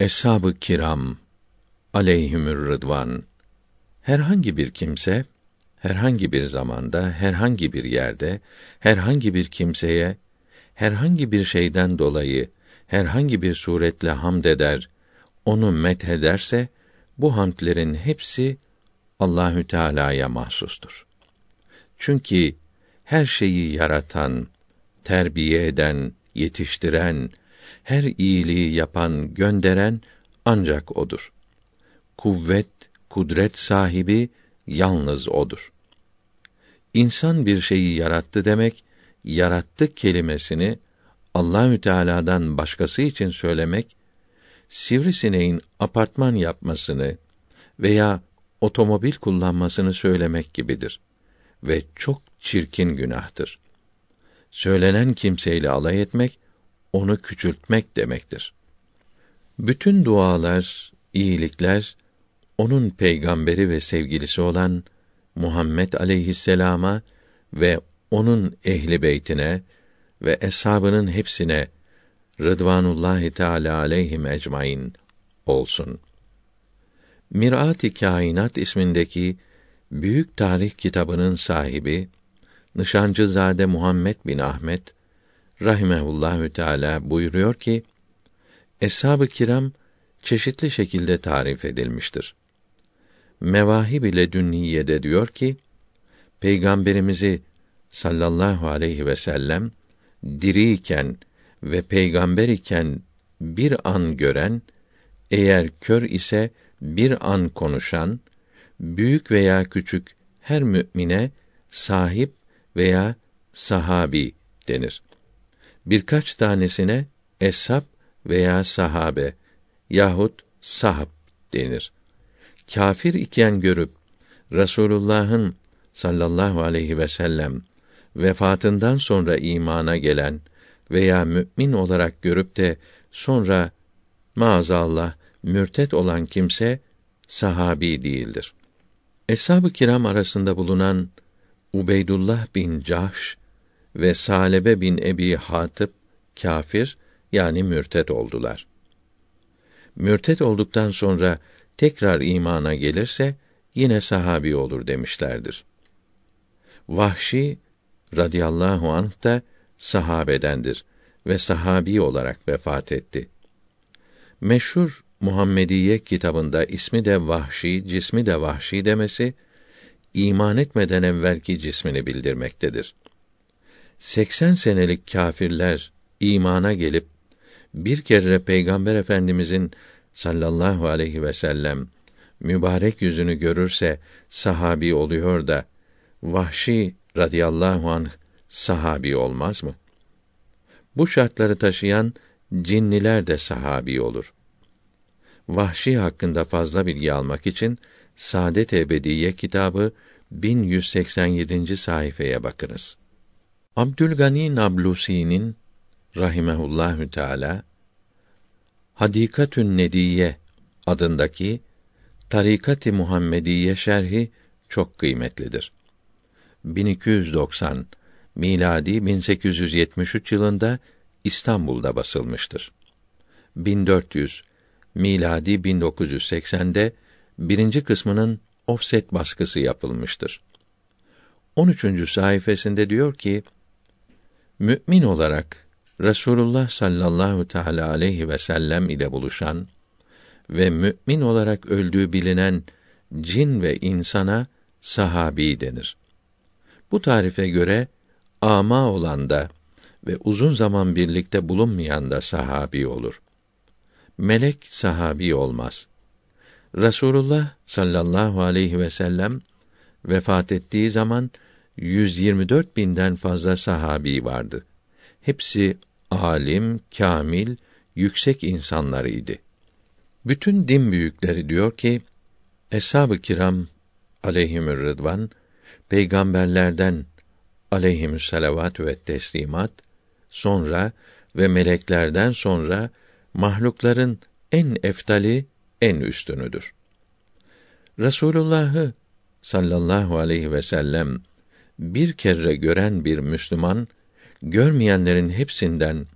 Eshab-ı kiram aleyhimür rıdvan herhangi bir kimse herhangi bir zamanda, herhangi bir yerde, herhangi bir kimseye herhangi bir şeyden dolayı herhangi bir suretle hamd eder, onu methederse bu hamdlerin hepsi Allahü Teala'ya mahsustur. Çünkü her şeyi yaratan, terbiye eden, yetiştiren, her iyiliği yapan, gönderen ancak odur. Kuvvet, kudret sahibi yalnız odur. İnsan bir şeyi yarattı demek, yarattı kelimesini Allahü Teala'dan başkası için söylemek, sivrisineğin apartman yapmasını veya otomobil kullanmasını söylemek gibidir ve çok çirkin günahtır. Söylenen kimseyle alay etmek, onu küçültmek demektir. Bütün dualar, iyilikler onun peygamberi ve sevgilisi olan Muhammed aleyhisselama ve onun ehli beytine ve eshabının hepsine Rıdvanullahi Teala aleyhim ecmaîn olsun. Mirat-ı Kainat ismindeki büyük tarih kitabının sahibi Nişancızade Muhammed bin Ahmet rahimehullahü teala buyuruyor ki Eshab-ı kiram çeşitli şekilde tarif edilmiştir. Mevahib ile Dünniye'de diyor ki Peygamberimizi sallallahu aleyhi ve sellem diriyken ve peygamber iken bir an gören eğer kör ise bir an konuşan büyük veya küçük her mümine sahip veya sahabi denir. Birkaç tanesine eshab veya sahabe yahut sahab denir. Kafir iken görüp Resulullah'ın sallallahu aleyhi ve sellem vefatından sonra imana gelen veya mümin olarak görüp de sonra maazallah mürtet olan kimse sahabi değildir. Eshab-ı kiram arasında bulunan Ubeydullah bin Cahş ve Salebe bin Ebi Hatip kafir yani mürtet oldular. Mürtet olduktan sonra tekrar imana gelirse yine sahabi olur demişlerdir. Vahşi radıyallahu anh da sahabedendir ve sahabi olarak vefat etti. Meşhur Muhammediye kitabında ismi de Vahşi, cismi de Vahşi demesi iman etmeden evvelki cismini bildirmektedir. 80 senelik kâfirler imana gelip bir kere Peygamber Efendimizin sallallahu aleyhi ve sellem mübarek yüzünü görürse sahabi oluyor da Vahşi radıyallahu anh sahabi olmaz mı? Bu şartları taşıyan cinniler de sahabi olur. Vahşi hakkında fazla bilgi almak için Saadet Ebediye kitabı 1187. sayfaya bakınız. Abdülgani Nablusi'nin rahimehullahü teala Hadikatün Nediye adındaki Tarikat-ı Muhammediye şerhi çok kıymetlidir. 1290 miladi 1873 yılında İstanbul'da basılmıştır. 1400 miladi 1980'de birinci kısmının offset baskısı yapılmıştır. 13. sayfasında diyor ki: Mümin olarak Resulullah sallallahu teala aleyhi ve sellem ile buluşan ve mümin olarak öldüğü bilinen cin ve insana sahabi denir. Bu tarife göre ama olan da ve uzun zaman birlikte bulunmayan da sahabi olur. Melek sahabi olmaz. Resulullah sallallahu aleyhi ve sellem vefat ettiği zaman 124 binden fazla sahabi vardı. Hepsi alim, kamil, yüksek insanlarıydı. Bütün din büyükleri diyor ki, Eshab-ı kiram aleyhimür rıdvan peygamberlerden aleyhimüs salavatü ve teslimat sonra ve meleklerden sonra mahlukların en eftali en üstünüdür. Resulullah'ı sallallahu aleyhi ve sellem bir kere gören bir Müslüman görmeyenlerin hepsinden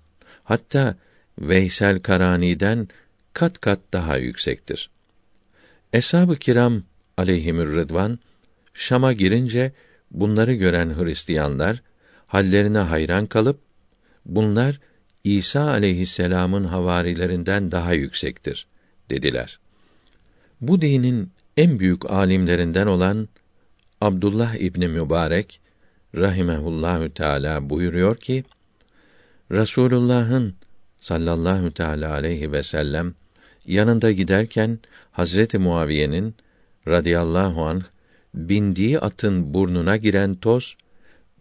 hatta Veysel Karani'den kat kat daha yüksektir. Eshab-ı kiram aleyhimür rıdvan Şam'a girince bunları gören Hristiyanlar hallerine hayran kalıp bunlar İsa aleyhisselam'ın havarilerinden daha yüksektir dediler. Bu dinin en büyük alimlerinden olan Abdullah İbni Mübarek rahimehullahü teala buyuruyor ki Rasulullah'ın sallallahu teala aleyhi ve sellem yanında giderken Hazreti Muaviye'nin radıyallahu anh bindiği atın burnuna giren toz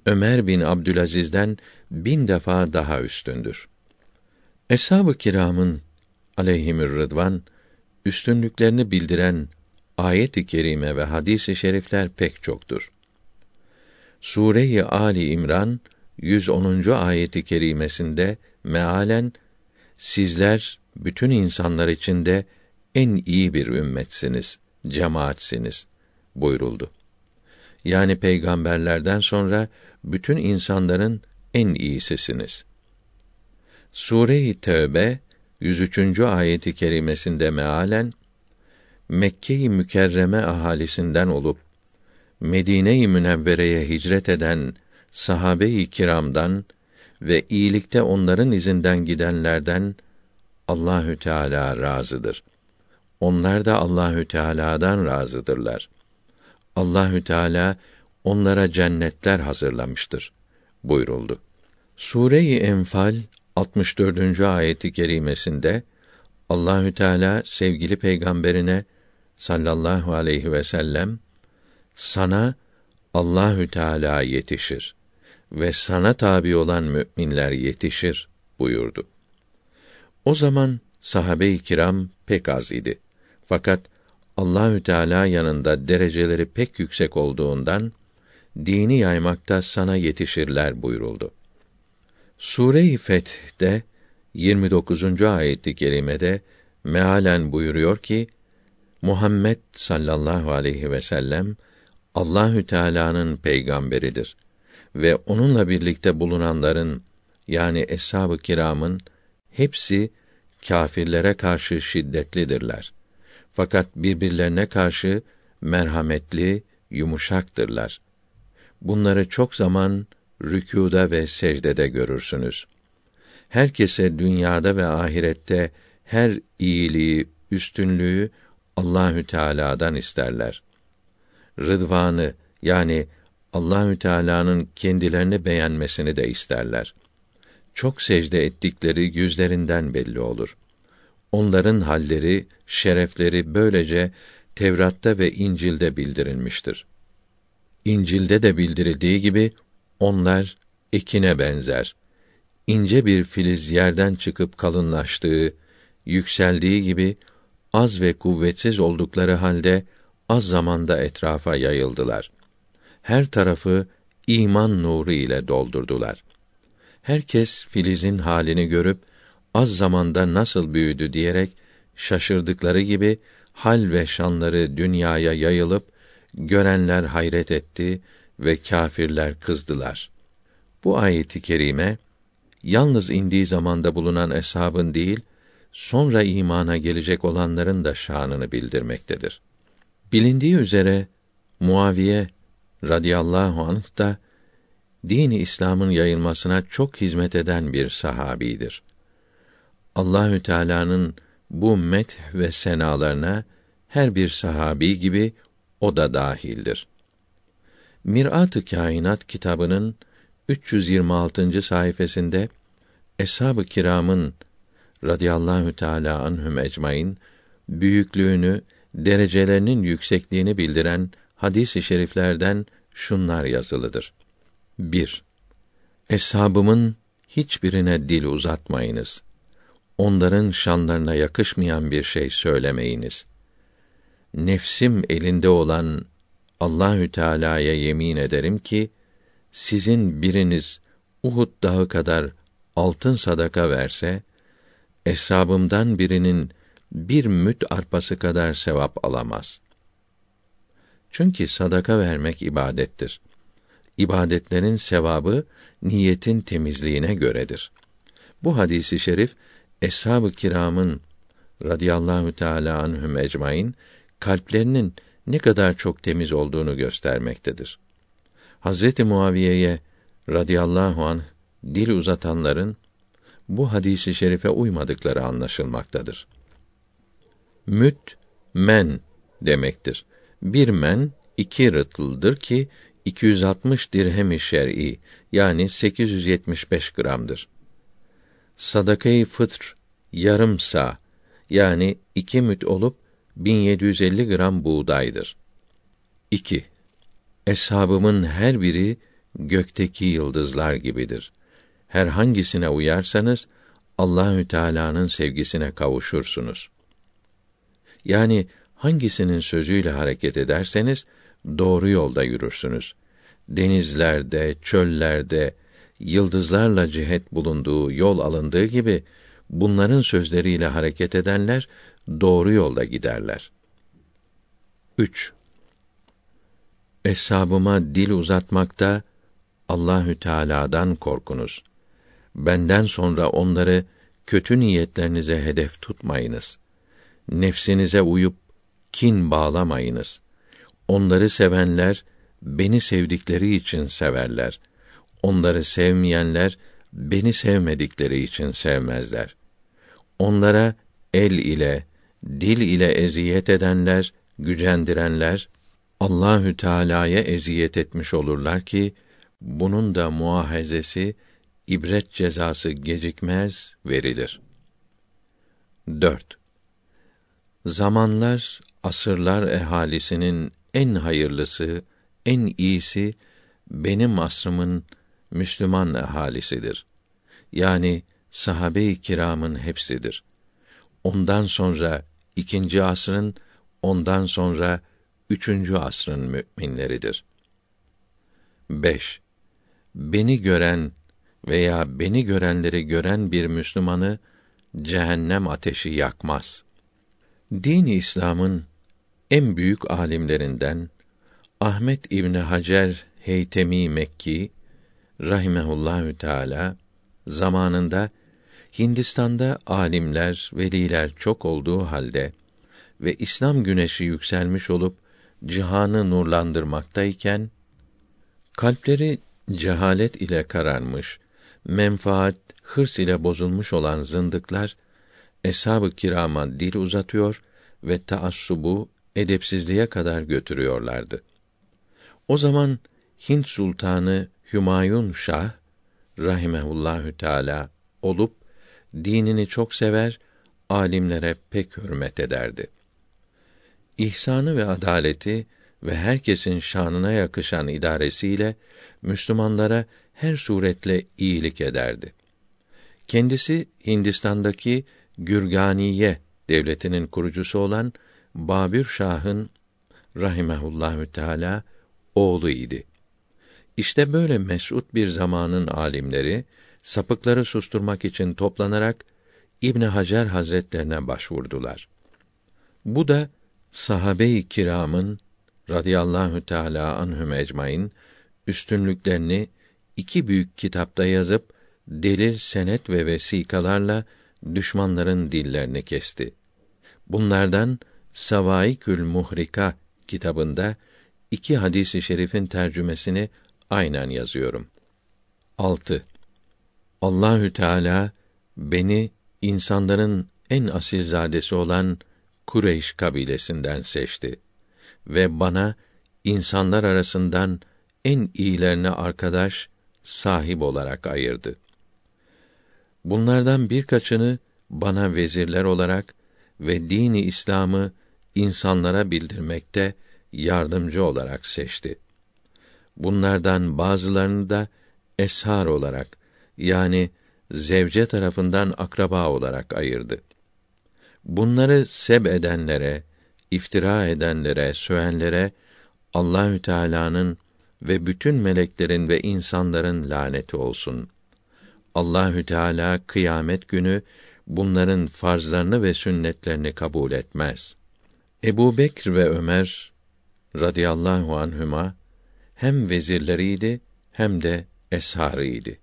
Ömer bin Abdülaziz'den bin defa daha üstündür. Eshab-ı kiramın aleyhimür rıdvan üstünlüklerini bildiren ayet-i kerime ve hadis-i şerifler pek çoktur. Sure-i Ali İmran 110. ayeti kerimesinde mealen sizler bütün insanlar içinde en iyi bir ümmetsiniz, cemaatsiniz buyuruldu. Yani peygamberlerden sonra bütün insanların en iyisisiniz. Sure-i Tevbe 103. ayeti kerimesinde mealen Mekke-i Mükerreme ahalisinden olup Medine-i Münevvere'ye hicret eden sahabe-i kiramdan ve iyilikte onların izinden gidenlerden Allahü Teala razıdır. Onlar da Allahü Teala'dan razıdırlar. Allahü Teala onlara cennetler hazırlamıştır buyuruldu. Sure-i Enfal 64. ayeti kerimesinde Allahü Teala sevgili peygamberine sallallahu aleyhi ve sellem sana Allahü Teala yetişir ve sana tabi olan müminler yetişir buyurdu. O zaman sahabe-i kiram pek az idi. Fakat Allahü Teala yanında dereceleri pek yüksek olduğundan dini yaymakta sana yetişirler buyuruldu. Sure-i Feth'te 29. ayet-i kerimede mealen buyuruyor ki Muhammed sallallahu aleyhi ve sellem Allahü Teala'nın peygamberidir ve onunla birlikte bulunanların yani eshab-ı kiramın hepsi kâfirlere karşı şiddetlidirler. Fakat birbirlerine karşı merhametli, yumuşaktırlar. Bunları çok zaman rükûda ve secdede görürsünüz. Herkese dünyada ve ahirette her iyiliği, üstünlüğü Allahü Teala'dan isterler. Rıdvanı yani Allahü Teala'nın kendilerini beğenmesini de isterler. Çok secde ettikleri yüzlerinden belli olur. Onların halleri, şerefleri böylece Tevrat'ta ve İncil'de bildirilmiştir. İncil'de de bildirildiği gibi onlar ekine benzer. İnce bir filiz yerden çıkıp kalınlaştığı, yükseldiği gibi az ve kuvvetsiz oldukları halde az zamanda etrafa yayıldılar. Her tarafı iman nuru ile doldurdular. Herkes filizin halini görüp az zamanda nasıl büyüdü diyerek şaşırdıkları gibi hal ve şanları dünyaya yayılıp görenler hayret etti ve kâfirler kızdılar. Bu ayeti kerime yalnız indiği zamanda bulunan eshabın değil, sonra imana gelecek olanların da şanını bildirmektedir. Bilindiği üzere Muaviye radıyallahu anh da dini İslam'ın yayılmasına çok hizmet eden bir sahabidir. Allahü Teala'nın bu met ve senalarına her bir sahabi gibi o da dahildir. Mirat-ı Kainat kitabının 326. sayfasında Eshab-ı Kiram'ın radıyallahu teala anhum ecmaîn büyüklüğünü, derecelerinin yüksekliğini bildiren hadis-i şeriflerden şunlar yazılıdır. 1. Eshabımın hiçbirine dil uzatmayınız. Onların şanlarına yakışmayan bir şey söylemeyiniz. Nefsim elinde olan Allahü Teala'ya yemin ederim ki sizin biriniz Uhud dağı kadar altın sadaka verse eshabımdan birinin bir müt arpası kadar sevap alamaz. Çünkü sadaka vermek ibadettir. İbadetlerin sevabı niyetin temizliğine göredir. Bu hadisi şerif eshab-ı kiramın radıyallahu teala anhum ecmaîn kalplerinin ne kadar çok temiz olduğunu göstermektedir. Hazreti Muaviye'ye radıyallahu anh dil uzatanların bu hadisi şerife uymadıkları anlaşılmaktadır. Müt men demektir. Bir men iki rıtıldır ki 260 dirhem-i şer'i yani 875 gramdır. Sadakayı fıtr yarım sa yani iki müt olup 1750 gram buğdaydır. 2. Eshabımın her biri gökteki yıldızlar gibidir. Herhangisine uyarsanız Allahü Teala'nın sevgisine kavuşursunuz. Yani hangisinin sözüyle hareket ederseniz doğru yolda yürürsünüz. Denizlerde, çöllerde, yıldızlarla cihet bulunduğu, yol alındığı gibi bunların sözleriyle hareket edenler doğru yolda giderler. 3. Eshabıma dil uzatmakta Allahü Teala'dan korkunuz. Benden sonra onları kötü niyetlerinize hedef tutmayınız. Nefsinize uyup kin bağlamayınız. Onları sevenler beni sevdikleri için severler. Onları sevmeyenler beni sevmedikleri için sevmezler. Onlara el ile, dil ile eziyet edenler, gücendirenler Allahü Teala'ya eziyet etmiş olurlar ki bunun da muahezesi ibret cezası gecikmez verilir. 4. Zamanlar, asırlar ehalisinin en hayırlısı, en iyisi benim asrımın Müslüman ehalisidir. Yani sahabe-i kiramın hepsidir. Ondan sonra ikinci asrın, ondan sonra üçüncü asrın müminleridir. 5. Beni gören veya beni görenleri gören bir Müslümanı cehennem ateşi yakmaz. Din-i İslam'ın en büyük alimlerinden Ahmet İbni Hacer Heytemi Mekki rahimehullahü teala zamanında Hindistan'da alimler, veliler çok olduğu halde ve İslam güneşi yükselmiş olup cihanı nurlandırmaktayken kalpleri cehalet ile kararmış, menfaat, hırs ile bozulmuş olan zındıklar eshab-ı kirama dil uzatıyor ve taassubu edepsizliğe kadar götürüyorlardı. O zaman Hint sultanı Hümayun Şah rahimehullahü teala olup dinini çok sever, alimlere pek hürmet ederdi. İhsanı ve adaleti ve herkesin şanına yakışan idaresiyle Müslümanlara her suretle iyilik ederdi. Kendisi Hindistan'daki Gürganiye devletinin kurucusu olan Babür Şah'ın rahimehullahü teala oğlu idi. İşte böyle mesut bir zamanın alimleri sapıkları susturmak için toplanarak İbn Hacer Hazretlerine başvurdular. Bu da sahabe-i kiramın radıyallahu teala anhum ecmaîn üstünlüklerini iki büyük kitapta yazıp delil, senet ve vesikalarla düşmanların dillerini kesti. Bunlardan Savaikül Muhrika kitabında iki hadisi şerifin tercümesini aynen yazıyorum. 6. Allahü Teala beni insanların en asilzadesi olan Kureyş kabilesinden seçti ve bana insanlar arasından en iyilerine arkadaş, sahip olarak ayırdı. Bunlardan birkaçını bana vezirler olarak ve dini İslam'ı insanlara bildirmekte yardımcı olarak seçti. Bunlardan bazılarını da eshar olarak yani zevce tarafından akraba olarak ayırdı. Bunları seb edenlere, iftira edenlere, söyenlere Allahü Teala'nın ve bütün meleklerin ve insanların laneti olsun. Allahü Teala kıyamet günü bunların farzlarını ve sünnetlerini kabul etmez. Ebu Bekr ve Ömer radıyallahu anhüma hem vezirleriydi hem de esharıydı.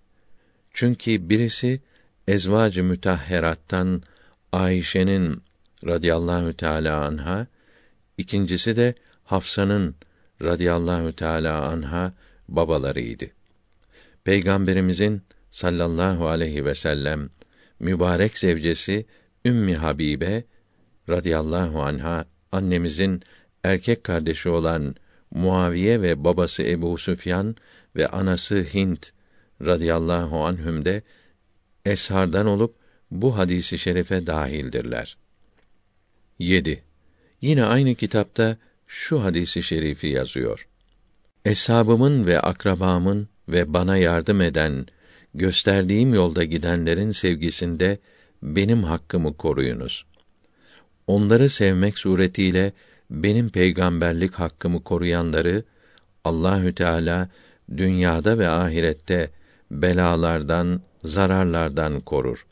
Çünkü birisi ezvacı mütahherattan Ayşe'nin radıyallahu teala anha, ikincisi de Hafsa'nın radıyallahu teala anha babalarıydı. Peygamberimizin sallallahu aleyhi ve sellem mübarek zevcesi Ümmi Habibe radıyallahu anha annemizin erkek kardeşi olan Muaviye ve babası Ebu Süfyan ve anası Hint radıyallahu anhüm de eshardan olup bu hadisi şerife dahildirler. 7. Yine aynı kitapta şu hadisi şerifi yazıyor. Eshabımın ve akrabamın ve bana yardım eden, gösterdiğim yolda gidenlerin sevgisinde benim hakkımı koruyunuz. Onları sevmek suretiyle benim peygamberlik hakkımı koruyanları Allahü Teala dünyada ve ahirette belalardan, zararlardan korur.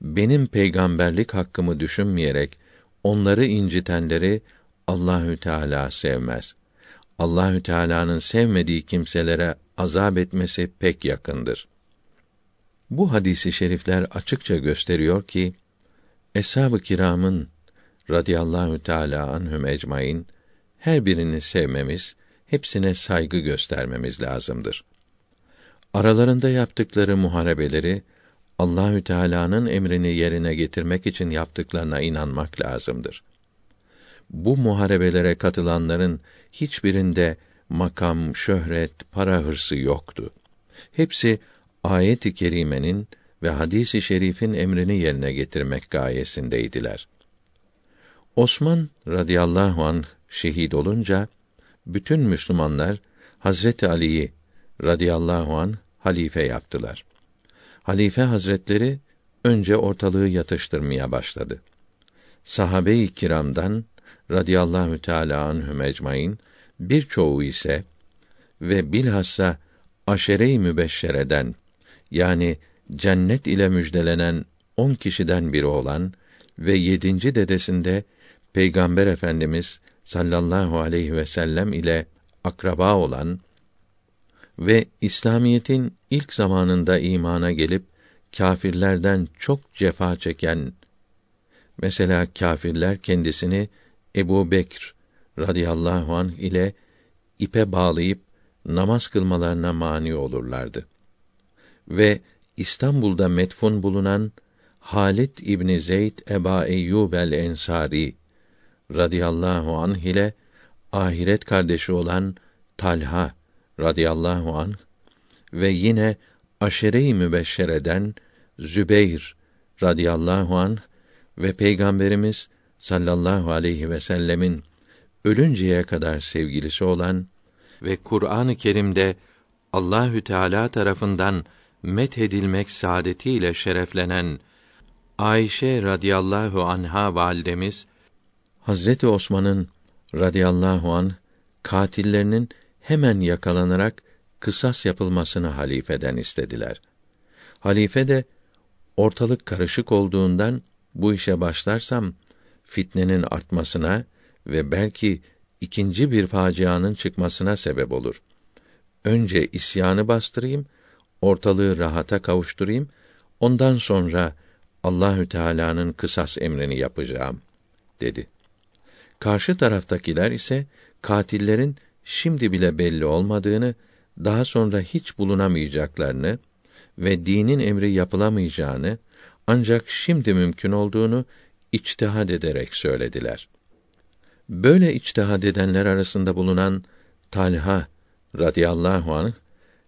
Benim peygamberlik hakkımı düşünmeyerek onları incitenleri Allahü Teala sevmez. Allahü Teala'nın sevmediği kimselere azap etmesi pek yakındır. Bu hadisi şerifler açıkça gösteriyor ki eshab-ı kiramın radıyallahu teala anhum ecmaîn her birini sevmemiz, hepsine saygı göstermemiz lazımdır. Aralarında yaptıkları muharebeleri Allahü Teala'nın emrini yerine getirmek için yaptıklarına inanmak lazımdır. Bu muharebelere katılanların hiçbirinde makam, şöhret, para hırsı yoktu. Hepsi ayet-i kerimenin ve hadisi şerifin emrini yerine getirmek gayesindeydiler. Osman radıyallahu an şehit olunca bütün Müslümanlar Hazreti Ali'yi radıyallahu an halife yaptılar. Halife Hazretleri önce ortalığı yatıştırmaya başladı. Sahabe-i kiramdan radıyallahu teala anhum ecmaîn birçoğu ise ve bilhassa aşere-i mübeşşereden yani cennet ile müjdelenen on kişiden biri olan ve yedinci dedesinde Peygamber Efendimiz sallallahu aleyhi ve sellem ile akraba olan ve İslamiyetin ilk zamanında imana gelip kâfirlerden çok cefa çeken mesela kâfirler kendisini Ebu Bekr radıyallahu anh ile ipe bağlayıp namaz kılmalarına mani olurlardı. Ve İstanbul'da metfun bulunan Halit İbni Zeyd Eba Eyyub el Ensari radıyallahu anh ile ahiret kardeşi olan Talha radıyallahu anh ve yine aşere-i mübeşşereden Zübeyr radıyallahu anh ve Peygamberimiz sallallahu aleyhi ve sellemin ölünceye kadar sevgilisi olan ve Kur'an-ı Kerim'de Allahü Teala tarafından methedilmek saadetiyle şereflenen Ayşe radıyallahu anha validemiz Hazreti Osman'ın radıyallahu an katillerinin hemen yakalanarak kısas yapılmasını halifeden istediler. Halife de ortalık karışık olduğundan bu işe başlarsam fitnenin artmasına ve belki ikinci bir facianın çıkmasına sebep olur. Önce isyanı bastırayım, ortalığı rahata kavuşturayım, ondan sonra Allahü Teala'nın kısas emrini yapacağım dedi. Karşı taraftakiler ise katillerin şimdi bile belli olmadığını, daha sonra hiç bulunamayacaklarını ve dinin emri yapılamayacağını ancak şimdi mümkün olduğunu içtihad ederek söylediler. Böyle içtihad edenler arasında bulunan Talha radıyallahu anh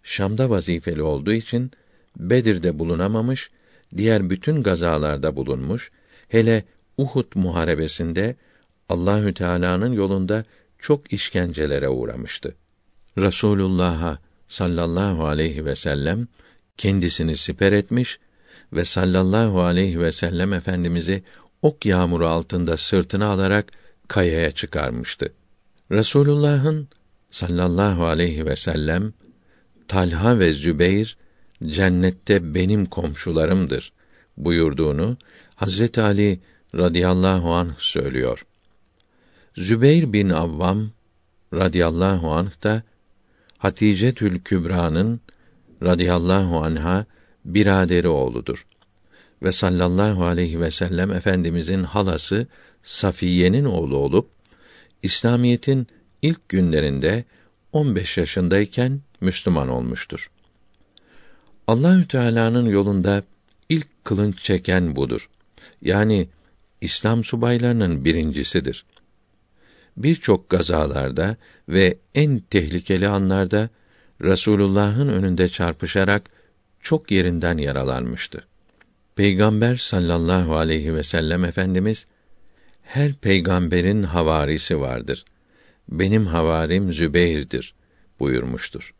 Şam'da vazifeli olduğu için Bedir'de bulunamamış, diğer bütün gazalarda bulunmuş, hele Uhud muharebesinde Allahü Teala'nın yolunda çok işkencelere uğramıştı. Rasulullah'a sallallahu aleyhi ve sellem kendisini siper etmiş ve sallallahu aleyhi ve sellem efendimizi ok yağmuru altında sırtına alarak kayaya çıkarmıştı. Resulullah'ın sallallahu aleyhi ve sellem Talha ve Zübeyr cennette benim komşularımdır buyurduğunu Hazret Ali radıyallahu anh söylüyor. Zübeyr bin Avvam radıyallahu anh da Hatice Tül Kübra'nın radıyallahu anha biraderi oğludur ve sallallahu aleyhi ve sellem efendimizin halası Safiye'nin oğlu olup İslamiyetin ilk günlerinde 15 yaşındayken Müslüman olmuştur. Allahü Teala'nın yolunda ilk kılınç çeken budur. Yani İslam subaylarının birincisidir. Birçok gazalarda ve en tehlikeli anlarda Resulullah'ın önünde çarpışarak çok yerinden yaralanmıştı. Peygamber sallallahu aleyhi ve sellem efendimiz her peygamberin havarisi vardır. Benim havarim Zübeyr'dir buyurmuştur.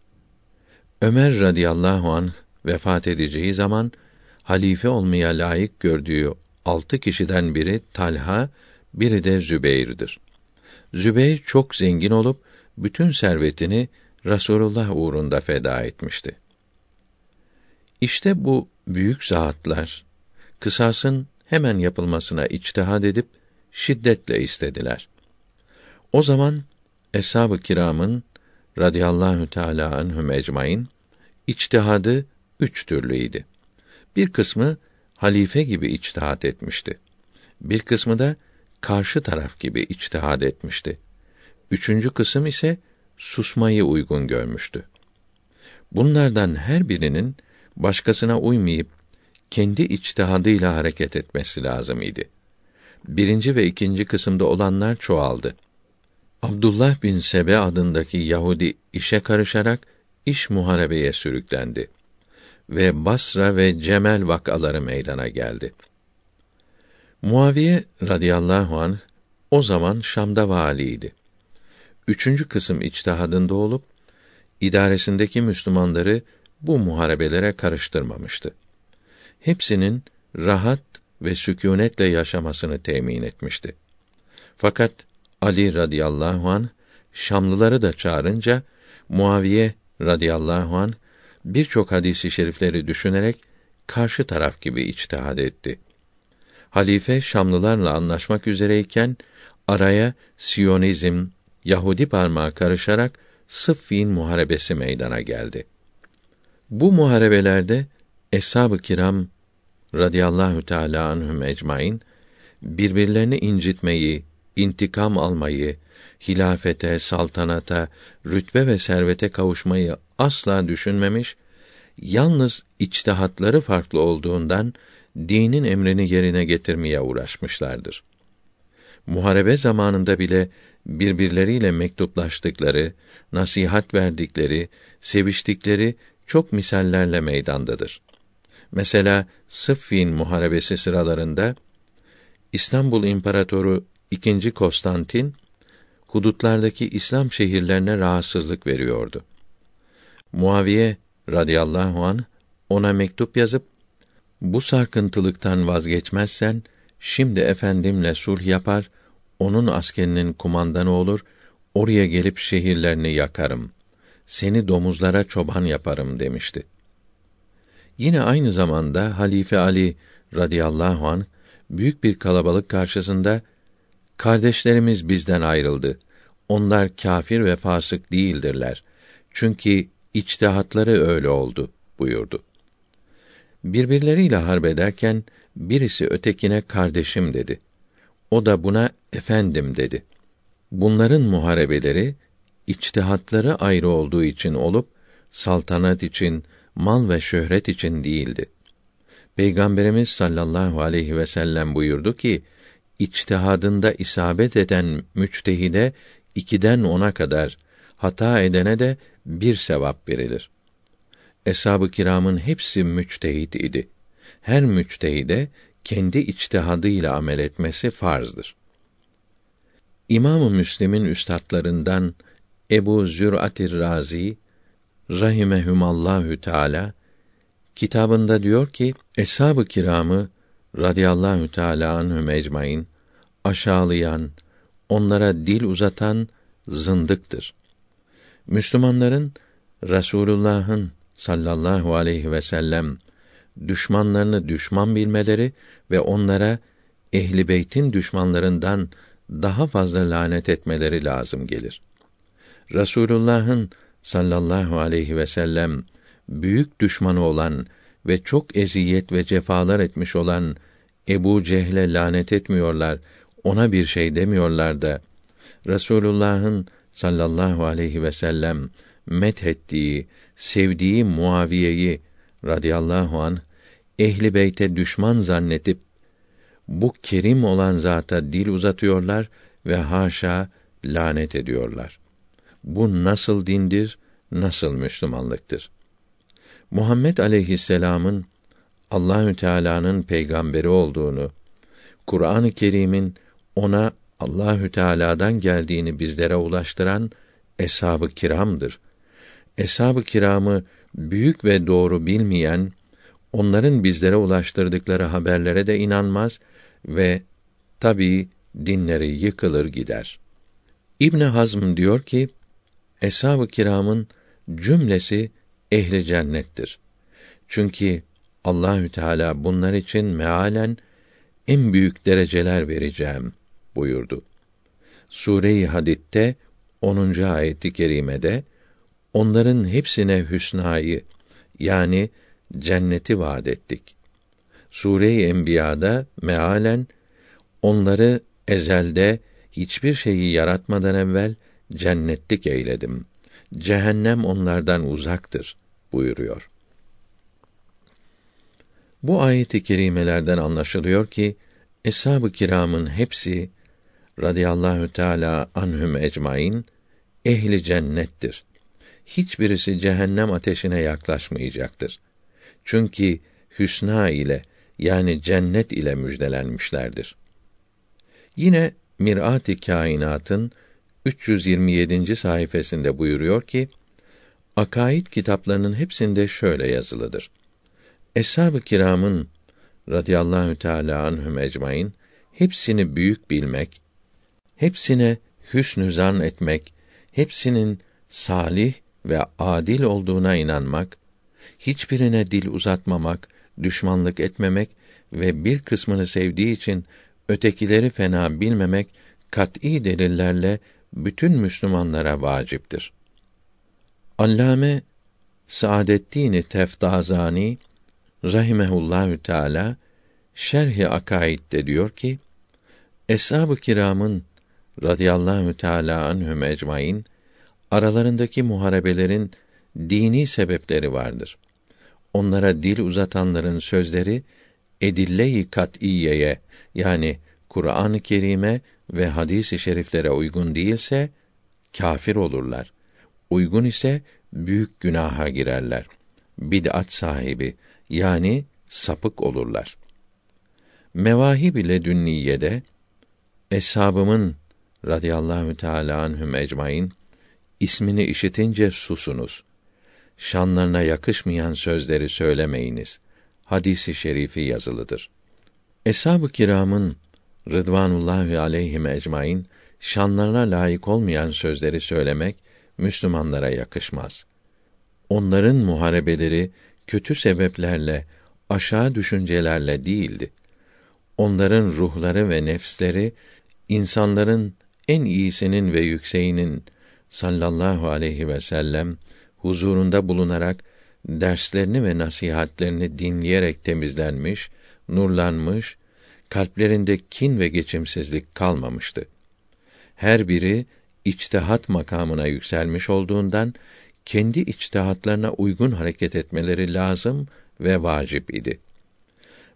Ömer radıyallahu an vefat edeceği zaman halife olmaya layık gördüğü altı kişiden biri Talha, biri de Zübeyr'dir. Zübeyr çok zengin olup bütün servetini Rasulullah uğrunda feda etmişti. İşte bu büyük zatlar kısasın hemen yapılmasına içtihad edip şiddetle istediler. O zaman eshab-ı kiramın radıyallahu teala anhum ecmaîn içtihadı üç türlüydi. Bir kısmı halife gibi içtihat etmişti. Bir kısmı da karşı taraf gibi içtihad etmişti. Üçüncü kısım ise susmayı uygun görmüştü. Bunlardan her birinin başkasına uymayıp kendi içtihadıyla hareket etmesi lazım idi. Birinci ve ikinci kısımda olanlar çoğaldı. Abdullah bin Sebe adındaki Yahudi işe karışarak iş muharebeye sürüklendi ve Basra ve Cemel vakaları meydana geldi. Muaviye radıyallahu an o zaman Şam'da valiydi. Üçüncü kısım içtihadında olup idaresindeki Müslümanları bu muharebelere karıştırmamıştı. Hepsinin rahat ve sükûnetle yaşamasını temin etmişti. Fakat Ali radıyallahu an Şamlıları da çağırınca Muaviye radıyallahu an birçok hadisi şerifleri düşünerek karşı taraf gibi içtihad etti. Halife Şamlılarla anlaşmak üzereyken araya Siyonizm, Yahudi parmağı karışarak Sıffin muharebesi meydana geldi. Bu muharebelerde eshab-ı kiram radıyallahu teala anhum ecmaîn birbirlerini incitmeyi, intikam almayı, hilafete, saltanata, rütbe ve servete kavuşmayı asla düşünmemiş, yalnız içtihatları farklı olduğundan dinin emrini yerine getirmeye uğraşmışlardır. Muharebe zamanında bile birbirleriyle mektuplaştıkları, nasihat verdikleri, seviştikleri çok misallerle meydandadır. Mesela Sıffin muharebesi sıralarında İstanbul İmparatoru II. Konstantin hudutlardaki İslam şehirlerine rahatsızlık veriyordu. Muaviye radıyallahu an ona mektup yazıp bu sarkıntılıktan vazgeçmezsen şimdi efendimle sulh yapar, onun askerinin kumandanı olur, oraya gelip şehirlerini yakarım. Seni domuzlara çoban yaparım demişti. Yine aynı zamanda Halife Ali radıyallahu an büyük bir kalabalık karşısında kardeşlerimiz bizden ayrıldı. Onlar kâfir ve fasık değildirler. Çünkü içtihatları öyle oldu buyurdu. Birbirleriyle harp ederken birisi ötekine kardeşim dedi. O da buna efendim dedi. Bunların muharebeleri içtihatları ayrı olduğu için olup saltanat için, mal ve şöhret için değildi. Peygamberimiz sallallahu aleyhi ve sellem buyurdu ki, içtihadında isabet eden müçtehide ikiden ona kadar, hata edene de bir sevap verilir. Eshab-ı kiramın hepsi müçtehit idi. Her müçtehide kendi içtihadıyla amel etmesi farzdır. İmam-ı Müslim'in üstadlarından Ebu Zür'atir Razi rahimehumallahü teala kitabında diyor ki eshab-ı kiramı radıyallahu teala anhum ecmaîn aşağılayan, onlara dil uzatan zındıktır. Müslümanların Resulullah'ın sallallahu aleyhi ve sellem düşmanlarını düşman bilmeleri ve onlara ehli beytin düşmanlarından daha fazla lanet etmeleri lazım gelir. Resulullah'ın sallallahu aleyhi ve sellem büyük düşmanı olan ve çok eziyet ve cefalar etmiş olan Ebu Cehle lanet etmiyorlar, ona bir şey demiyorlar da Resulullah'ın sallallahu aleyhi ve sellem methettiği, sevdiği Muaviye'yi radıyallahu an ehli beyte düşman zannetip bu kerim olan zata dil uzatıyorlar ve haşa lanet ediyorlar. Bu nasıl dindir, nasıl Müslümanlıktır? Muhammed aleyhisselam'ın Allahü Teala'nın peygamberi olduğunu, Kur'an-ı Kerim'in ona Allahü Teala'dan geldiğini bizlere ulaştıran eshab-ı kiramdır. Eshab-ı kiramı büyük ve doğru bilmeyen, onların bizlere ulaştırdıkları haberlere de inanmaz ve tabii dinleri yıkılır gider. İbn Hazm diyor ki, Eshab-ı kiramın cümlesi ehli cennettir. Çünkü Allahü Teala bunlar için mealen en büyük dereceler vereceğim buyurdu. Sure-i Hadid'de 10. ayeti kerimede onların hepsine hüsnayı yani cenneti vaad ettik. Sure-i Enbiya'da mealen onları ezelde hiçbir şeyi yaratmadan evvel cennetlik eyledim. Cehennem onlardan uzaktır buyuruyor. Bu ayet-i kerimelerden anlaşılıyor ki eshab-ı kiramın hepsi radıyallahu teala anhum ecmaîn ehli cennettir. Hiçbirisi cehennem ateşine yaklaşmayacaktır. Çünkü hüsna ile yani cennet ile müjdelenmişlerdir. Yine Mirat-ı Kainat'ın 327. sayfasında buyuruyor ki, akaid kitaplarının hepsinde şöyle yazılıdır. Eshab-ı kiramın radıyallahu teâlâ anhum ecmaîn hepsini büyük bilmek, hepsine hüsnü zan etmek, hepsinin salih ve adil olduğuna inanmak, hiçbirine dil uzatmamak, düşmanlık etmemek ve bir kısmını sevdiği için ötekileri fena bilmemek kat'î delillerle bütün Müslümanlara vaciptir. Allame Saadettin Teftazani rahimehullahü teala Şerh-i Akaid'de diyor ki: Eshab-ı kiramın radıyallahu teala anhum ecmaîn aralarındaki muharebelerin dini sebepleri vardır. Onlara dil uzatanların sözleri edille-i kat'iyeye yani Kur'an-ı Kerim'e ve hadis-i şeriflere uygun değilse kafir olurlar. Uygun ise büyük günaha girerler. Bid'at sahibi yani sapık olurlar. Mevahib ile dünniyede eshabımın radıyallahu teala anhum ecmaîn ismini işitince susunuz. Şanlarına yakışmayan sözleri söylemeyiniz. Hadisi şerifi yazılıdır. Eshab-ı kiramın Rıdvanullahi aleyhim ecmaîn şanlarına layık olmayan sözleri söylemek Müslümanlara yakışmaz. Onların muharebeleri kötü sebeplerle, aşağı düşüncelerle değildi. Onların ruhları ve nefsleri insanların en iyisinin ve yükseğinin sallallahu aleyhi ve sellem huzurunda bulunarak derslerini ve nasihatlerini dinleyerek temizlenmiş, nurlanmış, kalplerinde kin ve geçimsizlik kalmamıştı. Her biri içtihat makamına yükselmiş olduğundan kendi içtihatlarına uygun hareket etmeleri lazım ve vacip idi.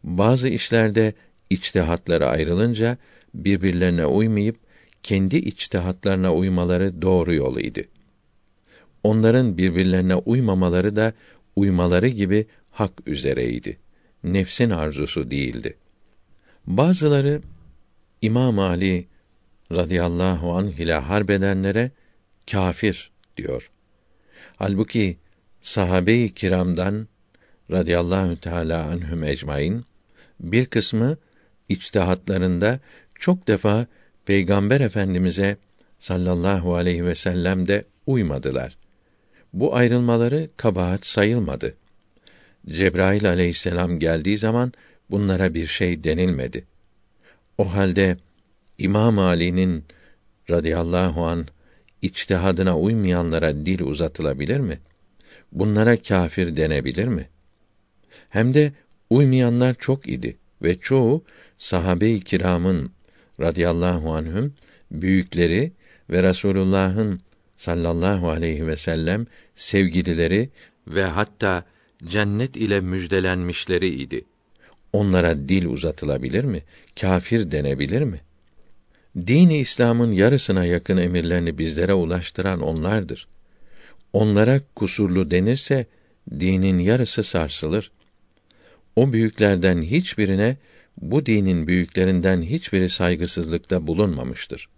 Bazı işlerde içtihatları ayrılınca birbirlerine uymayıp kendi içtihatlarına uymaları doğru yol idi. Onların birbirlerine uymamaları da uymaları gibi hak üzereydi. Nefsin arzusu değildi. Bazıları İmam Ali radıyallahu anh ile harbedenlere kafir diyor. Halbuki sahabe-i kiramdan radıyallahu teala anhum ecmaîn bir kısmı içtihatlarında çok defa Peygamber Efendimize sallallahu aleyhi ve sellem de uymadılar. Bu ayrılmaları kabahat sayılmadı. Cebrail aleyhisselam geldiği zaman bunlara bir şey denilmedi. O halde İmam Ali'nin radıyallahu an içtihadına uymayanlara dil uzatılabilir mi? Bunlara kafir denebilir mi? Hem de uymayanlar çok idi ve çoğu sahabe-i kiramın radıyallahu anhüm büyükleri ve Resulullah'ın sallallahu aleyhi ve sellem sevgilileri ve hatta cennet ile müjdelenmişleri idi. Onlara dil uzatılabilir mi? Kafir denebilir mi? Dini İslam'ın yarısına yakın emirlerini bizlere ulaştıran onlardır. Onlara kusurlu denirse dinin yarısı sarsılır. O büyüklerden hiçbirine bu dinin büyüklerinden hiçbiri saygısızlıkta bulunmamıştır.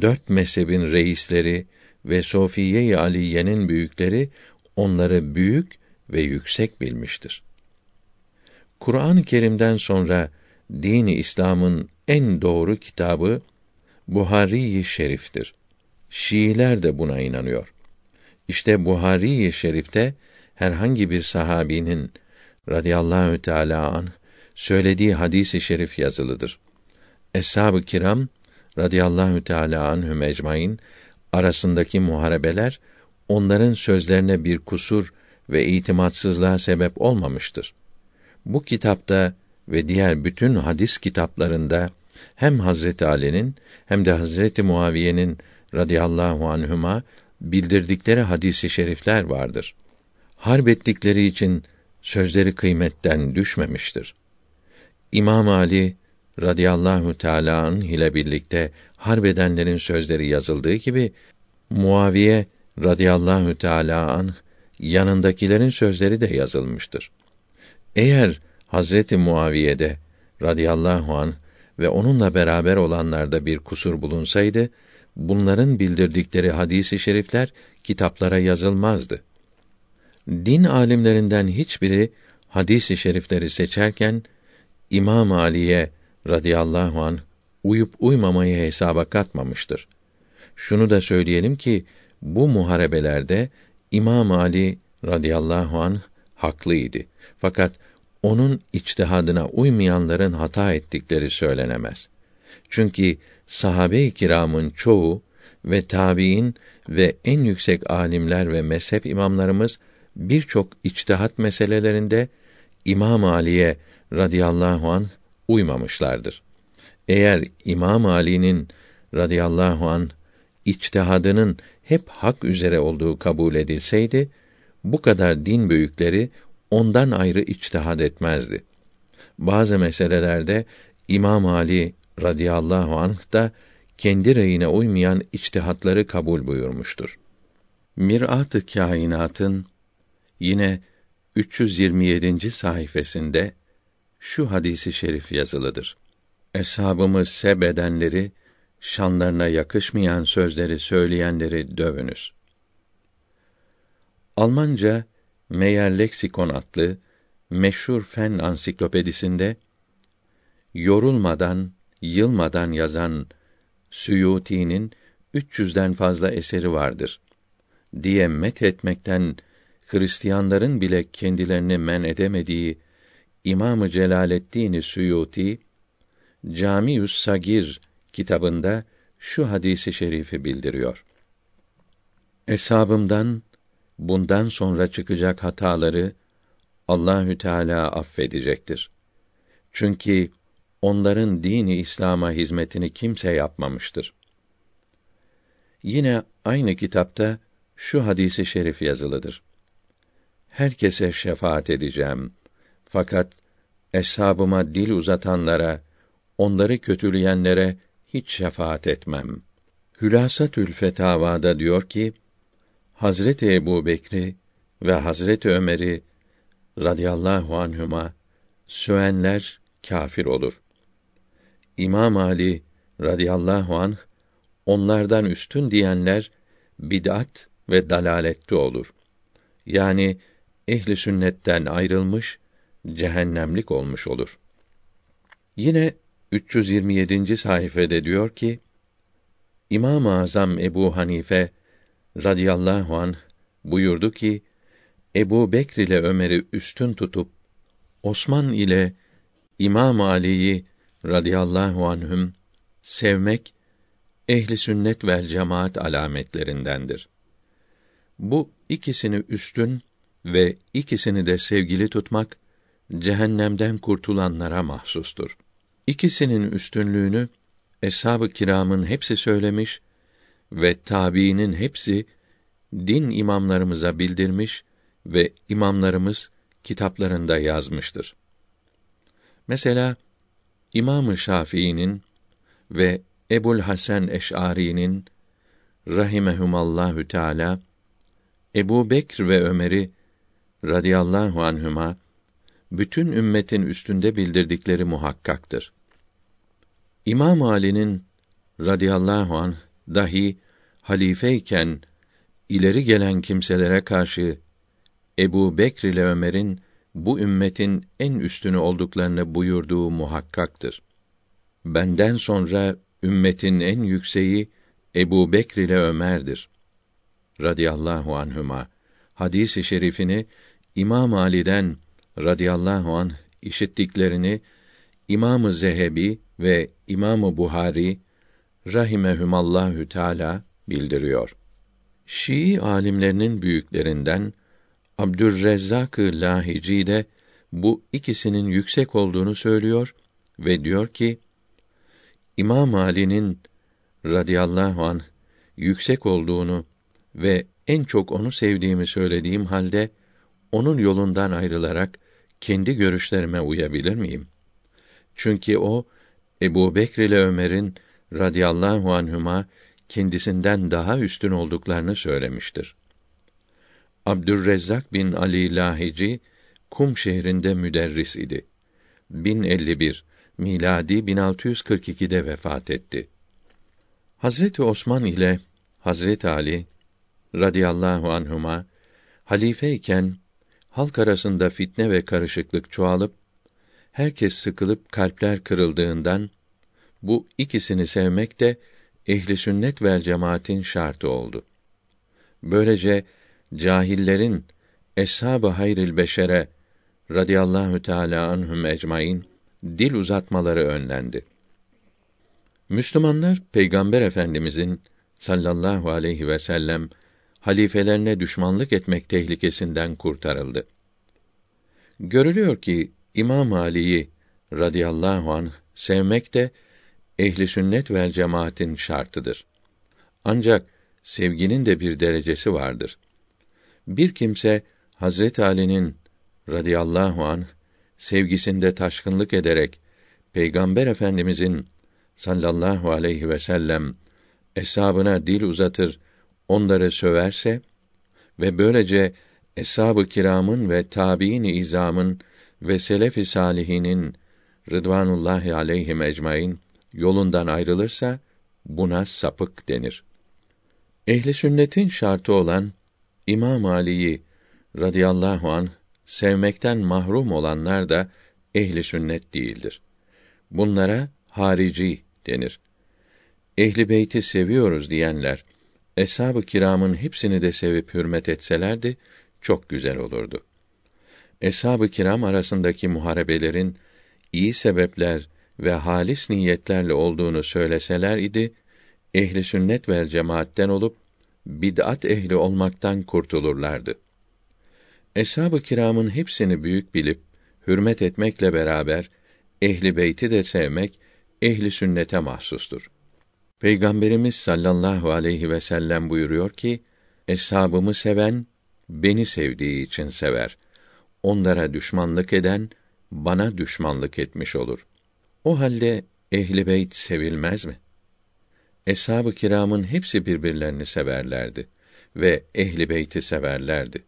Dört mezhebin reisleri ve Sofiye-i Aliye'nin büyükleri onları büyük ve yüksek bilmiştir. Kur'an-ı Kerim'den sonra dini İslam'ın en doğru kitabı Buhari-i Şerif'tir. Şiiler de buna inanıyor. İşte Buhari-i Şerif'te herhangi bir sahabinin radıyallahu teala an söylediği hadisi şerif yazılıdır. Eshab-ı kiram radıyallahu teala anhum ecmaîn arasındaki muharebeler onların sözlerine bir kusur ve itimatsızlığa sebep olmamıştır. Bu kitapta ve diğer bütün hadis kitaplarında hem Hazreti Ali'nin hem de Hazreti Muaviye'nin radıyallahu anhuma bildirdikleri hadisi şerifler vardır. Harp ettikleri için sözleri kıymetten düşmemiştir. İmam Ali radıyallahu anh ile birlikte harp edenlerin sözleri yazıldığı gibi Muaviye radıyallahu teala anh yanındakilerin sözleri de yazılmıştır. Eğer Hazreti Muaviye'de radıyallahu an ve onunla beraber olanlarda bir kusur bulunsaydı, bunların bildirdikleri hadisi şerifler kitaplara yazılmazdı. Din alimlerinden hiçbiri hadisi şerifleri seçerken İmam Ali'ye radıyallahu an uyup uymamayı hesaba katmamıştır. Şunu da söyleyelim ki bu muharebelerde İmam Ali radıyallahu an haklıydı. Fakat onun içtihadına uymayanların hata ettikleri söylenemez. Çünkü sahabe-i kiramın çoğu ve tabiin ve en yüksek alimler ve mezhep imamlarımız birçok içtihat meselelerinde İmam Ali'ye radıyallahu an uymamışlardır. Eğer İmam Ali'nin radıyallahu an içtihadının hep hak üzere olduğu kabul edilseydi, bu kadar din büyükleri ondan ayrı içtihad etmezdi. Bazı meselelerde İmam Ali radıyallahu anh da kendi reyine uymayan içtihatları kabul buyurmuştur. Mirat-ı Kainat'ın yine 327. sayfasında şu hadisi şerif yazılıdır. Eshabımız sebedenleri, şanlarına yakışmayan sözleri söyleyenleri dövünüz. Almanca Meyer Leksikon adlı meşhur fen ansiklopedisinde yorulmadan, yılmadan yazan Suyuti'nin 300'den fazla eseri vardır diye met etmekten Hristiyanların bile kendilerini men edemediği İmamı Celaleddin Suyuti Camius Sagir kitabında şu hadisi şerifi bildiriyor. Eshabımdan bundan sonra çıkacak hataları Allahü Teala affedecektir. Çünkü onların dini İslam'a hizmetini kimse yapmamıştır. Yine aynı kitapta şu hadisi şerif yazılıdır. Herkese şefaat edeceğim. Fakat eshabıma dil uzatanlara, onları kötüleyenlere hiç şefaat etmem. Hülasatül Fetavada diyor ki, Hazreti Ebu Bekri ve Hazreti Ömer'i radıyallahu anhuma sövenler kafir olur. İmam Ali radıyallahu anh onlardan üstün diyenler bid'at ve dalalette olur. Yani ehli sünnetten ayrılmış, cehennemlik olmuş olur. Yine 327. sayfede diyor ki: İmam-ı Azam Ebu Hanife radıyallahu an buyurdu ki Ebu Bekr ile Ömer'i üstün tutup Osman ile İmam Ali'yi radıyallahu anhüm sevmek ehli sünnet ve cemaat alametlerindendir. Bu ikisini üstün ve ikisini de sevgili tutmak cehennemden kurtulanlara mahsustur. İkisinin üstünlüğünü eshab-ı kiramın hepsi söylemiş ve tabiinin hepsi din imamlarımıza bildirmiş ve imamlarımız kitaplarında yazmıştır. Mesela İmam-ı Şafii'nin ve Ebul Hasan Eş'ari'nin rahimehumallahü teala Ebu Bekr ve Ömer'i radıyallahu anhüma bütün ümmetin üstünde bildirdikleri muhakkaktır. İmam Ali'nin radıyallahu anh dahi halifeyken ileri gelen kimselere karşı Ebu Bekr ile Ömer'in bu ümmetin en üstünü olduklarını buyurduğu muhakkaktır. Benden sonra ümmetin en yükseği Ebu Bekr ile Ömer'dir. Radiyallahu anhüma. Hadisi şerifini İmam Ali'den radıyallahu anh işittiklerini İmamı Zehebi ve İmamı Buhari rahimehumallahü teala bildiriyor. Şii alimlerinin büyüklerinden Abdürrezzak-ı Lahici de bu ikisinin yüksek olduğunu söylüyor ve diyor ki İmam Ali'nin radıyallahu an yüksek olduğunu ve en çok onu sevdiğimi söylediğim halde onun yolundan ayrılarak kendi görüşlerime uyabilir miyim? Çünkü o Ebu Bekr ile Ömer'in radıyallahu anhuma kendisinden daha üstün olduklarını söylemiştir. Abdürrezzak bin Ali Lahici Kum şehrinde müderris idi. 1051 miladi 1642'de vefat etti. Hazreti Osman ile Hazreti Ali radıyallahu anhuma halifeyken halk arasında fitne ve karışıklık çoğalıp herkes sıkılıp kalpler kırıldığından bu ikisini sevmek de ehli sünnet vel cemaatin şartı oldu. Böylece cahillerin eshab-ı hayril beşere radıyallahu teala anhum ecmaîn dil uzatmaları önlendi. Müslümanlar Peygamber Efendimizin sallallahu aleyhi ve sellem halifelerine düşmanlık etmek tehlikesinden kurtarıldı. Görülüyor ki İmam Ali'yi radıyallahu anh sevmek de ehli sünnet vel cemaatin şartıdır. Ancak sevginin de bir derecesi vardır. Bir kimse Hazret Ali'nin radıyallahu anh sevgisinde taşkınlık ederek Peygamber Efendimizin sallallahu aleyhi ve sellem eshabına dil uzatır, onları söverse ve böylece eshab-ı kiramın ve tabiin izamın ve selef-i salihinin rıdvanullahi aleyhim ecmaîn yolundan ayrılırsa buna sapık denir. Ehli sünnetin şartı olan İmam Ali'yi radıyallahu an sevmekten mahrum olanlar da ehli sünnet değildir. Bunlara harici denir. Ehli beyti seviyoruz diyenler eshab-ı kiramın hepsini de sevip hürmet etselerdi çok güzel olurdu. Eshab-ı kiram arasındaki muharebelerin iyi sebepler ve halis niyetlerle olduğunu söyleseler idi, ehli sünnet vel cemaatten olup bid'at ehli olmaktan kurtulurlardı. Eshab-ı kiramın hepsini büyük bilip hürmet etmekle beraber ehli beyti de sevmek ehli sünnete mahsustur. Peygamberimiz sallallahu aleyhi ve sellem buyuruyor ki: Eshabımı seven beni sevdiği için sever. Onlara düşmanlık eden bana düşmanlık etmiş olur. O halde ehli beyt sevilmez mi? Eshab-ı kiramın hepsi birbirlerini severlerdi ve ehli beyti severlerdi.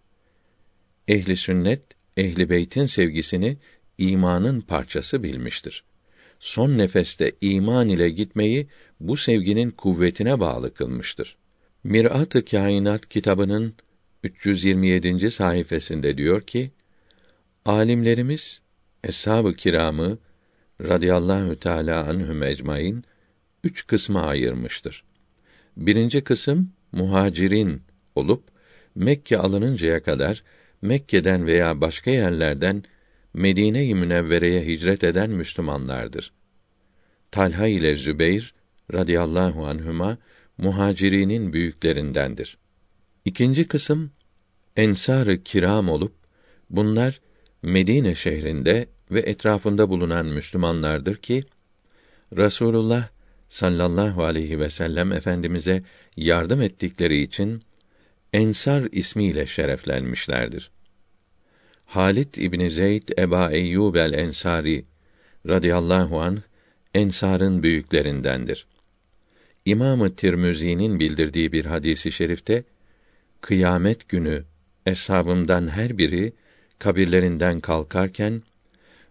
Ehli sünnet ehli beytin sevgisini imanın parçası bilmiştir. Son nefeste iman ile gitmeyi bu sevginin kuvvetine bağlı kılmıştır. Mirat-ı Kainat kitabının 327. sayfasında diyor ki: Alimlerimiz eshab-ı kiramı radıyallahu teala anhum ecmaîn üç kısma ayırmıştır. Birinci kısım muhacirin olup Mekke alınıncaya kadar Mekke'den veya başka yerlerden Medine-i Münevvere'ye hicret eden Müslümanlardır. Talha ile Zübeyr radıyallahu anhuma muhacirinin büyüklerindendir. İkinci kısım ensar-ı kiram olup bunlar Medine şehrinde ve etrafında bulunan Müslümanlardır ki Rasulullah sallallahu aleyhi ve sellem efendimize yardım ettikleri için Ensar ismiyle şereflenmişlerdir. Halit İbni Zeyd Eba Eyyub el Ensari radıyallahu an Ensar'ın büyüklerindendir. İmamı Tirmizi'nin bildirdiği bir hadisi şerifte kıyamet günü eshabımdan her biri kabirlerinden kalkarken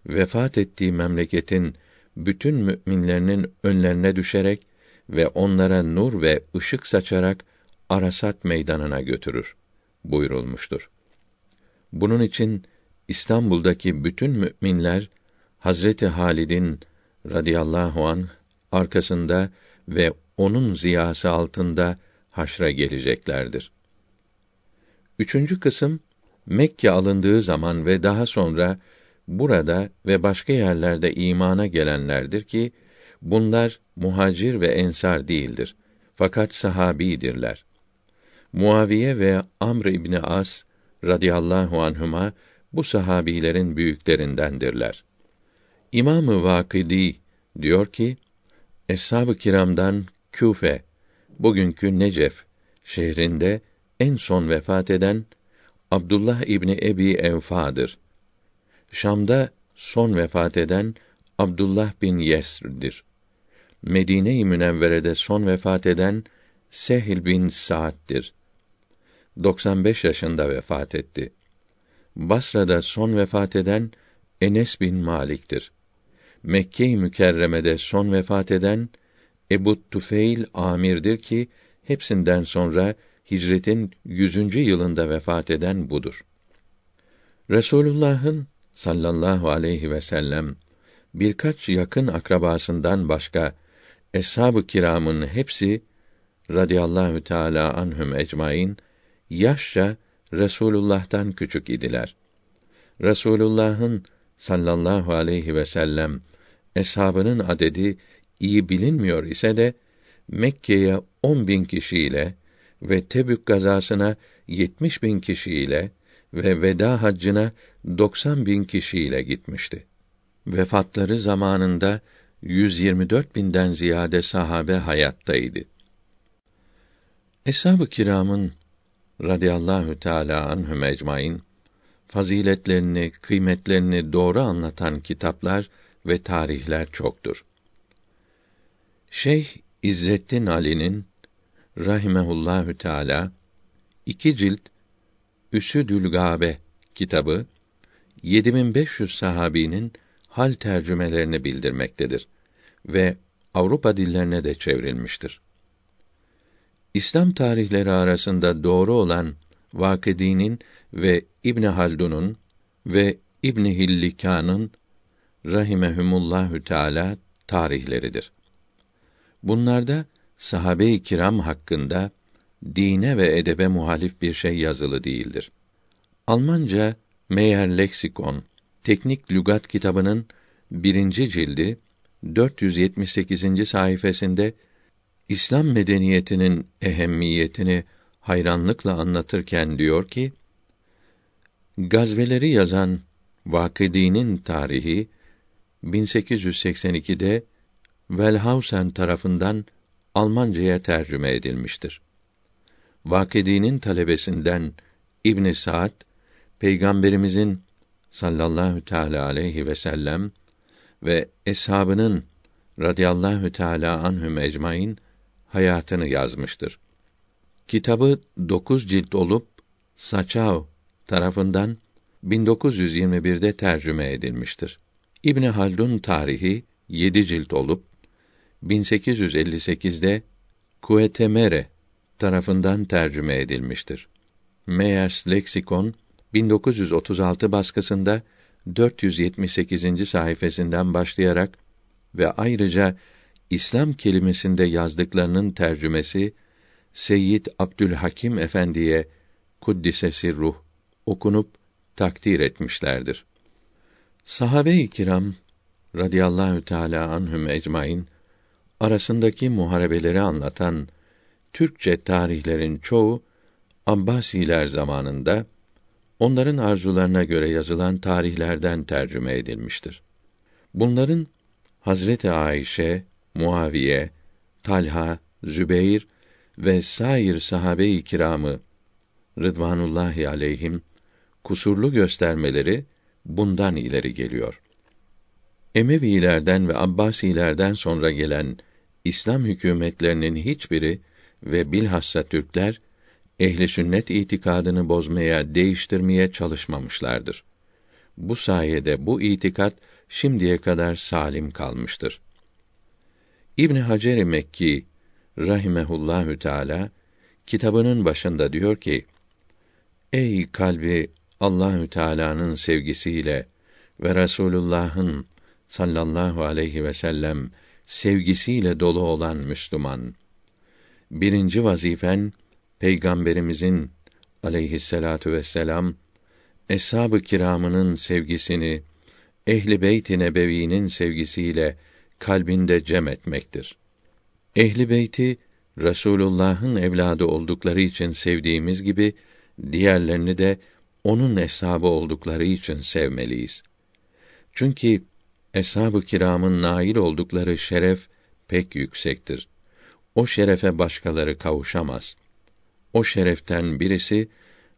vefat ettiği memleketin bütün müminlerinin önlerine düşerek ve onlara nur ve ışık saçarak Arasat meydanına götürür buyurulmuştur. Bunun için İstanbul'daki bütün müminler Hazreti Halid'in radıyallahu an arkasında ve onun ziyası altında haşra geleceklerdir. Üçüncü kısım Mekke alındığı zaman ve daha sonra burada ve başka yerlerde imana gelenlerdir ki bunlar muhacir ve ensar değildir. Fakat sahabidirler. Muaviye ve Amr İbni As radıyallahu anhuma bu sahabilerin büyüklerindendirler. İmamı Vakidi diyor ki, Eshab-ı Kiram'dan Küfe, bugünkü Necef şehrinde en son vefat eden Abdullah İbni Ebi Evfa'dır. Şam'da son vefat eden Abdullah bin Yesr'dir. Medine-i Münevvere'de son vefat eden Sehil bin Sa'd'dir. 95 yaşında vefat etti. Basra'da son vefat eden Enes bin Malik'tir. Mekke-i Mükerreme'de son vefat eden Ebu Tufeil Amir'dir ki hepsinden sonra hicretin yüzüncü yılında vefat eden budur. Resulullah'ın sallallahu aleyhi ve sellem birkaç yakın akrabasından başka eshab-ı kiramın hepsi radıyallahu teala anhum ecmaîn yaşça Resulullah'tan küçük idiler. Resulullah'ın sallallahu aleyhi ve sellem eshabının adedi iyi bilinmiyor ise de Mekke'ye on bin kişiyle ve Tebük gazasına yetmiş bin kişiyle ve veda haccına doksan bin kişiyle gitmişti. Vefatları zamanında 124 binden ziyade sahabe hayattaydı. Eshab-ı kiramın radıyallahu teala anhum ecmaîn faziletlerini, kıymetlerini doğru anlatan kitaplar ve tarihler çoktur. Şeyh İzzettin Ali'nin rahimehullahü teala iki cilt Üsüdül Gabe kitabı 7500 sahabinin hal tercümelerini bildirmektedir ve Avrupa dillerine de çevrilmiştir. İslam tarihleri arasında doğru olan Vakıdi'nin ve İbn Haldun'un ve İbn Hillikan'ın rahimehumullahü teala tarihleridir. Bunlarda sahabe-i kiram hakkında dine ve edebe muhalif bir şey yazılı değildir. Almanca Meyer Leksikon Teknik Lügat kitabının birinci cildi 478. sayfasında İslam medeniyetinin ehemmiyetini hayranlıkla anlatırken diyor ki: Gazveleri yazan Vakıdi'nin tarihi 1882'de Wellhausen tarafından Almancaya tercüme edilmiştir. Vakıdi'nin talebesinden İbn Saad Peygamberimizin sallallahu teala aleyhi ve sellem ve eshabının radıyallahu teala anhum ecmaîn hayatını yazmıştır. Kitabı dokuz cilt olup Saçav tarafından 1921'de tercüme edilmiştir. İbn Haldun tarihi yedi cilt olup 1858'de Kuetemere tarafından tercüme edilmiştir. Meyers Leksikon 1936 baskısında 478. sayfasından başlayarak ve ayrıca İslam kelimesinde yazdıklarının tercümesi Seyyid Abdülhakim Efendi'ye kuddisesi ruh okunup takdir etmişlerdir. Sahabe-i kiram radıyallahu teala anhum ecmaîn arasındaki muharebeleri anlatan Türkçe tarihlerin çoğu Abbasiler zamanında onların arzularına göre yazılan tarihlerden tercüme edilmiştir. Bunların Hazreti Ayşe, Muaviye, Talha, Zübeyr ve sair sahabe-i kiramı Rıdvanullahi aleyhim kusurlu göstermeleri bundan ileri geliyor. Emevilerden ve Abbasilerden sonra gelen İslam hükümetlerinin hiçbiri ve bilhassa Türkler ehli sünnet itikadını bozmaya, değiştirmeye çalışmamışlardır. Bu sayede bu itikat şimdiye kadar salim kalmıştır. İbn Hacer Mekki rahimehullahü teala kitabının başında diyor ki: Ey kalbi Allahü Teala'nın sevgisiyle ve Resulullah'ın sallallahu aleyhi ve sellem sevgisiyle dolu olan Müslüman. Birinci vazifen Peygamberimizin aleyhisselatu vesselam eshab-ı kiramının sevgisini ehli beyt-i nebevinin sevgisiyle kalbinde cem etmektir. Ehli beyti Resulullah'ın evladı oldukları için sevdiğimiz gibi diğerlerini de onun eshabı oldukları için sevmeliyiz. Çünkü eshab-ı kiramın nail oldukları şeref pek yüksektir. O şerefe başkaları kavuşamaz. O şereften birisi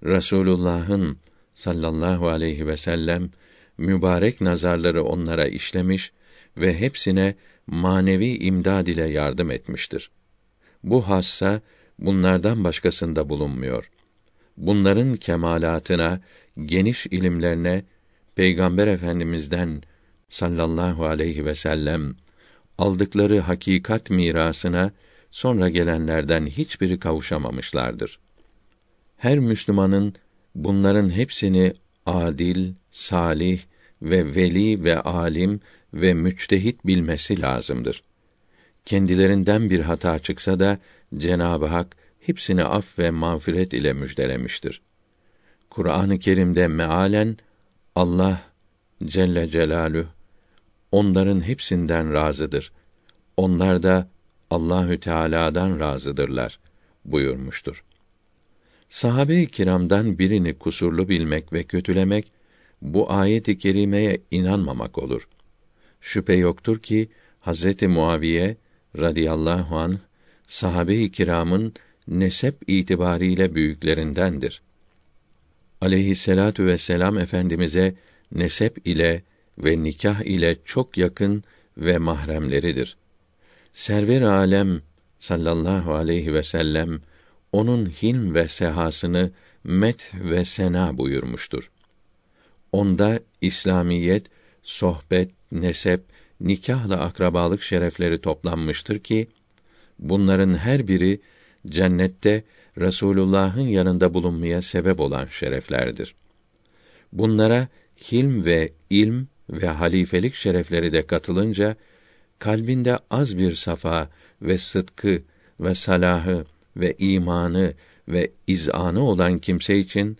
Resulullah'ın sallallahu aleyhi ve sellem mübarek nazarları onlara işlemiş ve hepsine manevi imdad ile yardım etmiştir. Bu hassa bunlardan başkasında bulunmuyor. Bunların kemalatına, geniş ilimlerine Peygamber Efendimizden sallallahu aleyhi ve sellem aldıkları hakikat mirasına sonra gelenlerden hiçbiri kavuşamamışlardır. Her Müslümanın bunların hepsini adil, salih ve veli ve alim ve müçtehit bilmesi lazımdır. Kendilerinden bir hata çıksa da Cenab-ı Hak hepsini af ve mağfiret ile müjdelemiştir. Kur'an-ı Kerim'de mealen Allah Celle Celalü onların hepsinden razıdır. Onlar da Allahü Teala'dan razıdırlar buyurmuştur. Sahabe-i kiramdan birini kusurlu bilmek ve kötülemek bu ayet-i kerimeye inanmamak olur. Şüphe yoktur ki Hazreti Muaviye radıyallahu an sahabe-i kiramın nesep itibariyle büyüklerindendir. Aleyhisselatu vesselam efendimize nesep ile ve nikah ile çok yakın ve mahremleridir. Server alem sallallahu aleyhi ve sellem onun hilm ve sehasını met ve sena buyurmuştur. Onda İslamiyet, sohbet, nesep, nikahla akrabalık şerefleri toplanmıştır ki bunların her biri cennette Resulullah'ın yanında bulunmaya sebep olan şereflerdir. Bunlara hilm ve ilm ve halifelik şerefleri de katılınca kalbinde az bir safa ve sıdkı ve salahı ve imanı ve izanı olan kimse için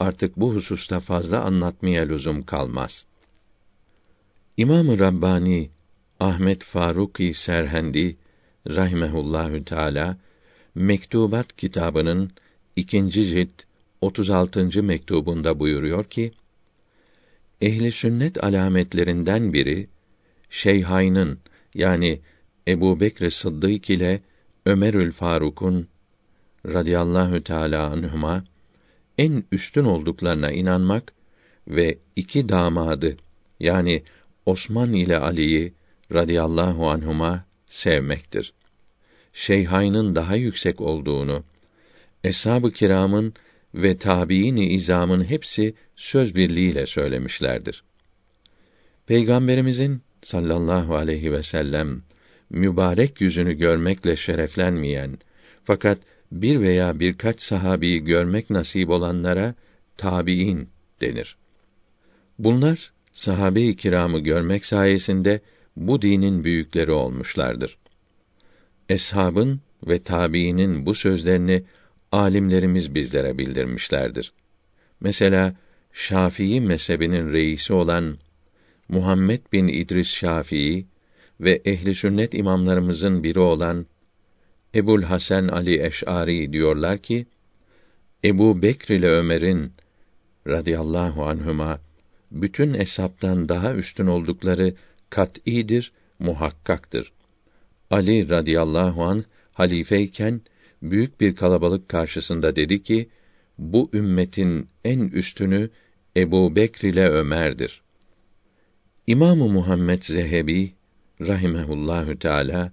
artık bu hususta fazla anlatmaya lüzum kalmaz. İmam-ı Rabbani Ahmet Faruki Serhendi rahimehullahü teala Mektubat kitabının ikinci cilt 36. mektubunda buyuruyor ki: Ehli sünnet alametlerinden biri Şeyhayn'ın yani Ebu Bekr Sıddık ile Ömerül Faruk'un radıyallahu teala anhuma en üstün olduklarına inanmak ve iki damadı yani Osman ile Ali'yi radıyallahu anhuma sevmektir. Şeyhayn'ın daha yüksek olduğunu, eshab-ı kiramın ve tabiini izamın hepsi söz birliğiyle söylemişlerdir. Peygamberimizin sallallahu aleyhi ve sellem mübarek yüzünü görmekle şereflenmeyen fakat bir veya birkaç sahabiyi görmek nasip olanlara tabiin denir. Bunlar sahabe-i kiramı görmek sayesinde bu dinin büyükleri olmuşlardır. Eshabın ve tabiinin bu sözlerini alimlerimiz bizlere bildirmişlerdir. Mesela Şafii mezhebinin reisi olan Muhammed bin İdris Şafii ve ehli sünnet imamlarımızın biri olan Ebul Hasan Ali Eş'ari diyorlar ki Ebu Bekr ile Ömer'in radıyallahu anhuma bütün hesaptan daha üstün oldukları kat'idir, muhakkaktır. Ali radıyallahu an halifeyken büyük bir kalabalık karşısında dedi ki: Bu ümmetin en üstünü Ebu Bekr ile Ömer'dir. İmamı Muhammed Zehebi rahimehullahü teala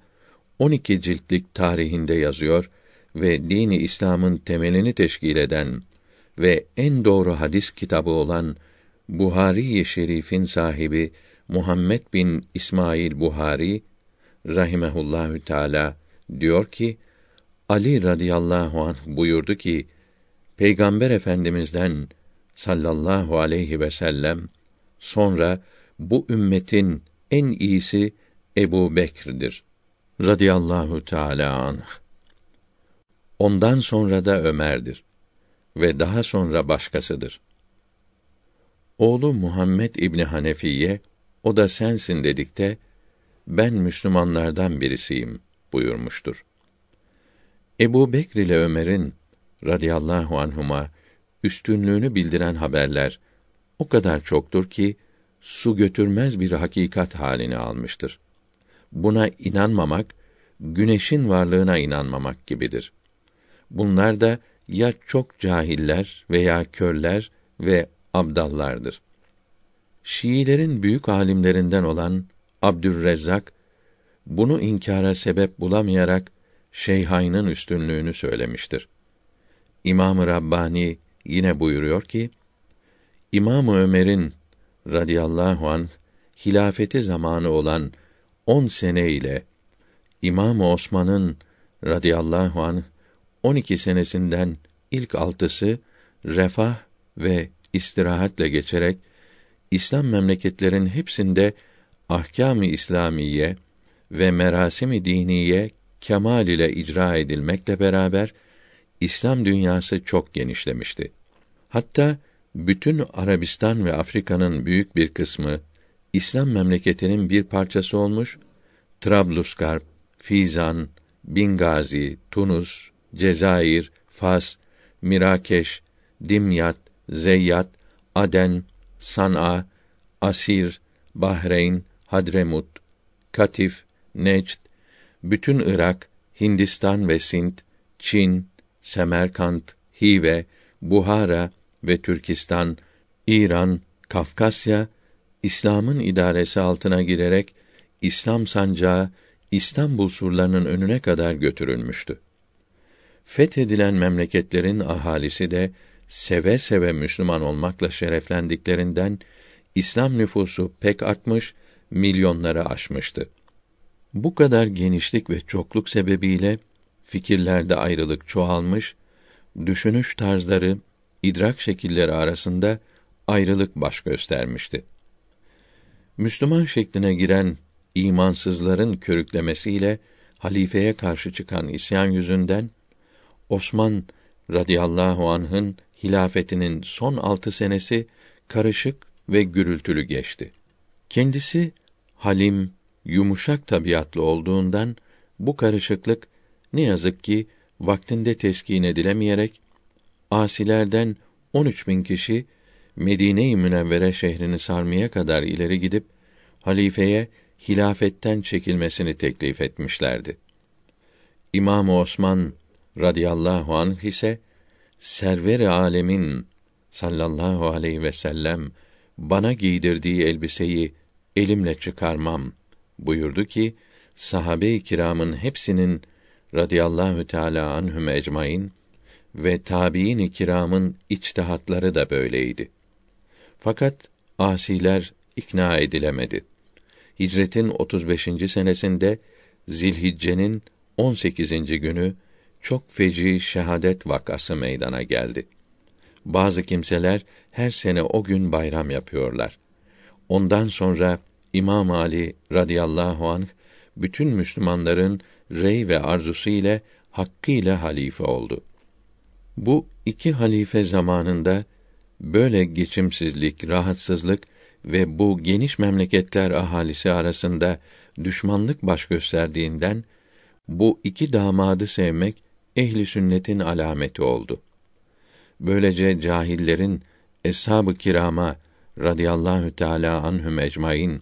12 ciltlik tarihinde yazıyor ve dini İslam'ın temelini teşkil eden ve en doğru hadis kitabı olan Buhari-i Şerif'in sahibi Muhammed bin İsmail Buhari rahimehullahü teala diyor ki Ali radıyallahu anh buyurdu ki Peygamber Efendimizden sallallahu aleyhi ve sellem sonra bu ümmetin en iyisi Ebu Bekir'dir. Radıyallahu teâlâ anh. Ondan sonra da Ömer'dir. Ve daha sonra başkasıdır. Oğlu Muhammed İbni Hanefiye, o da sensin dedikte, ben Müslümanlardan birisiyim buyurmuştur. Ebu Bekr ile Ömer'in radıyallahu anhuma üstünlüğünü bildiren haberler o kadar çoktur ki su götürmez bir hakikat halini almıştır. Buna inanmamak güneşin varlığına inanmamak gibidir. Bunlar da ya çok cahiller veya körler ve abdallardır. Şiilerin büyük alimlerinden olan Abdürrezzak bunu inkara sebep bulamayarak Şeyhayn'ın üstünlüğünü söylemiştir. İmam-ı Rabbani yine buyuruyor ki İmam Ömer'in radıyallahu an hilafeti zamanı olan on sene ile İmam Osman'ın radıyallahu an 12 senesinden ilk altısı refah ve istirahatle geçerek İslam memleketlerin hepsinde ahkâm-ı İslamiye ve merasim-i diniye kemal ile icra edilmekle beraber İslam dünyası çok genişlemişti. Hatta bütün Arabistan ve Afrika'nın büyük bir kısmı İslam memleketinin bir parçası olmuş. Trablusgarp, Fizan, Bingazi, Tunus, Cezayir, Fas, Mirakeş, Dimyat, Zeyyat, Aden, San'a, Asir, Bahreyn, Hadremut, Katif, Necd, bütün Irak, Hindistan ve Sint, Çin, Semerkant, Hive, Buhara ve Türkistan, İran, Kafkasya İslam'ın idaresi altına girerek İslam sancağı İstanbul surlarının önüne kadar götürülmüştü. Fethedilen memleketlerin ahalisi de seve seve Müslüman olmakla şereflendiklerinden İslam nüfusu pek artmış, milyonları aşmıştı. Bu kadar genişlik ve çokluk sebebiyle fikirlerde ayrılık çoğalmış, düşünüş tarzları, idrak şekilleri arasında ayrılık baş göstermişti. Müslüman şekline giren imansızların körüklemesiyle halifeye karşı çıkan isyan yüzünden Osman radıyallahu anh'ın hilafetinin son altı senesi karışık ve gürültülü geçti. Kendisi halim, yumuşak tabiatlı olduğundan bu karışıklık ne yazık ki vaktinde teskin edilemeyerek asilerden 13 bin kişi Medine-i Münevvere şehrini sarmaya kadar ileri gidip halifeye hilafetten çekilmesini teklif etmişlerdi. İmam Osman radıyallahu anh ise server-i alemin sallallahu aleyhi ve sellem bana giydirdiği elbiseyi elimle çıkarmam buyurdu ki sahabe-i kiramın hepsinin radıyallahu teala anhum ecmaîn ve tabiin-i kiramın içtihatları da böyleydi. Fakat asiler ikna edilemedi. Hicretin 35. senesinde Zilhicce'nin 18. günü çok feci şehadet vakası meydana geldi. Bazı kimseler her sene o gün bayram yapıyorlar. Ondan sonra İmam Ali radıyallahu anh bütün Müslümanların rey ve arzusu ile hakkıyla halife oldu. Bu iki halife zamanında böyle geçimsizlik, rahatsızlık ve bu geniş memleketler ahalisi arasında düşmanlık baş gösterdiğinden bu iki damadı sevmek ehli sünnetin alameti oldu. Böylece cahillerin eshab-ı kirama radıyallahu teala anhum ecmaîn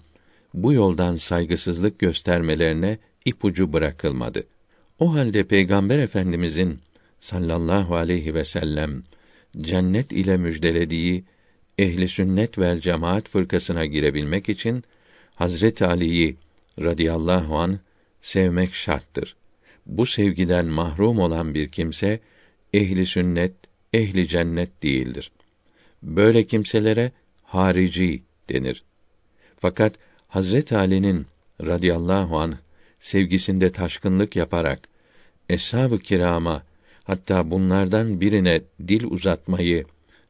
bu yoldan saygısızlık göstermelerine ipucu bırakılmadı. O halde Peygamber Efendimizin sallallahu aleyhi ve sellem cennet ile müjdelediği ehli sünnet vel cemaat fırkasına girebilmek için Hazret Ali'yi radıyallahu an sevmek şarttır. Bu sevgiden mahrum olan bir kimse ehli sünnet, ehli cennet değildir. Böyle kimselere harici denir. Fakat Hazret Ali'nin radıyallahu an sevgisinde taşkınlık yaparak eshab-ı kirama hatta bunlardan birine dil uzatmayı,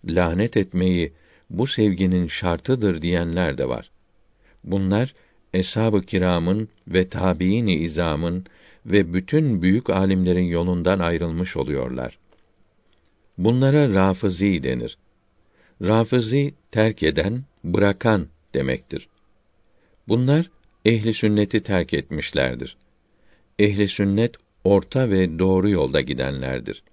lanet etmeyi bu sevginin şartıdır diyenler de var. Bunlar eshab-ı kiramın ve tabiini izamın ve bütün büyük alimlerin yolundan ayrılmış oluyorlar. Bunlara rafızi denir. Rafızi terk eden, bırakan demektir. Bunlar ehli sünneti terk etmişlerdir. Ehli sünnet orta ve doğru yolda gidenlerdir.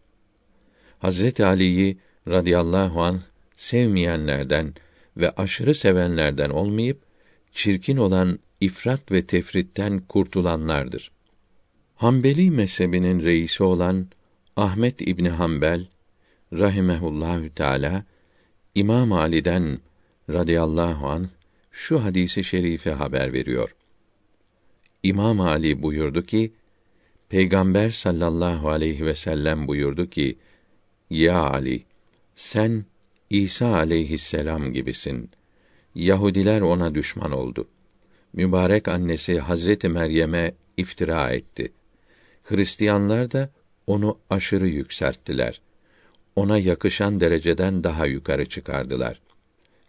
Hazret Ali'yi radıyallahu an sevmeyenlerden ve aşırı sevenlerden olmayıp çirkin olan ifrat ve tefritten kurtulanlardır. Hanbeli mezhebinin reisi olan Ahmet İbni Hanbel rahimehullahü teala İmam Ali'den radıyallahu an şu hadisi şerifi haber veriyor. İmam Ali buyurdu ki Peygamber sallallahu aleyhi ve sellem buyurdu ki Ya Ali sen İsa aleyhisselam gibisin. Yahudiler ona düşman oldu. Mübarek annesi Hazreti Meryem'e iftira etti. Hristiyanlar da onu aşırı yükselttiler. Ona yakışan dereceden daha yukarı çıkardılar.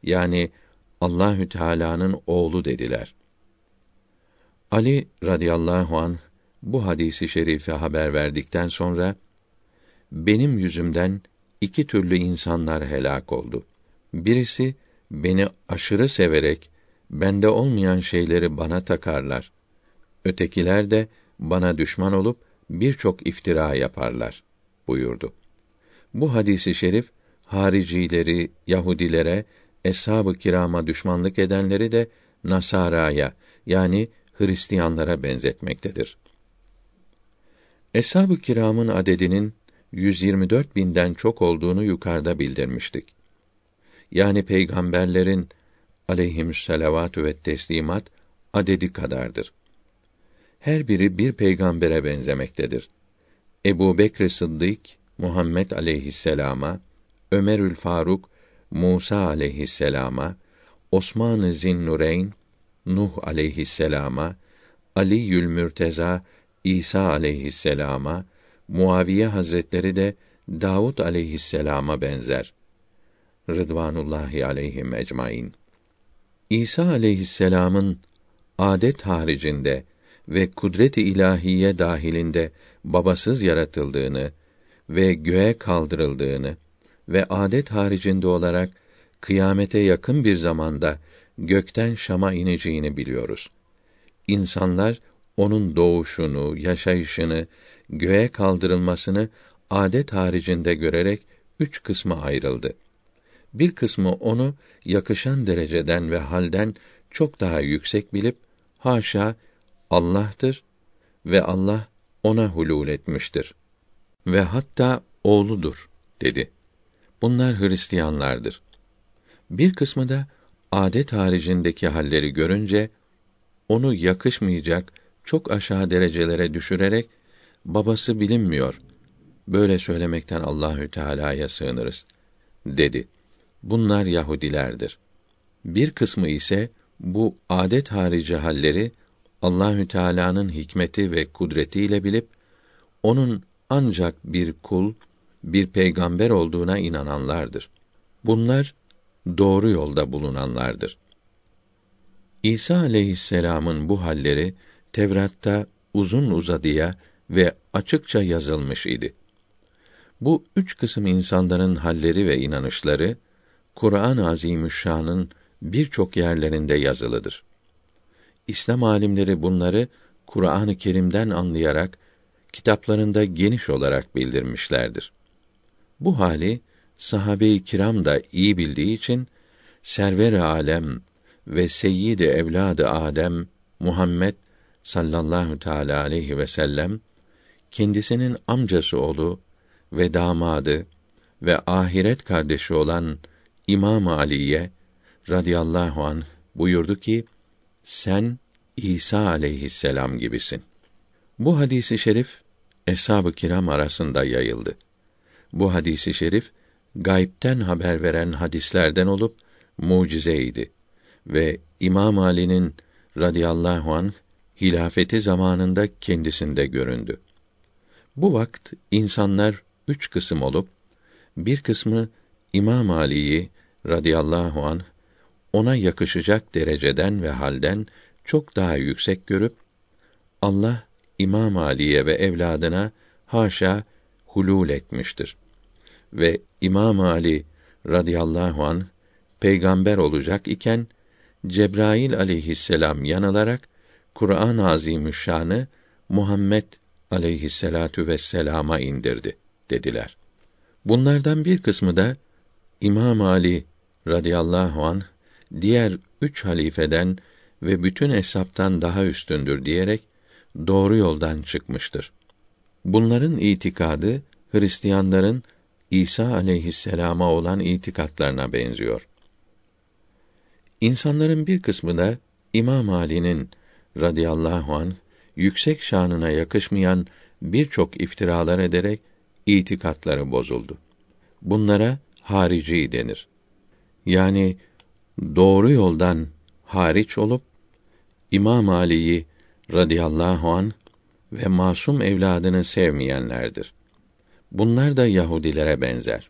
Yani Allahü Teala'nın oğlu dediler. Ali radıyallahu an bu hadisi şerifi haber verdikten sonra benim yüzümden iki türlü insanlar helak oldu. Birisi beni aşırı severek bende olmayan şeyleri bana takarlar. Ötekiler de bana düşman olup birçok iftira yaparlar buyurdu. Bu hadisi şerif haricileri, Yahudilere, eshab-ı kirama düşmanlık edenleri de Nasara'ya yani Hristiyanlara benzetmektedir. Eshab-ı kiramın adedinin 124 binden çok olduğunu yukarıda bildirmiştik. Yani peygamberlerin aleyhimüsselavatü ve teslimat adedi kadardır. Her biri bir peygambere benzemektedir. Ebu Bekr Sıddık, Muhammed aleyhisselama, Ömerül Faruk, Musa aleyhisselama, Osman-ı Zinnureyn, Nuh aleyhisselama, Ali Yülmürteza, İsa aleyhisselama, Muaviye Hazretleri de Davud aleyhisselama benzer. Rıdvanullahi aleyhim ecmaîn. İsa aleyhisselamın adet haricinde ve kudret-i ilahiye dahilinde babasız yaratıldığını ve göğe kaldırıldığını ve adet haricinde olarak kıyamete yakın bir zamanda gökten Şam'a ineceğini biliyoruz. İnsanlar onun doğuşunu, yaşayışını, göğe kaldırılmasını adet haricinde görerek üç kısma ayrıldı. Bir kısmı onu yakışan dereceden ve halden çok daha yüksek bilip haşa Allah'tır ve Allah ona hulul etmiştir ve hatta oğludur dedi. Bunlar Hristiyanlardır. Bir kısmı da adet haricindeki halleri görünce onu yakışmayacak çok aşağı derecelere düşürerek babası bilinmiyor. Böyle söylemekten Allahü Teala'ya sığınırız dedi. Bunlar Yahudilerdir. Bir kısmı ise bu adet harici halleri Allahü Teala'nın hikmeti ve kudretiyle bilip onun ancak bir kul, bir peygamber olduğuna inananlardır. Bunlar doğru yolda bulunanlardır. İsa aleyhisselam'ın bu halleri Tevrat'ta uzun uzadıya ve açıkça yazılmış idi. Bu üç kısım insanların halleri ve inanışları Kur'an-ı Azimüşşan'ın birçok yerlerinde yazılıdır. İslam alimleri bunları Kur'an-ı Kerim'den anlayarak kitaplarında geniş olarak bildirmişlerdir. Bu hali sahabe-i kiram da iyi bildiği için server alem ve seyyid evladı Adem Muhammed sallallahu teala aleyhi ve sellem kendisinin amcası oğlu ve damadı ve ahiret kardeşi olan İmam Ali'ye radıyallahu an buyurdu ki sen İsa aleyhisselam gibisin. Bu hadisi şerif eshab-ı kiram arasında yayıldı. Bu hadisi şerif gaybten haber veren hadislerden olup mucizeydi ve İmam Ali'nin radıyallahu anh hilafeti zamanında kendisinde göründü. Bu vakt insanlar üç kısım olup bir kısmı İmam Ali'yi radıyallahu anh ona yakışacak dereceden ve halden çok daha yüksek görüp Allah İmam Ali'ye ve evladına haşa hulul etmiştir. Ve İmam Ali radıyallahu an peygamber olacak iken Cebrail aleyhisselam yanılarak Kur'an-ı Azimüşşan'ı Muhammed aleyhisselatu vesselama indirdi dediler. Bunlardan bir kısmı da İmam Ali radıyallahu an diğer üç halifeden ve bütün hesaptan daha üstündür diyerek doğru yoldan çıkmıştır. Bunların itikadı Hristiyanların İsa aleyhisselama olan itikatlarına benziyor. İnsanların bir kısmı da İmam Ali'nin radıyallahu an yüksek şanına yakışmayan birçok iftiralar ederek itikatları bozuldu. Bunlara harici denir. Yani doğru yoldan hariç olup İmam Ali'yi radıyallahu an ve masum evladını sevmeyenlerdir. Bunlar da Yahudilere benzer.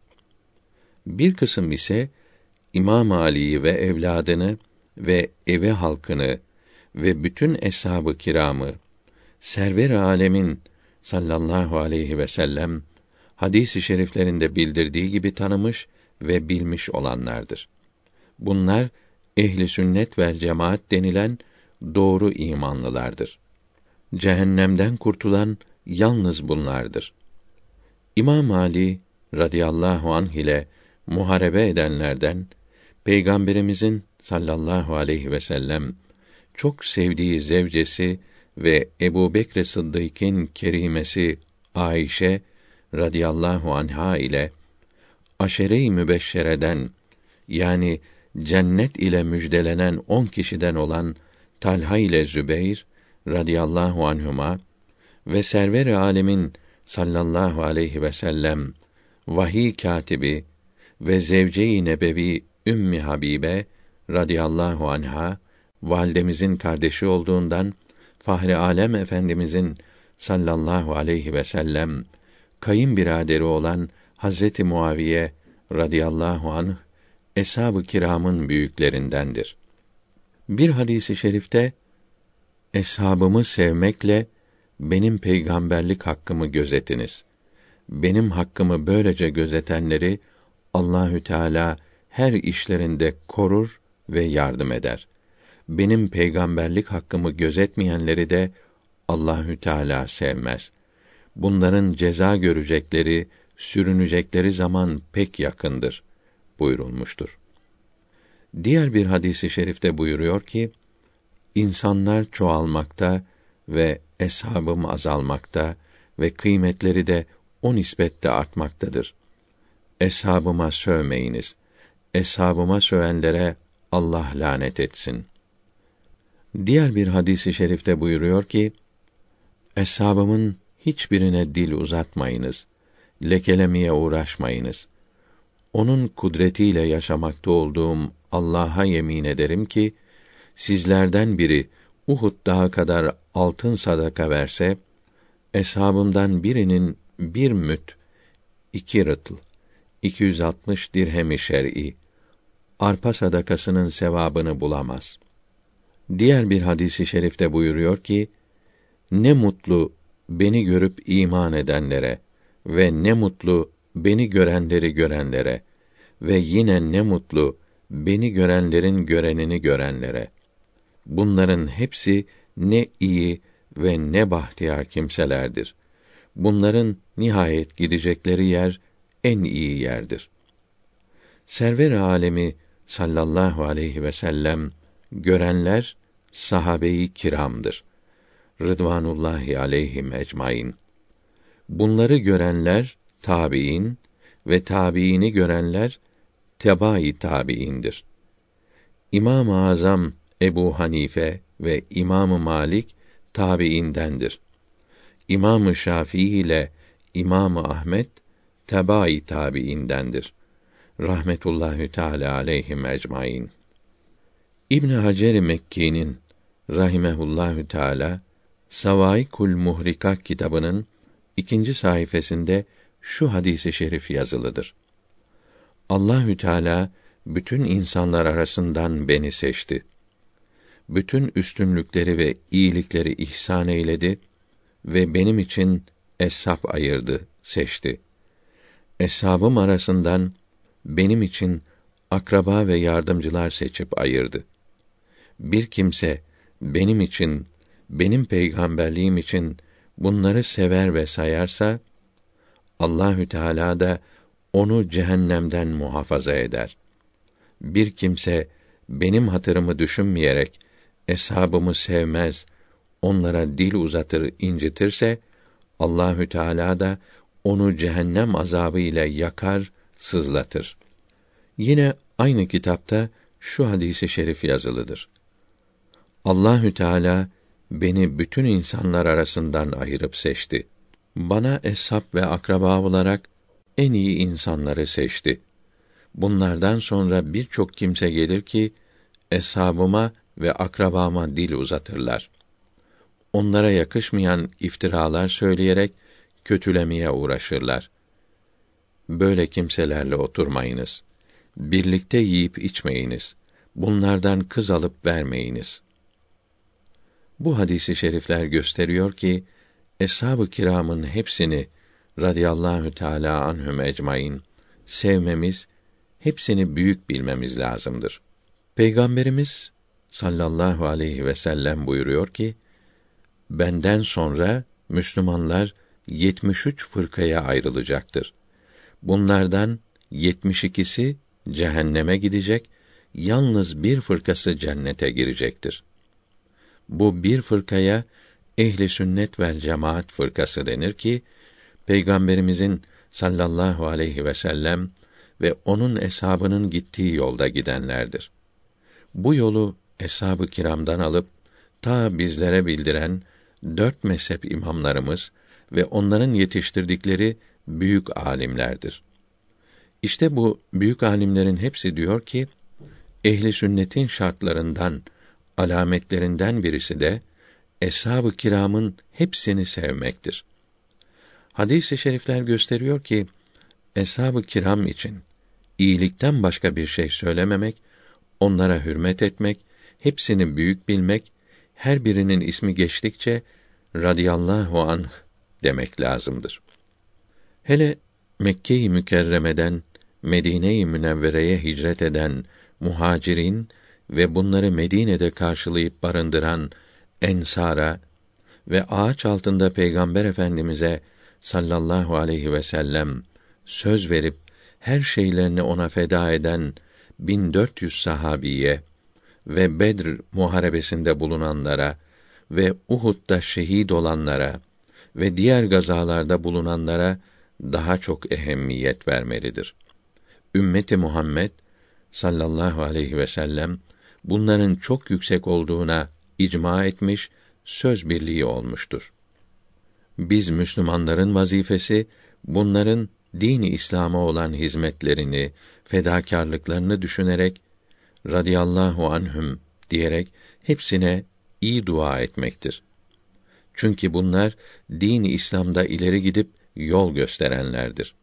Bir kısım ise İmam Ali'yi ve evladını ve evi halkını ve bütün eshab-ı kiramı server alemin sallallahu aleyhi ve sellem hadis-i şeriflerinde bildirdiği gibi tanımış ve bilmiş olanlardır. Bunlar ehli sünnet vel cemaat denilen doğru imanlılardır. Cehennemden kurtulan yalnız bunlardır. İmam Ali radıyallahu anh ile muharebe edenlerden Peygamberimizin sallallahu aleyhi ve sellem çok sevdiği zevcesi ve Ebu Bekr Sıddık'ın kerimesi Ayşe radıyallahu anha ile aşere-i mübeşşereden yani cennet ile müjdelenen on kişiden olan Talha ile Zübeyr radıyallahu anhuma ve server alemin sallallahu aleyhi ve sellem vahiy katibi ve zevce-i nebevi Ümmi Habibe radıyallahu anha validemizin kardeşi olduğundan Fahri Alem Efendimizin sallallahu aleyhi ve sellem kayınbiraderi olan Hazreti Muaviye radıyallahu anh eshab-ı kiramın büyüklerindendir. Bir hadisi şerifte eshabımı sevmekle benim peygamberlik hakkımı gözetiniz. Benim hakkımı böylece gözetenleri Allahü Teala her işlerinde korur ve yardım eder. Benim peygamberlik hakkımı gözetmeyenleri de Allahü Teala sevmez. Bunların ceza görecekleri, sürünecekleri zaman pek yakındır buyurulmuştur. Diğer bir hadisi şerifte buyuruyor ki: İnsanlar çoğalmakta ve eshabım azalmakta ve kıymetleri de o nispette artmaktadır. Eshabıma sövmeyiniz. Eshabıma sövenlere Allah lanet etsin. Diğer bir hadisi şerifte buyuruyor ki: Eshabımın hiçbirine dil uzatmayınız. Lekelemeye uğraşmayınız. Onun kudretiyle yaşamakta olduğum Allah'a yemin ederim ki sizlerden biri Uhud dağı kadar altın sadaka verse, eshabımdan birinin bir müt, iki rıtl, 260 dirhem-i şer'i, arpa sadakasının sevabını bulamaz. Diğer bir hadisi şerifte buyuruyor ki, ne mutlu beni görüp iman edenlere ve ne mutlu beni görenleri görenlere ve yine ne mutlu beni görenlerin görenini görenlere. Bunların hepsi ne iyi ve ne bahtiyar kimselerdir. Bunların nihayet gidecekleri yer en iyi yerdir. Server alemi sallallahu aleyhi ve sellem görenler sahabeyi kiramdır. Rıdvanullahi aleyhim ecmaîn. Bunları görenler tabiin ve tabiini görenler tebai tabiindir. İmam-ı Azam Ebu Hanife ve İmam-ı Malik tabiindendir. İmam-ı Şafii ile İmam-ı Ahmet tebai tabiindendir. Rahmetullahi Teala aleyhim ecmaîn. İbn Hacer Mekki'nin rahimehullahü teala Savaikul Muhrika kitabının ikinci sayfasında şu hadisi şerif yazılıdır. Allahü Teala bütün insanlar arasından beni seçti. Bütün üstünlükleri ve iyilikleri ihsan eyledi ve benim için eshab ayırdı, seçti. Eshabım arasından benim için akraba ve yardımcılar seçip ayırdı. Bir kimse benim için, benim peygamberliğim için bunları sever ve sayarsa Allahü Teala da onu cehennemden muhafaza eder. Bir kimse benim hatırımı düşünmeyerek eshabımı sevmez, onlara dil uzatır, incitirse Allahü Teala da onu cehennem azabı ile yakar, sızlatır. Yine aynı kitapta şu hadisi şerif yazılıdır. Allahü Teala beni bütün insanlar arasından ayırıp seçti. Bana eshab ve akraba olarak en iyi insanları seçti. Bunlardan sonra birçok kimse gelir ki eshabıma ve akrabama dil uzatırlar. Onlara yakışmayan iftiralar söyleyerek kötülemeye uğraşırlar. Böyle kimselerle oturmayınız. Birlikte yiyip içmeyiniz. Bunlardan kız alıp vermeyiniz. Bu hadisi şerifler gösteriyor ki eshab-ı kiramın hepsini radıyallahu teala anhum ecmaîn sevmemiz, hepsini büyük bilmemiz lazımdır. Peygamberimiz sallallahu aleyhi ve sellem buyuruyor ki: Benden sonra Müslümanlar 73 fırkaya ayrılacaktır. Bunlardan 72'si cehenneme gidecek, yalnız bir fırkası cennete girecektir. Bu bir fırkaya ehli sünnet vel cemaat fırkası denir ki Peygamberimizin sallallahu aleyhi ve sellem ve onun eshabının gittiği yolda gidenlerdir. Bu yolu eshab-ı kiramdan alıp ta bizlere bildiren dört mezhep imamlarımız ve onların yetiştirdikleri büyük alimlerdir. İşte bu büyük alimlerin hepsi diyor ki ehli sünnetin şartlarından, alametlerinden birisi de eshab-ı kiramın hepsini sevmektir. Hadis-i şerifler gösteriyor ki eshab-ı kiram için iyilikten başka bir şey söylememek, onlara hürmet etmek, hepsini büyük bilmek, her birinin ismi geçtikçe radıyallahu anh demek lazımdır. Hele Mekke-i Mükerreme'den Medine-i Münevvere'ye hicret eden muhacirin ve bunları Medine'de karşılayıp barındıran ensara ve ağaç altında Peygamber Efendimize sallallahu aleyhi ve sellem söz verip her şeylerini ona feda eden 1400 sahabiye ve Bedr muharebesinde bulunanlara ve Uhud'da şehit olanlara ve diğer gazalarda bulunanlara daha çok ehemmiyet vermelidir. Ümmeti Muhammed sallallahu aleyhi ve sellem bunların çok yüksek olduğuna icma etmiş, söz birliği olmuştur. Biz Müslümanların vazifesi bunların dini İslam'a olan hizmetlerini, fedakarlıklarını düşünerek radıyallahu anhüm diyerek hepsine iyi dua etmektir. Çünkü bunlar dini İslam'da ileri gidip yol gösterenlerdir.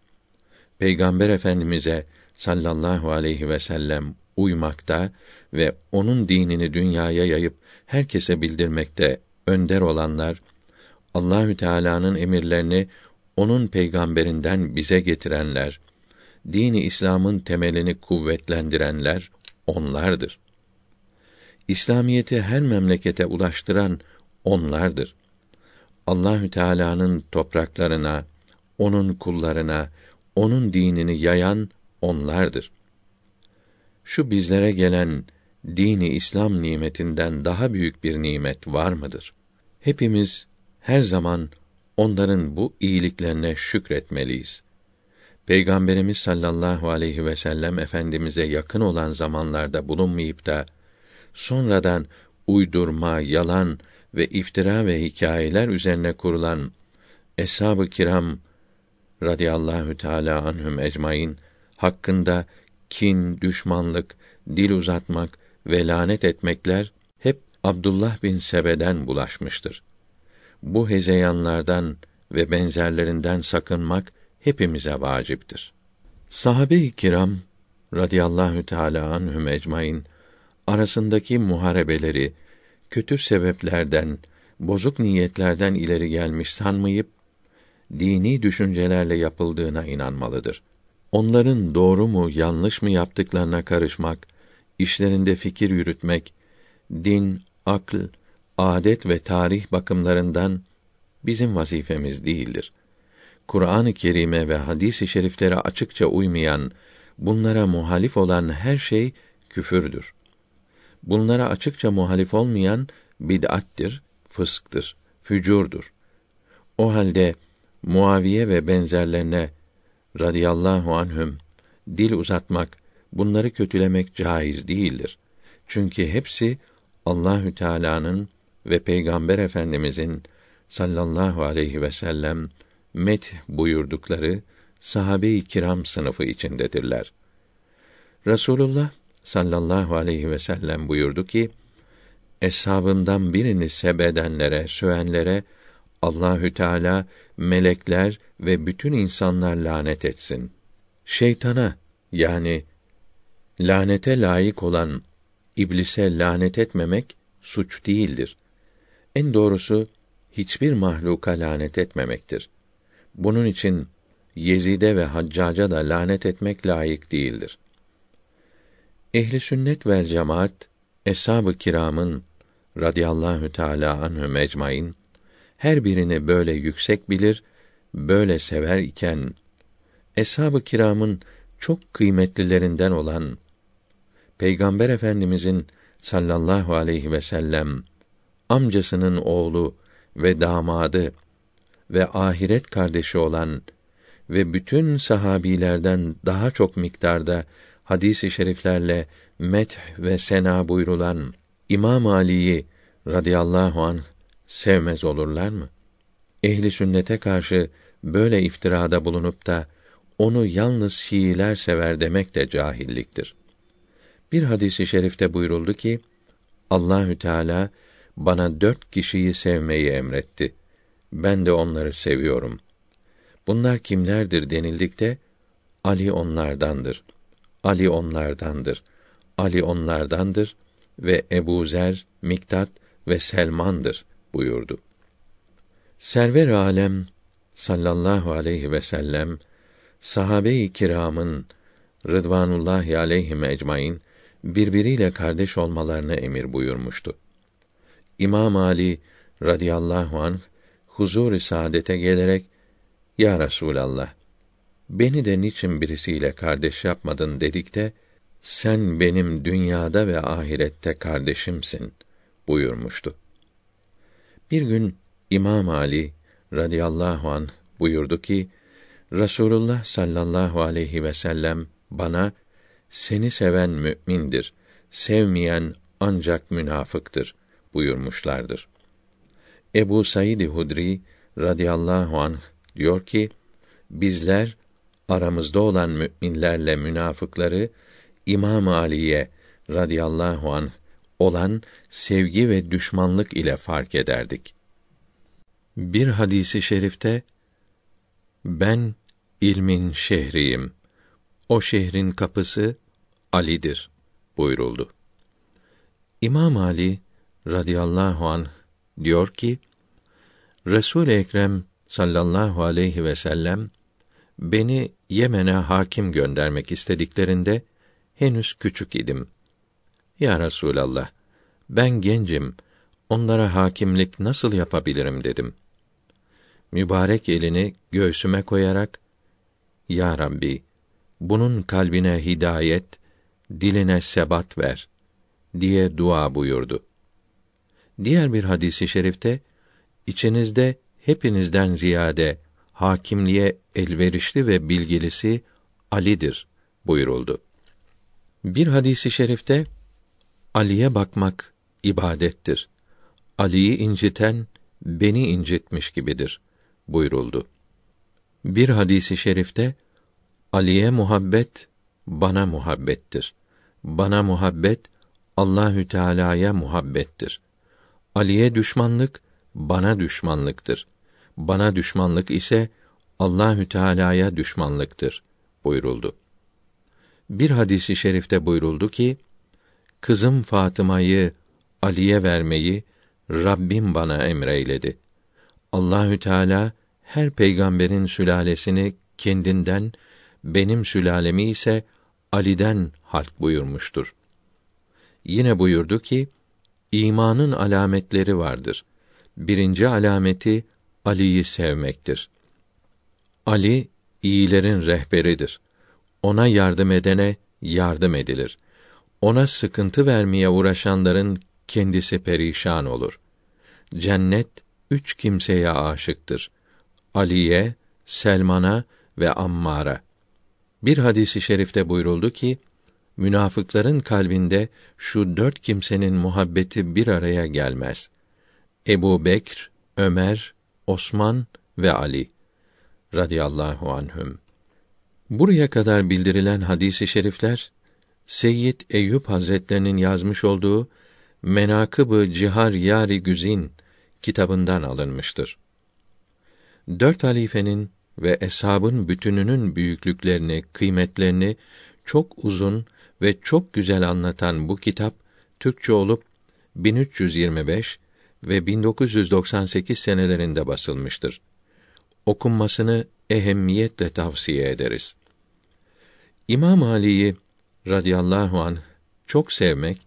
Peygamber Efendimize sallallahu aleyhi ve sellem uymakta ve onun dinini dünyaya yayıp herkese bildirmekte önder olanlar Allahü Teala'nın emirlerini onun peygamberinden bize getirenler, dini İslam'ın temelini kuvvetlendirenler onlardır. İslamiyeti her memlekete ulaştıran onlardır. Allahü Teala'nın topraklarına, onun kullarına, onun dinini yayan onlardır. Şu bizlere gelen dini İslam nimetinden daha büyük bir nimet var mıdır? Hepimiz her zaman onların bu iyiliklerine şükretmeliyiz. Peygamberimiz sallallahu aleyhi ve sellem efendimize yakın olan zamanlarda bulunmayıp da sonradan uydurma, yalan ve iftira ve hikayeler üzerine kurulan eshab-ı kiram radıyallahu teala anhum ecmaîn hakkında kin, düşmanlık, dil uzatmak ve lanet etmekler hep Abdullah bin Sebe'den bulaşmıştır. Bu hezeyanlardan ve benzerlerinden sakınmak hepimize vaciptir. Sahabe-i kiram radıyallahu teala anhum ecmaîn arasındaki muharebeleri kötü sebeplerden, bozuk niyetlerden ileri gelmiş sanmayıp dini düşüncelerle yapıldığına inanmalıdır. Onların doğru mu, yanlış mı yaptıklarına karışmak, işlerinde fikir yürütmek, din, akl, adet ve tarih bakımlarından bizim vazifemiz değildir. Kur'an-ı Kerim'e ve hadis-i şeriflere açıkça uymayan, bunlara muhalif olan her şey küfürdür. Bunlara açıkça muhalif olmayan bid'attir, fısktır, fücurdur. O halde Muaviye ve benzerlerine radıyallahu anhüm dil uzatmak, bunları kötülemek caiz değildir. Çünkü hepsi Allahü Teala'nın ve Peygamber Efendimizin sallallahu aleyhi ve sellem met buyurdukları sahabe-i kiram sınıfı içindedirler. Resulullah sallallahu aleyhi ve sellem buyurdu ki: Eshabımdan birini sebedenlere, sövenlere Allahü Teala melekler ve bütün insanlar lanet etsin. Şeytana yani lanete layık olan iblise lanet etmemek suç değildir. En doğrusu hiçbir mahluka lanet etmemektir. Bunun için Yezide ve Haccaca da lanet etmek layık değildir. Ehli sünnet vel cemaat eshab-ı kiramın radıyallahu teala anhü mecmain her birini böyle yüksek bilir, böyle sever iken eshab-ı kiramın çok kıymetlilerinden olan Peygamber Efendimizin sallallahu aleyhi ve sellem amcasının oğlu ve damadı ve ahiret kardeşi olan ve bütün sahabilerden daha çok miktarda hadis-i şeriflerle meth ve sena buyrulan İmam Ali'yi radıyallahu an sevmez olurlar mı? Ehli sünnete karşı böyle iftirada bulunup da onu yalnız Şiiler sever demek de cahilliktir. Bir hadisi şerifte buyuruldu ki Allahü Teala bana dört kişiyi sevmeyi emretti. Ben de onları seviyorum. Bunlar kimlerdir denildikte Ali onlardandır. Ali onlardandır. Ali onlardandır ve Ebu Zer, Miktat ve Selman'dır buyurdu. Server alem sallallahu aleyhi ve sellem sahabe-i kiramın Rıdvanullahi aleyhim ecmaîn birbiriyle kardeş olmalarını emir buyurmuştu. İmam Ali radıyallahu anh huzur-i saadete gelerek Ya Resulallah beni de niçin birisiyle kardeş yapmadın dedikte sen benim dünyada ve ahirette kardeşimsin buyurmuştu. Bir gün İmam Ali radıyallahu an buyurdu ki Rasulullah sallallahu aleyhi ve sellem bana seni seven mümindir, sevmeyen ancak münafıktır buyurmuşlardır. Ebu Said Hudri radıyallahu anh diyor ki bizler aramızda olan müminlerle münafıkları İmam Ali'ye radıyallahu an olan sevgi ve düşmanlık ile fark ederdik. Bir hadisi şerifte ben ilmin şehriyim. O şehrin kapısı Ali'dir buyuruldu. İmam Ali radıyallahu an diyor ki Resul Ekrem sallallahu aleyhi ve sellem beni Yemen'e hakim göndermek istediklerinde henüz küçük idim. Ya Resulallah, ben gencim, onlara hakimlik nasıl yapabilirim dedim. Mübarek elini göğsüme koyarak, Ya Rabbi, bunun kalbine hidayet, diline sebat ver diye dua buyurdu. Diğer bir hadisi şerifte içinizde hepinizden ziyade hakimliğe elverişli ve bilgilisi Ali'dir buyuruldu. Bir hadisi şerifte Ali'ye bakmak ibadettir. Ali'yi inciten beni incitmiş gibidir buyuruldu. Bir hadisi şerifte Ali'ye muhabbet bana muhabbettir. Bana muhabbet Allahü Teala'ya muhabbettir. Ali'ye düşmanlık bana düşmanlıktır. Bana düşmanlık ise Allahü Teala'ya düşmanlıktır buyuruldu. Bir hadisi şerifte buyuruldu ki kızım Fatıma'yı Ali'ye vermeyi Rabbim bana emreyledi. Allahü Teala her peygamberin sülalesini kendinden, benim sülalemi ise Ali'den halk buyurmuştur. Yine buyurdu ki, imanın alametleri vardır. Birinci alameti Ali'yi sevmektir. Ali iyilerin rehberidir. Ona yardım edene yardım edilir. Ona sıkıntı vermeye uğraşanların kendisi perişan olur. Cennet üç kimseye aşıktır. Aliye, Selman'a ve Ammar'a. Bir hadisi şerifte buyuruldu ki, münafıkların kalbinde şu dört kimsenin muhabbeti bir araya gelmez. Ebu Bekr, Ömer, Osman ve Ali radıyallahu anhüm. Buraya kadar bildirilen hadisi şerifler Seyyid Eyüp Hazretlerinin yazmış olduğu Menakıb-ı Cihar Yari Güzin kitabından alınmıştır. Dört halifenin ve eshabın bütününün büyüklüklerini, kıymetlerini çok uzun ve çok güzel anlatan bu kitap Türkçe olup 1325 ve 1998 senelerinde basılmıştır. Okunmasını ehemmiyetle tavsiye ederiz. İmam Ali'yi radıyallahu an çok sevmek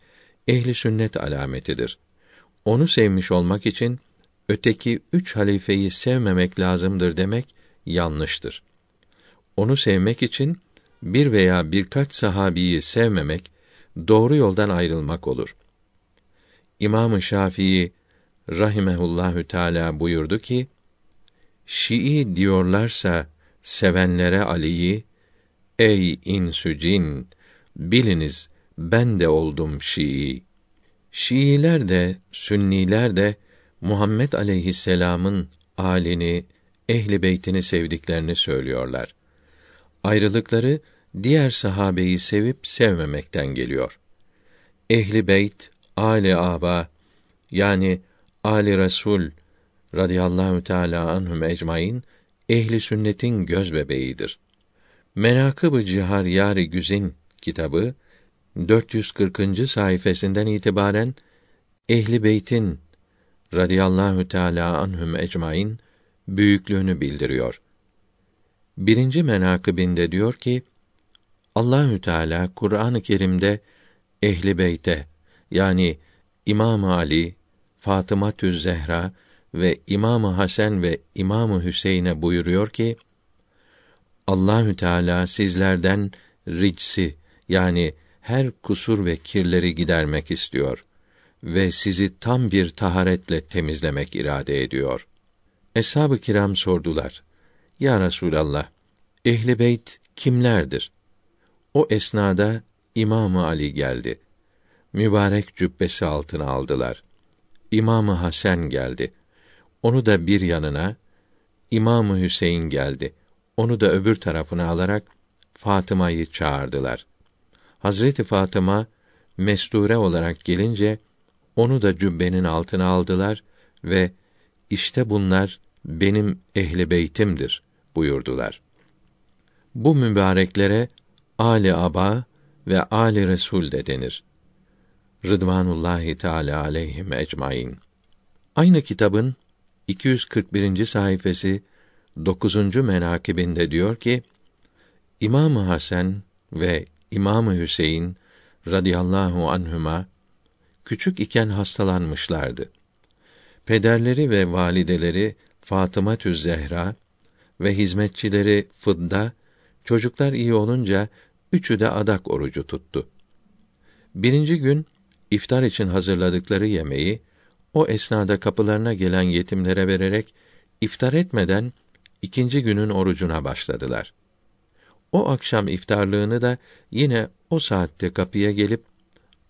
ehli sünnet alametidir. Onu sevmiş olmak için öteki üç halifeyi sevmemek lazımdır demek yanlıştır. Onu sevmek için bir veya birkaç sahabiyi sevmemek doğru yoldan ayrılmak olur. İmam-ı Şafii rahimehullahü teala buyurdu ki: Şii diyorlarsa sevenlere Ali'yi ey insü cin biliniz ben de oldum Şii. Şiiler de Sünniler de Muhammed aleyhisselam'ın alini, ehli beytini sevdiklerini söylüyorlar. Ayrılıkları diğer sahabeyi sevip sevmemekten geliyor. Ehli beyt, âli aba yani âli Resul radıyallahu teala anhum ecmaîn ehli sünnetin göz bebeğidir. Menakıb-ı Cihar Yari Güzin kitabı 440. sayfasından itibaren Ehli Beyt'in radıyallahu teala anhum ecmaîn büyüklüğünü bildiriyor. Birinci menakibinde diyor ki Allahü Teala Kur'an-ı Kerim'de Ehli Beyt'e yani İmam Ali, Fatıma Tüz Zehra ve İmamı Hasan ve İmamı Hüseyin'e buyuruyor ki Allahü Teala sizlerden ricsi yani her kusur ve kirleri gidermek istiyor ve sizi tam bir taharetle temizlemek irade ediyor. Eshab-ı kiram sordular. Ya Resulallah, ehli beyt kimlerdir? O esnada İmamı Ali geldi. Mübarek cübbesi altına aldılar. İmamı Hasan geldi. Onu da bir yanına, İmamı Hüseyin geldi. Onu da öbür tarafına alarak Fatıma'yı çağırdılar. Hazreti Fatıma mesture olarak gelince onu da cübbenin altına aldılar ve işte bunlar benim ehli beytimdir buyurdular. Bu mübareklere Ali Aba ve Ali Resul de denir. Rıdvanullahi Teala aleyhim ecmaîn. Aynı kitabın 241. sayfası 9. menakibinde diyor ki: İmam Hasan ve İmam Hüseyin radıyallahu anhuma küçük iken hastalanmışlardı. Pederleri ve valideleri Fatıma Tüz Zehra ve hizmetçileri Fıdda çocuklar iyi olunca üçü de adak orucu tuttu. Birinci gün iftar için hazırladıkları yemeği o esnada kapılarına gelen yetimlere vererek iftar etmeden ikinci günün orucuna başladılar. O akşam iftarlığını da yine o saatte kapıya gelip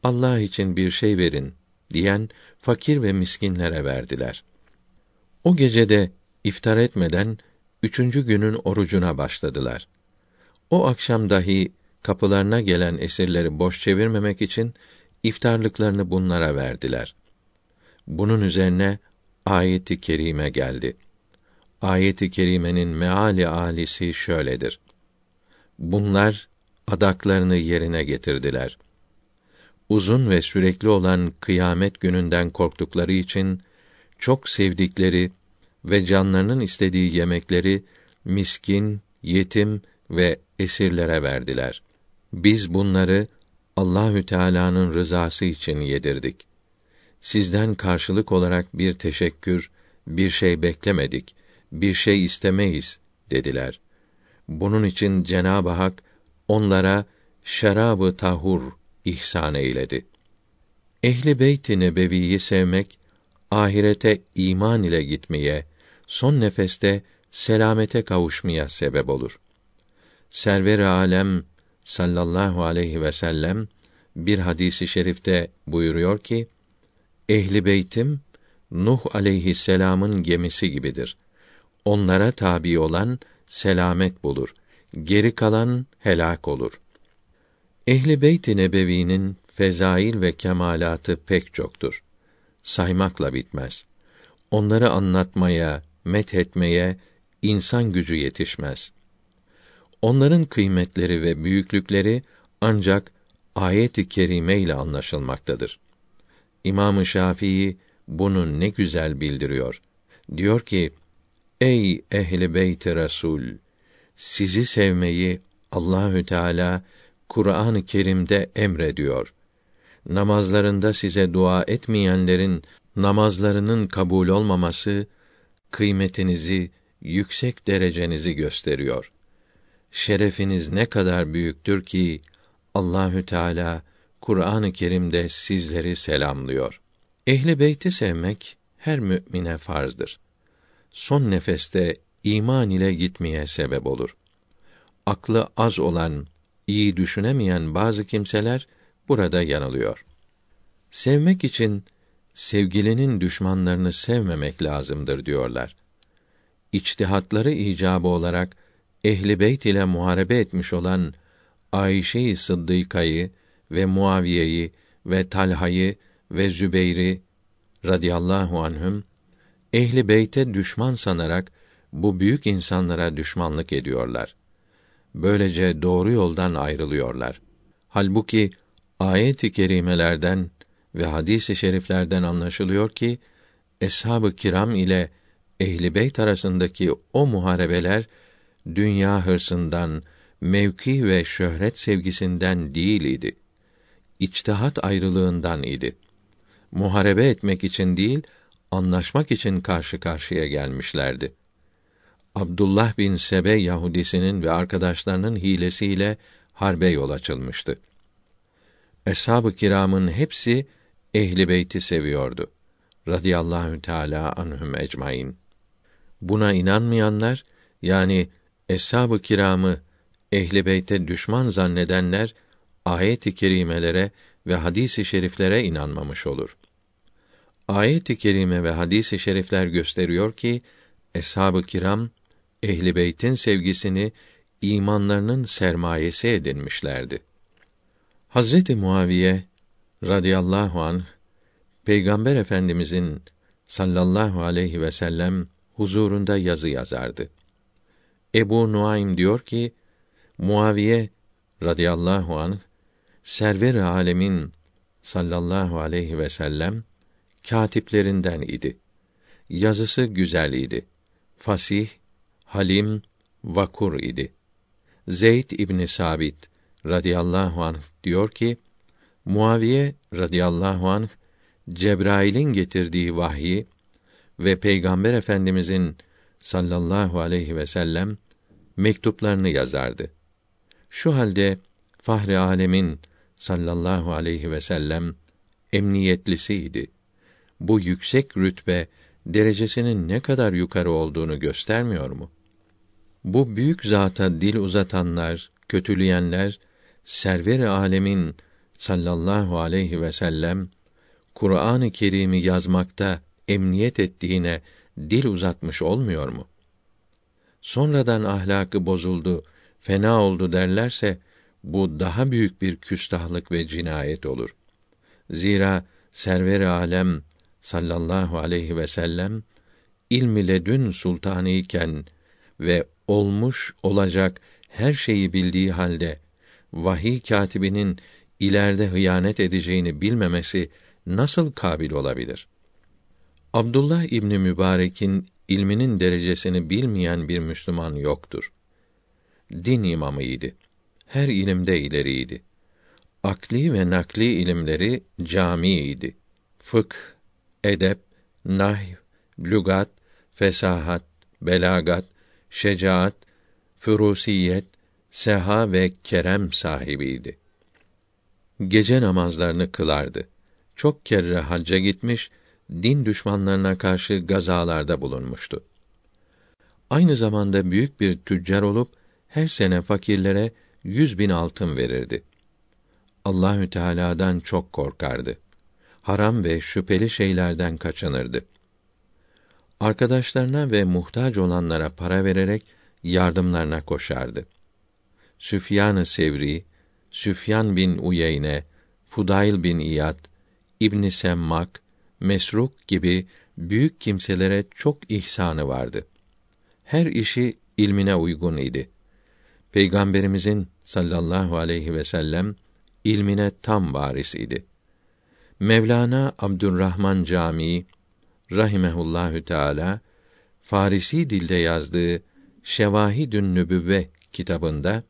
Allah için bir şey verin diyen fakir ve miskinlere verdiler. O gecede iftar etmeden üçüncü günün orucuna başladılar. O akşam dahi kapılarına gelen esirleri boş çevirmemek için iftarlıklarını bunlara verdiler. Bunun üzerine ayeti kerime geldi. Ayeti kerimenin meali alisi şöyledir. Bunlar adaklarını yerine getirdiler. Uzun ve sürekli olan kıyamet gününden korktukları için çok sevdikleri ve canlarının istediği yemekleri miskin, yetim ve esirlere verdiler. Biz bunları Allahü Teala'nın rızası için yedirdik. Sizden karşılık olarak bir teşekkür, bir şey beklemedik, bir şey istemeyiz dediler. Bunun için Cenab-ı Hak onlara şarabı tahur ihsan eyledi. Ehli beyt-i nebeviyi sevmek ahirete iman ile gitmeye, son nefeste selamete kavuşmaya sebep olur. Server-i alem sallallahu aleyhi ve sellem bir hadisi şerifte buyuruyor ki: Ehli beytim Nuh aleyhisselam'ın gemisi gibidir. Onlara tabi olan selamet bulur. Geri kalan helak olur. Ehli Beyt-i Nebevi'nin fezail ve kemalatı pek çoktur. Saymakla bitmez. Onları anlatmaya, met etmeye insan gücü yetişmez. Onların kıymetleri ve büyüklükleri ancak ayet-i kerime ile anlaşılmaktadır. İmam-ı Şafii bunu ne güzel bildiriyor. Diyor ki: Ey ehli beyt Resul, sizi sevmeyi Allahü Teala Kur'an-ı Kerim'de emrediyor. Namazlarında size dua etmeyenlerin namazlarının kabul olmaması kıymetinizi, yüksek derecenizi gösteriyor. Şerefiniz ne kadar büyüktür ki Allahü Teala Kur'an-ı Kerim'de sizleri selamlıyor. Ehli beyti sevmek her mümine farzdır. Son nefeste iman ile gitmeye sebep olur. Aklı az olan, iyi düşünemeyen bazı kimseler burada yanılıyor. Sevmek için sevgilinin düşmanlarını sevmemek lazımdır diyorlar. İçtihatları icabı olarak ehli beyt ile muharebe etmiş olan Ayşe-i Sıddıka'yı ve Muaviye'yi ve Talha'yı ve Zübeyr'i radıyallahu anhüm ehli beyte düşman sanarak bu büyük insanlara düşmanlık ediyorlar. Böylece doğru yoldan ayrılıyorlar. Halbuki ayet-i kerimelerden ve hadis-i şeriflerden anlaşılıyor ki eshab-ı kiram ile ehli beyt arasındaki o muharebeler dünya hırsından, mevki ve şöhret sevgisinden değil idi. İçtihat ayrılığından idi. Muharebe etmek için değil, anlaşmak için karşı karşıya gelmişlerdi. Abdullah bin Sebe Yahudisinin ve arkadaşlarının hilesiyle harbe yol açılmıştı. Eshab-ı kiramın hepsi ehli beyti seviyordu. Radiyallahu teala anhum ecmaîn. Buna inanmayanlar yani eshab-ı kiramı ehli beyte düşman zannedenler ayet-i kerimelere ve hadis-i şeriflere inanmamış olur. Ayet-i kerime ve hadis-i şerifler gösteriyor ki eshab-ı kiram ehli beytin sevgisini imanlarının sermayesi edinmişlerdi. Hazreti Muaviye radıyallahu an Peygamber Efendimizin sallallahu aleyhi ve sellem huzurunda yazı yazardı. Ebu Nuaym diyor ki Muaviye radıyallahu anh server alemin sallallahu aleyhi ve sellem katiplerinden idi. Yazısı güzel idi. Fasih, halim, vakur idi. Zeyd İbni Sabit radıyallahu anh diyor ki Muaviye radıyallahu anh Cebrail'in getirdiği vahyi ve Peygamber Efendimizin sallallahu aleyhi ve sellem mektuplarını yazardı. Şu halde Fahri Alemin sallallahu aleyhi ve sellem emniyetlisiydi. Bu yüksek rütbe derecesinin ne kadar yukarı olduğunu göstermiyor mu? Bu büyük zata dil uzatanlar, kötüleyenler server-i alemin sallallahu aleyhi ve sellem Kur'an-ı Kerim'i yazmakta emniyet ettiğine dil uzatmış olmuyor mu? Sonradan ahlakı bozuldu, fena oldu derlerse bu daha büyük bir küstahlık ve cinayet olur. Zira server-i alem sallallahu aleyhi ve sellem ilmi ledün sultanı iken ve olmuş olacak her şeyi bildiği halde vahiy katibinin ileride hıyanet edeceğini bilmemesi nasıl kabil olabilir? Abdullah İbni Mübarek'in ilminin derecesini bilmeyen bir Müslüman yoktur. Din imamıydı. Her ilimde ileriydi. Akli ve nakli ilimleri camiydi. Fıkh, edep, nahv, lügat, fesahat, belagat, şecaat, furusiyet, seha ve kerem sahibiydi. Gece namazlarını kılardı. Çok kere hacca gitmiş, din düşmanlarına karşı gazalarda bulunmuştu. Aynı zamanda büyük bir tüccar olup her sene fakirlere yüz bin altın verirdi. Allahü Teala'dan çok korkardı. Haram ve şüpheli şeylerden kaçınırdı. Arkadaşlarına ve muhtaç olanlara para vererek yardımlarına koşardı. Süfyan-ı Sevri, Süfyan bin Uyeyne, Fudayl bin İyad, İbn Semmak, Mesruk gibi büyük kimselere çok ihsanı vardı. Her işi ilmine uygun idi. Peygamberimizin sallallahu aleyhi ve sellem ilmine tam varis idi. Mevlana Abdurrahman Camii rahimehullahü teala Farisi dilde yazdığı Şevahidün Nübüvve kitabında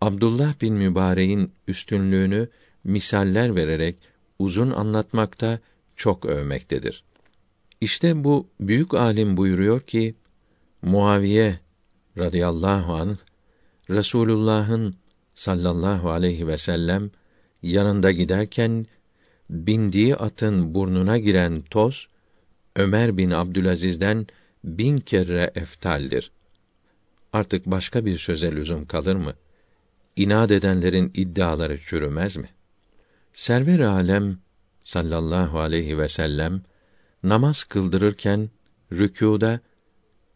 Abdullah bin Mübarek'in üstünlüğünü misaller vererek uzun anlatmakta çok övmektedir. İşte bu büyük alim buyuruyor ki Muaviye radıyallahu an Resulullah'ın sallallahu aleyhi ve sellem yanında giderken bindiği atın burnuna giren toz Ömer bin Abdülaziz'den bin kere eftaldir. Artık başka bir söze lüzum kalır mı? İnat edenlerin iddiaları çürümez mi? Server alem sallallahu aleyhi ve sellem namaz kıldırırken rükûda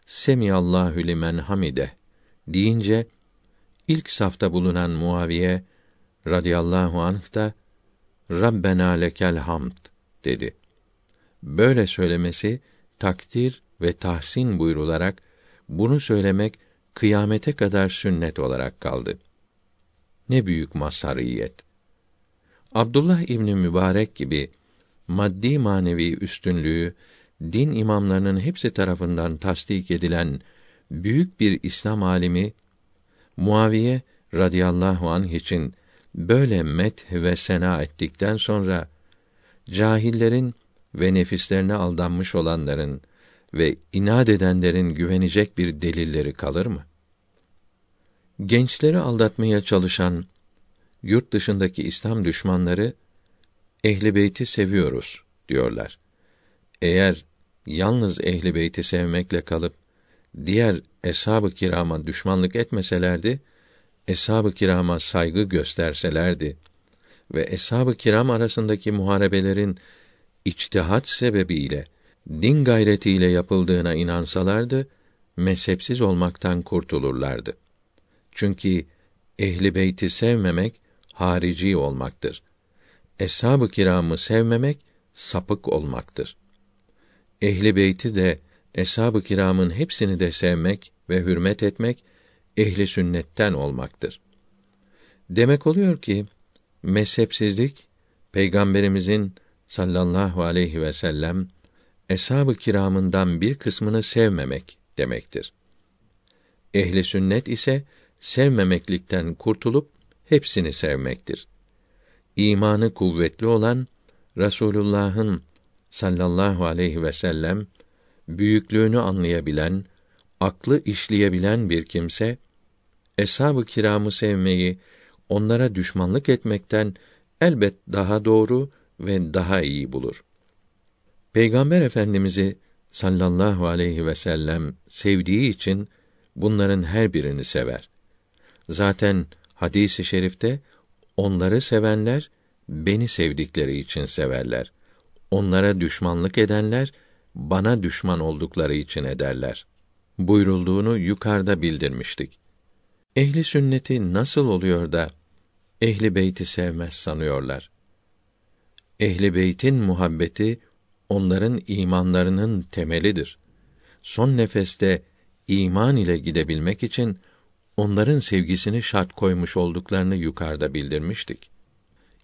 Semiyallahu limen hamide deyince ilk safta bulunan Muaviye radıyallahu anh da Rabbena lekel hamd dedi. Böyle söylemesi takdir ve tahsin buyrularak bunu söylemek kıyamete kadar sünnet olarak kaldı. Ne büyük mazhariyet. Abdullah İbni Mübarek gibi maddi manevi üstünlüğü din imamlarının hepsi tarafından tasdik edilen büyük bir İslam alimi Muaviye radıyallahu anh için böyle met ve sena ettikten sonra cahillerin ve nefislerine aldanmış olanların ve inat edenlerin güvenecek bir delilleri kalır mı? Gençleri aldatmaya çalışan yurt dışındaki İslam düşmanları ehli beyti seviyoruz diyorlar. Eğer yalnız ehli beyti sevmekle kalıp diğer eshab-ı kirama düşmanlık etmeselerdi, eshab-ı kirama saygı gösterselerdi ve eshab-ı kiram arasındaki muharebelerin içtihat sebebiyle din gayretiyle yapıldığına inansalardı, mezhepsiz olmaktan kurtulurlardı. Çünkü ehli beyti sevmemek harici olmaktır. Eshab-ı kiramı sevmemek sapık olmaktır. Ehli beyti de eshab-ı kiramın hepsini de sevmek ve hürmet etmek ehli sünnetten olmaktır. Demek oluyor ki mezhepsizlik peygamberimizin sallallahu aleyhi ve sellem eshab-ı kiramından bir kısmını sevmemek demektir. Ehli sünnet ise sevmemeklikten kurtulup hepsini sevmektir. İmanı kuvvetli olan Rasulullah'ın sallallahu aleyhi ve sellem büyüklüğünü anlayabilen, aklı işleyebilen bir kimse eshab-ı kiramı sevmeyi, onlara düşmanlık etmekten elbet daha doğru ve daha iyi bulur. Peygamber Efendimizi sallallahu aleyhi ve sellem sevdiği için bunların her birini sever. Zaten hadisi i şerifte onları sevenler beni sevdikleri için severler. Onlara düşmanlık edenler bana düşman oldukları için ederler. Buyurulduğunu yukarıda bildirmiştik. Ehli sünneti nasıl oluyor da ehli beyti sevmez sanıyorlar? Ehli beytin muhabbeti onların imanlarının temelidir. Son nefeste iman ile gidebilmek için onların sevgisini şart koymuş olduklarını yukarıda bildirmiştik.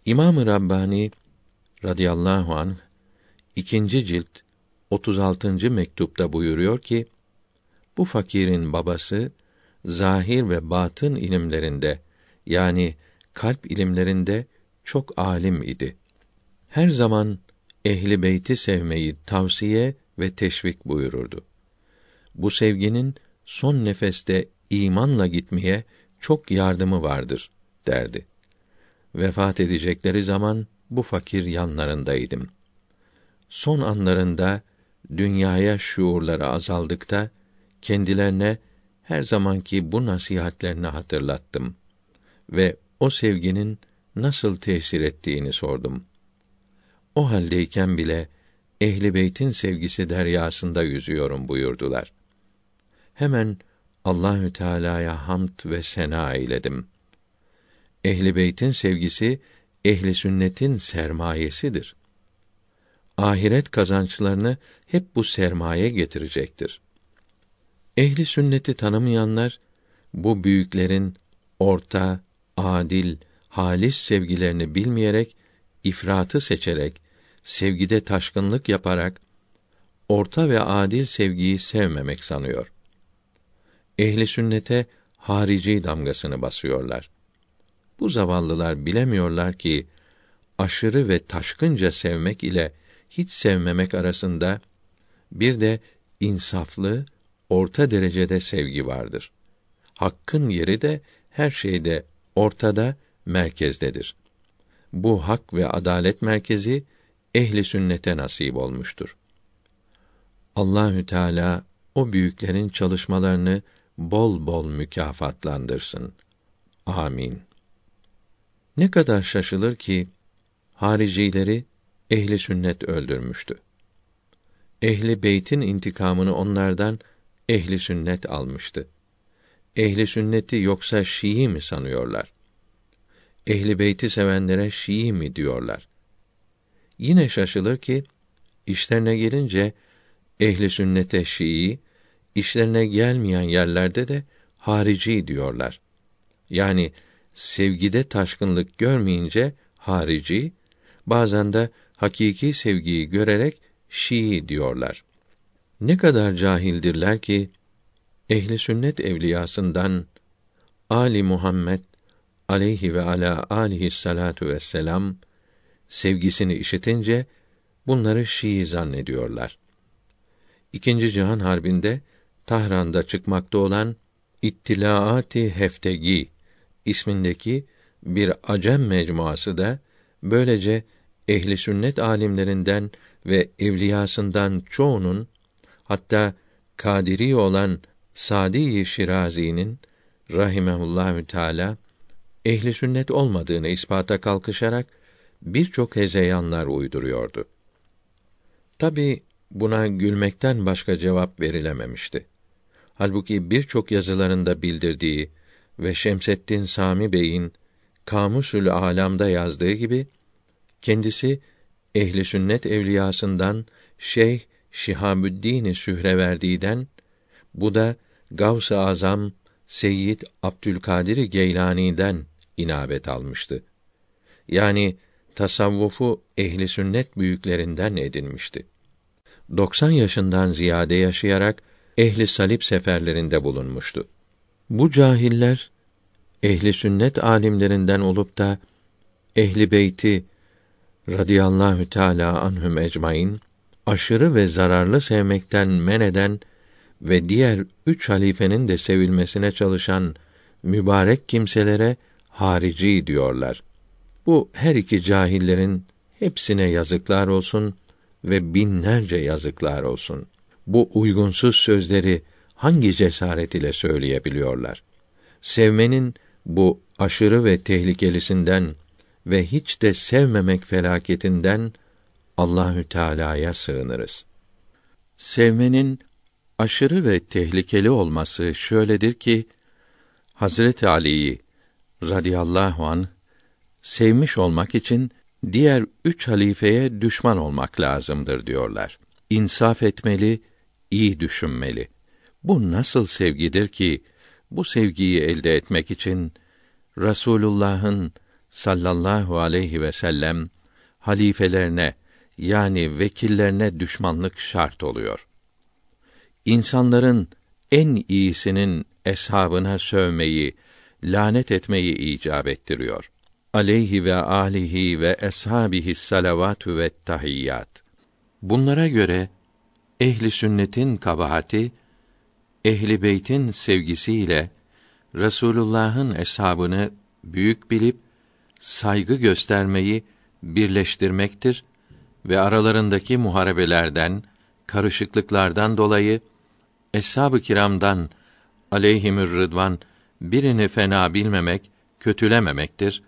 İmam-ı Rabbani radıyallahu anh ikinci cilt 36. mektupta buyuruyor ki bu fakirin babası zahir ve batın ilimlerinde yani kalp ilimlerinde çok alim idi. Her zaman ehli beyti sevmeyi tavsiye ve teşvik buyururdu. Bu sevginin son nefeste imanla gitmeye çok yardımı vardır derdi. Vefat edecekleri zaman bu fakir yanlarındaydım. Son anlarında dünyaya şuurları azaldıkta kendilerine her zamanki bu nasihatlerini hatırlattım ve o sevginin nasıl tesir ettiğini sordum. O haldeyken bile ehli beytin sevgisi deryasında yüzüyorum buyurdular. Hemen Allahü Teala'ya hamd ve sena eyledim. Ehli beytin sevgisi ehli sünnetin sermayesidir. Ahiret kazançlarını hep bu sermaye getirecektir. Ehli sünneti tanımayanlar bu büyüklerin orta, adil, halis sevgilerini bilmeyerek ifratı seçerek sevgide taşkınlık yaparak orta ve adil sevgiyi sevmemek sanıyor. Ehli sünnete harici damgasını basıyorlar. Bu zavallılar bilemiyorlar ki aşırı ve taşkınca sevmek ile hiç sevmemek arasında bir de insaflı, orta derecede sevgi vardır. Hakkın yeri de her şeyde ortada, merkezdedir. Bu hak ve adalet merkezi ehli sünnete nasip olmuştur. Allahü Teala o büyüklerin çalışmalarını bol bol mükafatlandırsın. Amin. Ne kadar şaşılır ki haricileri ehli sünnet öldürmüştü. Ehli beytin intikamını onlardan ehli sünnet almıştı. Ehli sünneti yoksa Şii mi sanıyorlar? Ehli beyti sevenlere Şii mi diyorlar? Yine şaşılır ki işlerine gelince ehli sünnete Şii, işlerine gelmeyen yerlerde de harici diyorlar. Yani sevgide taşkınlık görmeyince harici, bazen de hakiki sevgiyi görerek Şii diyorlar. Ne kadar cahildirler ki ehli sünnet evliyasından Ali Muhammed aleyhi ve ala alihi salatu vesselam sevgisini işitince bunları Şii zannediyorlar. İkinci Cihan Harbi'nde Tahran'da çıkmakta olan İttilaati Heftegi ismindeki bir acem mecmuası da böylece ehli sünnet alimlerinden ve evliyasından çoğunun hatta kadiri olan Sadi Şirazi'nin rahimehullahü teala ehli sünnet olmadığını ispata kalkışarak birçok hezeyanlar uyduruyordu. Tabi buna gülmekten başka cevap verilememişti. Halbuki birçok yazılarında bildirdiği ve Şemseddin Sami Bey'in Kamusül Alam'da yazdığı gibi kendisi ehli sünnet evliyasından Şeyh Şihabüddin Sühreverdi'den bu da Gavs-ı Azam Seyyid Abdülkadir Geylani'den inabet almıştı. Yani tasavvufu ehli sünnet büyüklerinden edinmişti. 90 yaşından ziyade yaşayarak ehli salip seferlerinde bulunmuştu. Bu cahiller ehli sünnet alimlerinden olup da ehli beyti radıyallahu teala anhum ecmaîn aşırı ve zararlı sevmekten men eden ve diğer üç halifenin de sevilmesine çalışan mübarek kimselere harici diyorlar. Bu her iki cahillerin hepsine yazıklar olsun ve binlerce yazıklar olsun. Bu uygunsuz sözleri hangi cesaret ile söyleyebiliyorlar? Sevmenin bu aşırı ve tehlikelisinden ve hiç de sevmemek felaketinden Allahü Teala'ya sığınırız. Sevmenin aşırı ve tehlikeli olması şöyledir ki Hazret Ali'yi radıyallahu an sevmiş olmak için diğer üç halifeye düşman olmak lazımdır diyorlar. İnsaf etmeli, iyi düşünmeli. Bu nasıl sevgidir ki bu sevgiyi elde etmek için Rasulullah'ın sallallahu aleyhi ve sellem halifelerine yani vekillerine düşmanlık şart oluyor. İnsanların en iyisinin eshabına sövmeyi, lanet etmeyi icap ettiriyor. Aleyhi ve alihi ve eshabihi salavatü ve tahiyyat. Bunlara göre ehli sünnetin kabahati ehli beytin sevgisiyle Resulullah'ın eshabını büyük bilip saygı göstermeyi birleştirmektir ve aralarındaki muharebelerden, karışıklıklardan dolayı eshab-ı kiramdan aleyhimür rıdvan birini fena bilmemek, kötülememektir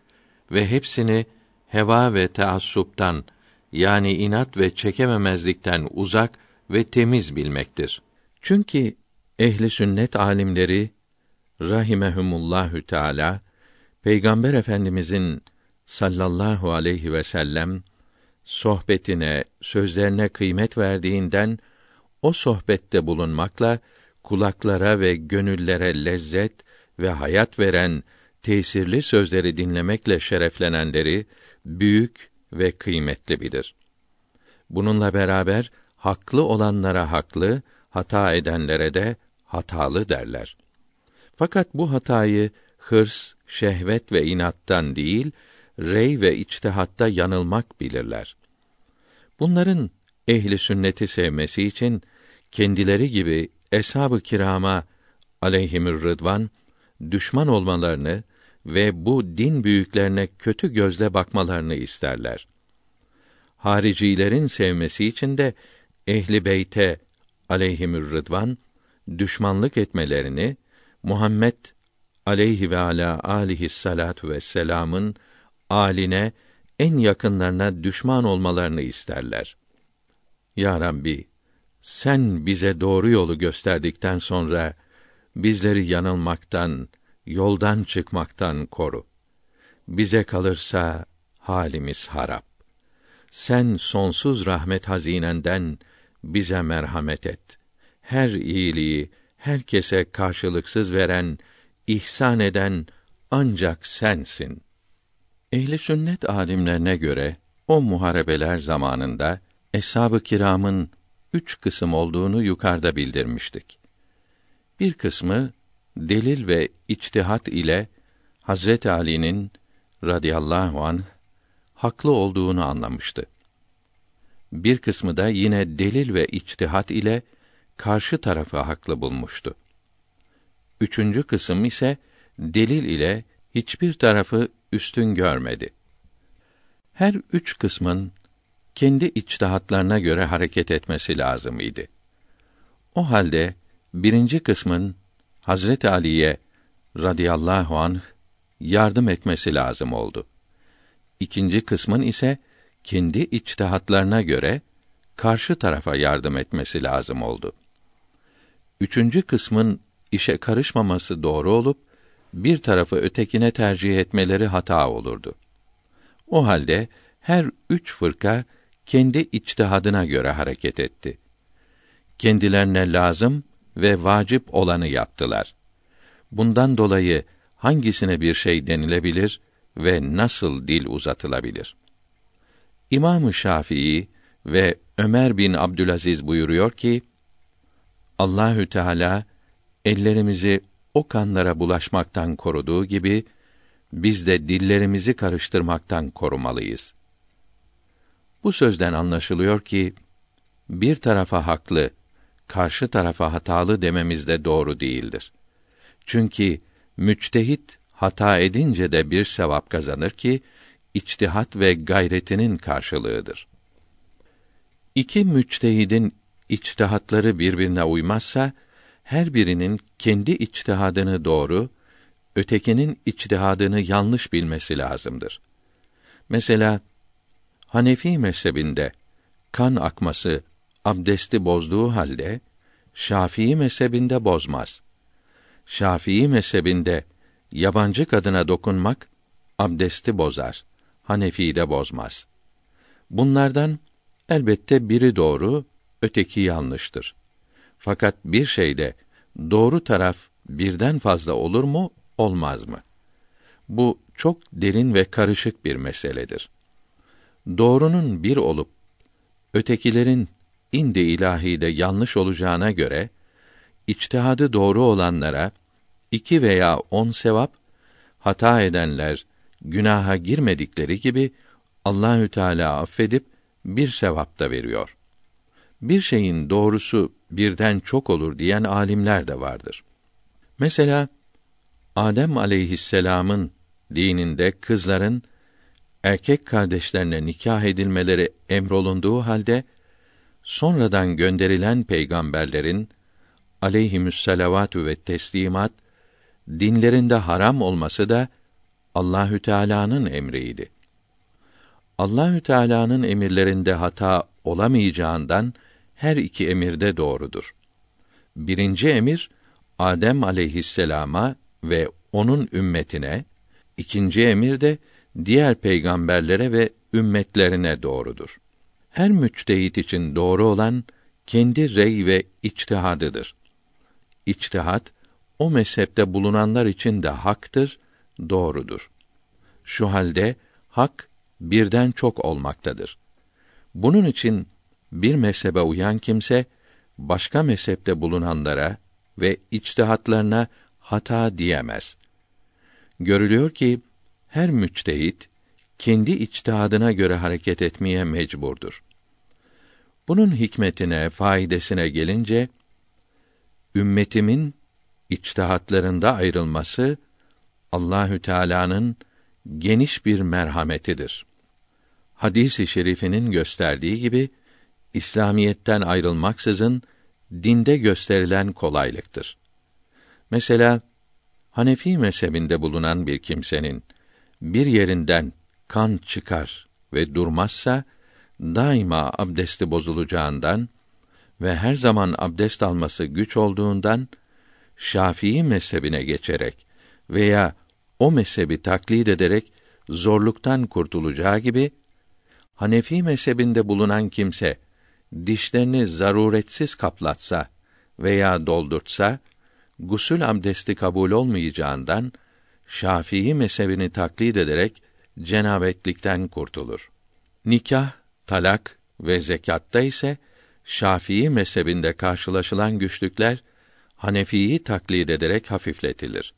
ve hepsini heva ve taassuptan yani inat ve çekememezlikten uzak ve temiz bilmektir. Çünkü ehli sünnet alimleri rahimehumullahü teala Peygamber Efendimizin sallallahu aleyhi ve sellem sohbetine, sözlerine kıymet verdiğinden o sohbette bulunmakla kulaklara ve gönüllere lezzet ve hayat veren tesirli sözleri dinlemekle şereflenenleri büyük ve kıymetli bilir. Bununla beraber haklı olanlara haklı, hata edenlere de hatalı derler. Fakat bu hatayı hırs, şehvet ve inattan değil, rey ve içtihatta yanılmak bilirler. Bunların ehli sünneti sevmesi için kendileri gibi eshab-ı kirama aleyhimür rıdvan düşman olmalarını ve bu din büyüklerine kötü gözle bakmalarını isterler. Haricilerin sevmesi için de ehli beyte aleyhimür rıdvan düşmanlık etmelerini Muhammed aleyhi ve ala alihi salatu ve selamın aline en yakınlarına düşman olmalarını isterler. Ya Rabbi, sen bize doğru yolu gösterdikten sonra bizleri yanılmaktan, yoldan çıkmaktan koru. Bize kalırsa halimiz harap. Sen sonsuz rahmet hazinenden bize merhamet et. Her iyiliği herkese karşılıksız veren, ihsan eden ancak sensin. Ehli sünnet alimlerine göre o muharebeler zamanında eshab-ı kiramın üç kısım olduğunu yukarıda bildirmiştik. Bir kısmı delil ve içtihat ile Hazret Ali'nin radıyallahu an haklı olduğunu anlamıştı. Bir kısmı da yine delil ve içtihat ile karşı tarafı haklı bulmuştu. Üçüncü kısım ise delil ile hiçbir tarafı üstün görmedi. Her üç kısmın kendi içtihatlarına göre hareket etmesi lazım idi. O halde birinci kısmın Hazret Ali'ye radıyallahu anh yardım etmesi lazım oldu. İkinci kısmın ise kendi içtihatlarına göre karşı tarafa yardım etmesi lazım oldu. Üçüncü kısmın işe karışmaması doğru olup bir tarafı ötekine tercih etmeleri hata olurdu. O halde her üç fırka kendi içtihadına göre hareket etti. Kendilerine lazım ve vacip olanı yaptılar. Bundan dolayı hangisine bir şey denilebilir ve nasıl dil uzatılabilir? İmam-ı Şafii ve Ömer bin Abdülaziz buyuruyor ki Allahü Teala ellerimizi o kanlara bulaşmaktan koruduğu gibi biz de dillerimizi karıştırmaktan korumalıyız. Bu sözden anlaşılıyor ki bir tarafa haklı, karşı tarafa hatalı dememiz de doğru değildir. Çünkü müçtehit hata edince de bir sevap kazanır ki içtihat ve gayretinin karşılığıdır. İki müçtehidin içtihatları birbirine uymazsa her birinin kendi içtihadını doğru, ötekinin içtihadını yanlış bilmesi lazımdır. Mesela Hanefi mezhebinde kan akması abdesti bozduğu halde Şafii mezhebinde bozmaz. Şafii mezhebinde yabancı kadına dokunmak abdesti bozar. Hanefi'de bozmaz. Bunlardan elbette biri doğru, öteki yanlıştır. Fakat bir şeyde doğru taraf birden fazla olur mu, olmaz mı? Bu çok derin ve karışık bir meseledir. Doğrunun bir olup ötekilerin indi ilahide yanlış olacağına göre içtihadı doğru olanlara iki veya on sevap, hata edenler günaha girmedikleri gibi Allahü Teala affedip bir sevap da veriyor. Bir şeyin doğrusu birden çok olur diyen alimler de vardır. Mesela Adem aleyhisselam'ın dininde kızların erkek kardeşlerine nikah edilmeleri emrolunduğu halde sonradan gönderilen peygamberlerin aleyhimüsselavatü ve teslimat dinlerinde haram olması da Allahü Teala'nın emriydi. Allahü Teala'nın emirlerinde hata olamayacağından her iki emirde doğrudur. Birinci emir Adem aleyhisselama ve onun ümmetine, ikinci emir de diğer peygamberlere ve ümmetlerine doğrudur. Her müçtehit için doğru olan kendi rey ve içtihadıdır. İçtihat o mezhepte bulunanlar için de haktır, doğrudur. Şu halde hak birden çok olmaktadır. Bunun için bir mezhebe uyan kimse başka mezhepte bulunanlara ve içtihatlarına hata diyemez. Görülüyor ki her müçtehit kendi içtihadına göre hareket etmeye mecburdur. Bunun hikmetine, faydasına gelince ümmetimin içtihatlarında ayrılması Allahü Teala'nın geniş bir merhametidir. Hadisi şerifinin gösterdiği gibi İslamiyetten ayrılmaksızın dinde gösterilen kolaylıktır. Mesela Hanefi mezhebinde bulunan bir kimsenin bir yerinden kan çıkar ve durmazsa daima abdesti bozulacağından ve her zaman abdest alması güç olduğundan Şafii mezhebine geçerek veya o mezhebi taklit ederek zorluktan kurtulacağı gibi Hanefi mezhebinde bulunan kimse dişlerini zaruretsiz kaplatsa veya doldurtsa gusül abdesti kabul olmayacağından Şafii mezhebini taklit ederek cenabetlikten kurtulur. Nikah, talak ve zekatta ise Şafii mezhebinde karşılaşılan güçlükler Hanefi'yi taklit ederek hafifletilir.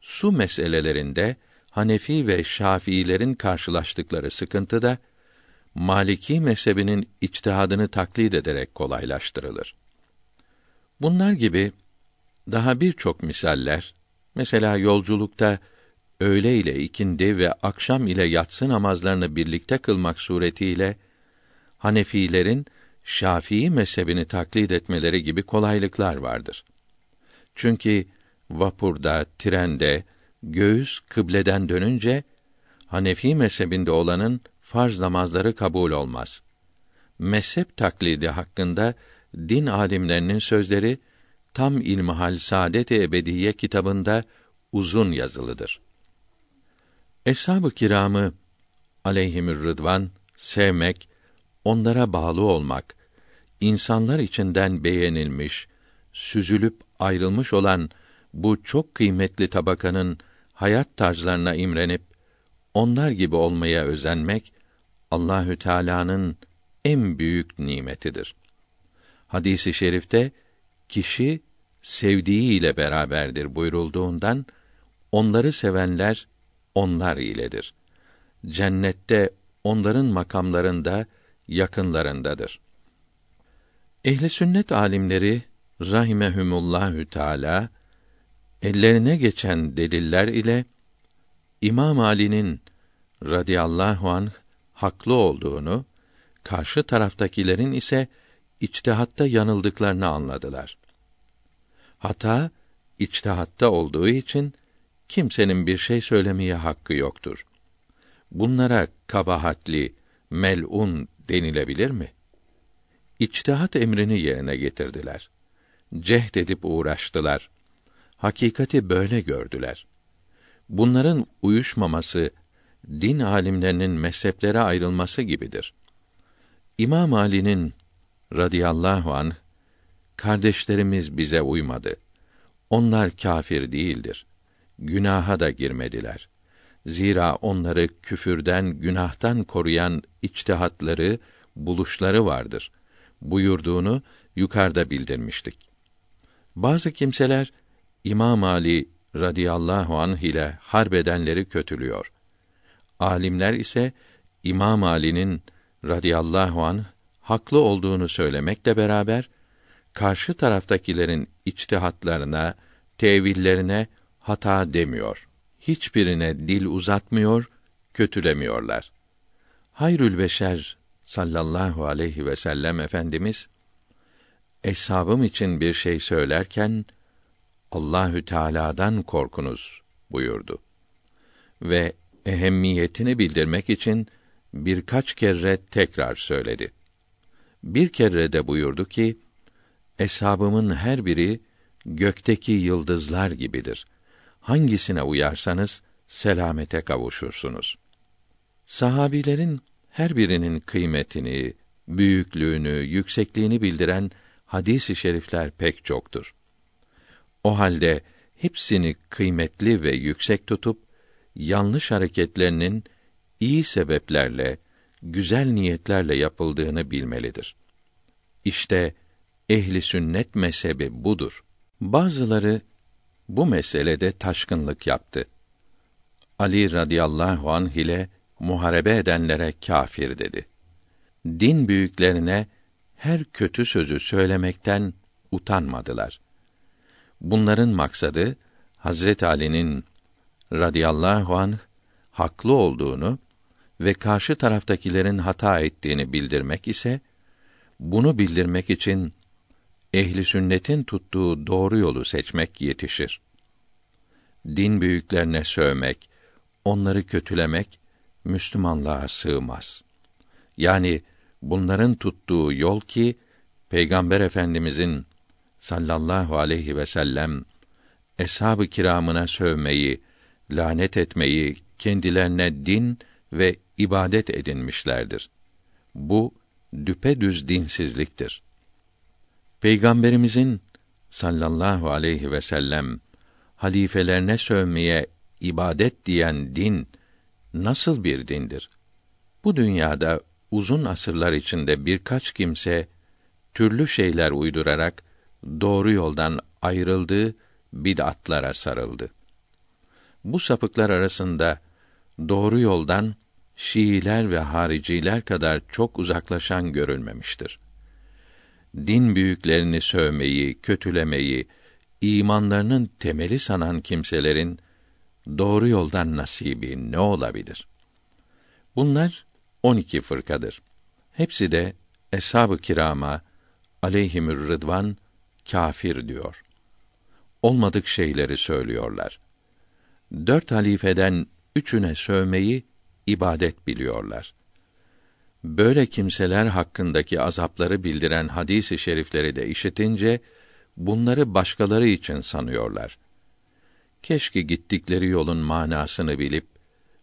Su meselelerinde Hanefi ve Şafiilerin karşılaştıkları sıkıntı da Maliki mezhebinin içtihadını taklit ederek kolaylaştırılır. Bunlar gibi daha birçok misaller, mesela yolculukta öğle ile ikindi ve akşam ile yatsı namazlarını birlikte kılmak suretiyle Hanefilerin Şafii mezhebini taklit etmeleri gibi kolaylıklar vardır. Çünkü vapurda, trende, göğüs kıbleden dönünce Hanefi mezhebinde olanın farz namazları kabul olmaz. Mezhep taklidi hakkında din alimlerinin sözleri tam ilmihal saadet-i ebediye kitabında uzun yazılıdır. Eshab-ı kiramı aleyhimür rıdvan sevmek, onlara bağlı olmak, insanlar içinden beğenilmiş, süzülüp ayrılmış olan bu çok kıymetli tabakanın hayat tarzlarına imrenip onlar gibi olmaya özenmek Allahü Teala'nın en büyük nimetidir. Hadisi şerifte kişi sevdiği ile beraberdir buyurulduğundan onları sevenler onlar iledir. Cennette onların makamlarında yakınlarındadır. Ehli sünnet alimleri rahimehumullahü teala ellerine geçen deliller ile İmam Ali'nin radıyallahu anh haklı olduğunu, karşı taraftakilerin ise içtihatta yanıldıklarını anladılar. Hata içtihatta olduğu için kimsenin bir şey söylemeye hakkı yoktur. Bunlara kabahatli, melun denilebilir mi? İçtihat emrini yerine getirdiler. Cehd edip uğraştılar. Hakikati böyle gördüler. Bunların uyuşmaması din alimlerinin mezheplere ayrılması gibidir. İmam Ali'nin radıyallahu anh kardeşlerimiz bize uymadı. Onlar kâfir değildir. Günaha da girmediler. Zira onları küfürden, günahtan koruyan içtihatları, buluşları vardır. Buyurduğunu yukarıda bildirmiştik. Bazı kimseler İmam Ali radıyallahu anh ile harbedenleri kötülüyor. Alimler ise İmam Ali'nin radıyallahu anh haklı olduğunu söylemekle beraber karşı taraftakilerin içtihatlarına, tevillerine hata demiyor. Hiçbirine dil uzatmıyor, kötülemiyorlar. Hayrül Beşer sallallahu aleyhi ve sellem efendimiz eshabım için bir şey söylerken Allahü Teala'dan korkunuz buyurdu. Ve ehemmiyetini bildirmek için birkaç kere tekrar söyledi. Bir kere de buyurdu ki, Eshabımın her biri gökteki yıldızlar gibidir. Hangisine uyarsanız selamete kavuşursunuz. Sahabilerin her birinin kıymetini, büyüklüğünü, yüksekliğini bildiren hadis-i şerifler pek çoktur. O halde hepsini kıymetli ve yüksek tutup yanlış hareketlerinin iyi sebeplerle, güzel niyetlerle yapıldığını bilmelidir. İşte ehli sünnet mezhebi budur. Bazıları bu meselede taşkınlık yaptı. Ali radıyallahu anh ile muharebe edenlere kâfir dedi. Din büyüklerine her kötü sözü söylemekten utanmadılar. Bunların maksadı Hazret Ali'nin radıyallahu anh haklı olduğunu ve karşı taraftakilerin hata ettiğini bildirmek ise bunu bildirmek için ehli sünnetin tuttuğu doğru yolu seçmek yetişir. Din büyüklerine sövmek, onları kötülemek Müslümanlığa sığmaz. Yani bunların tuttuğu yol ki Peygamber Efendimizin sallallahu aleyhi ve sellem eshab-ı kiramına sövmeyi, lanet etmeyi kendilerine din ve ibadet edinmişlerdir. Bu düpedüz dinsizliktir. Peygamberimizin sallallahu aleyhi ve sellem halifelerine sövmeye ibadet diyen din nasıl bir dindir? Bu dünyada uzun asırlar içinde birkaç kimse türlü şeyler uydurarak doğru yoldan ayrıldı, bid'atlara sarıldı. Bu sapıklar arasında doğru yoldan Şiiler ve hariciler kadar çok uzaklaşan görülmemiştir. Din büyüklerini sövmeyi, kötülemeyi, imanlarının temeli sanan kimselerin doğru yoldan nasibi ne olabilir? Bunlar on iki fırkadır. Hepsi de eshab-ı kirama aleyhimür rıdvan kâfir diyor. Olmadık şeyleri söylüyorlar. Dört halifeden üçüne sövmeyi ibadet biliyorlar. Böyle kimseler hakkındaki azapları bildiren hadis-i şerifleri de işitince bunları başkaları için sanıyorlar. Keşke gittikleri yolun manasını bilip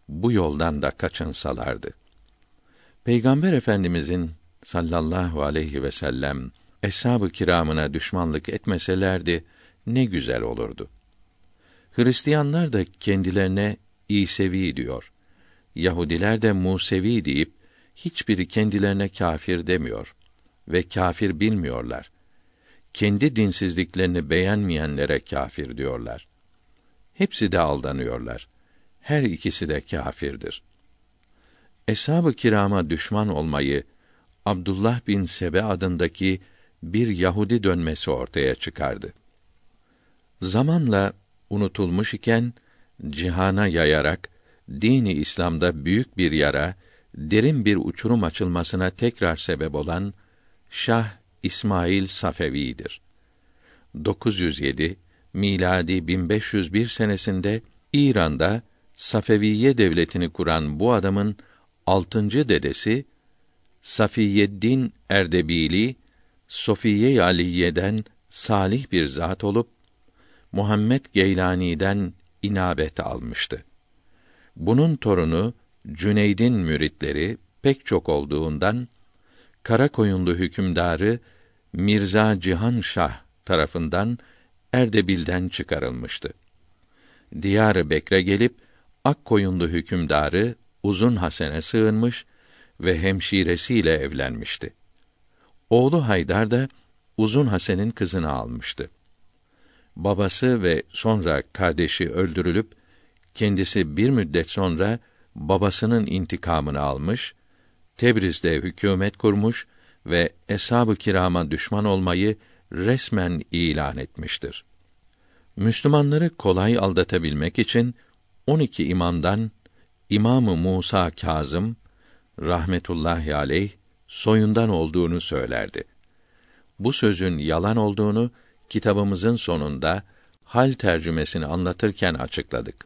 bu yoldan da kaçınsalardı. Peygamber Efendimizin sallallahu aleyhi ve sellem eshab-ı kiramına düşmanlık etmeselerdi ne güzel olurdu. Hristiyanlar da kendilerine İsevi diyor. Yahudiler de Musevi deyip hiçbiri kendilerine kâfir demiyor ve kâfir bilmiyorlar. Kendi dinsizliklerini beğenmeyenlere kâfir diyorlar. Hepsi de aldanıyorlar. Her ikisi de kâfirdir. Eshab-ı kirama düşman olmayı Abdullah bin Sebe adındaki bir Yahudi dönmesi ortaya çıkardı. Zamanla unutulmuş iken cihana yayarak dini İslam'da büyük bir yara, derin bir uçurum açılmasına tekrar sebep olan Şah İsmail Safevi'dir. 907 miladi 1501 senesinde İran'da Safeviye devletini kuran bu adamın altıncı dedesi Safiyeddin Erdebili Sofiye Aliye'den salih bir zat olup Muhammed Geylani'den inabet almıştı. Bunun torunu Cüneyd'in müritleri pek çok olduğundan Karakoyunlu hükümdarı Mirza Cihan Şah tarafından Erdebil'den çıkarılmıştı. Diyar Bekre gelip Akkoyunlu hükümdarı Uzun Hasen'e sığınmış ve hemşiresiyle evlenmişti. Oğlu Haydar da Uzun Hasen'in kızını almıştı. Babası ve sonra kardeşi öldürülüp kendisi bir müddet sonra babasının intikamını almış, Tebriz'de hükümet kurmuş ve eshab-ı kirama düşman olmayı resmen ilan etmiştir. Müslümanları kolay aldatabilmek için 12 imamdan İmamı Musa Kazım rahmetullahi aleyh soyundan olduğunu söylerdi. Bu sözün yalan olduğunu kitabımızın sonunda hal tercümesini anlatırken açıkladık.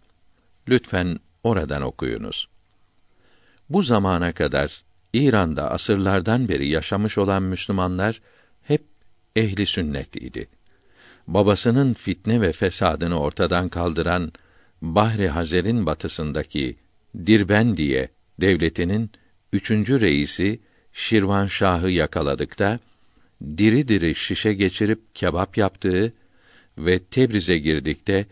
Lütfen oradan okuyunuz. Bu zamana kadar İran'da asırlardan beri yaşamış olan Müslümanlar hep ehli sünnet idi. Babasının fitne ve fesadını ortadan kaldıran Bahri Hazer'in batısındaki Dirbendiye devletinin üçüncü reisi Şirvanşah'ı yakaladıkta diri diri şişe geçirip kebap yaptığı ve Tebriz'e girdikte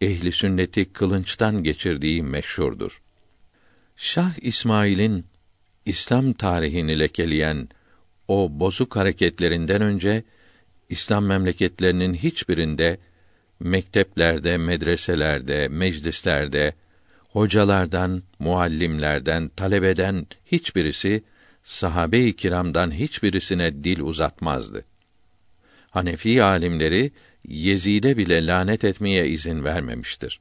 ehli sünneti kılınçtan geçirdiği meşhurdur. Şah İsmail'in İslam tarihini lekeleyen o bozuk hareketlerinden önce İslam memleketlerinin hiçbirinde mekteplerde, medreselerde, meclislerde hocalardan, muallimlerden, talebeden hiçbirisi sahabe-i kiramdan hiçbirisine dil uzatmazdı. Hanefi alimleri Yezid'e bile lanet etmeye izin vermemiştir.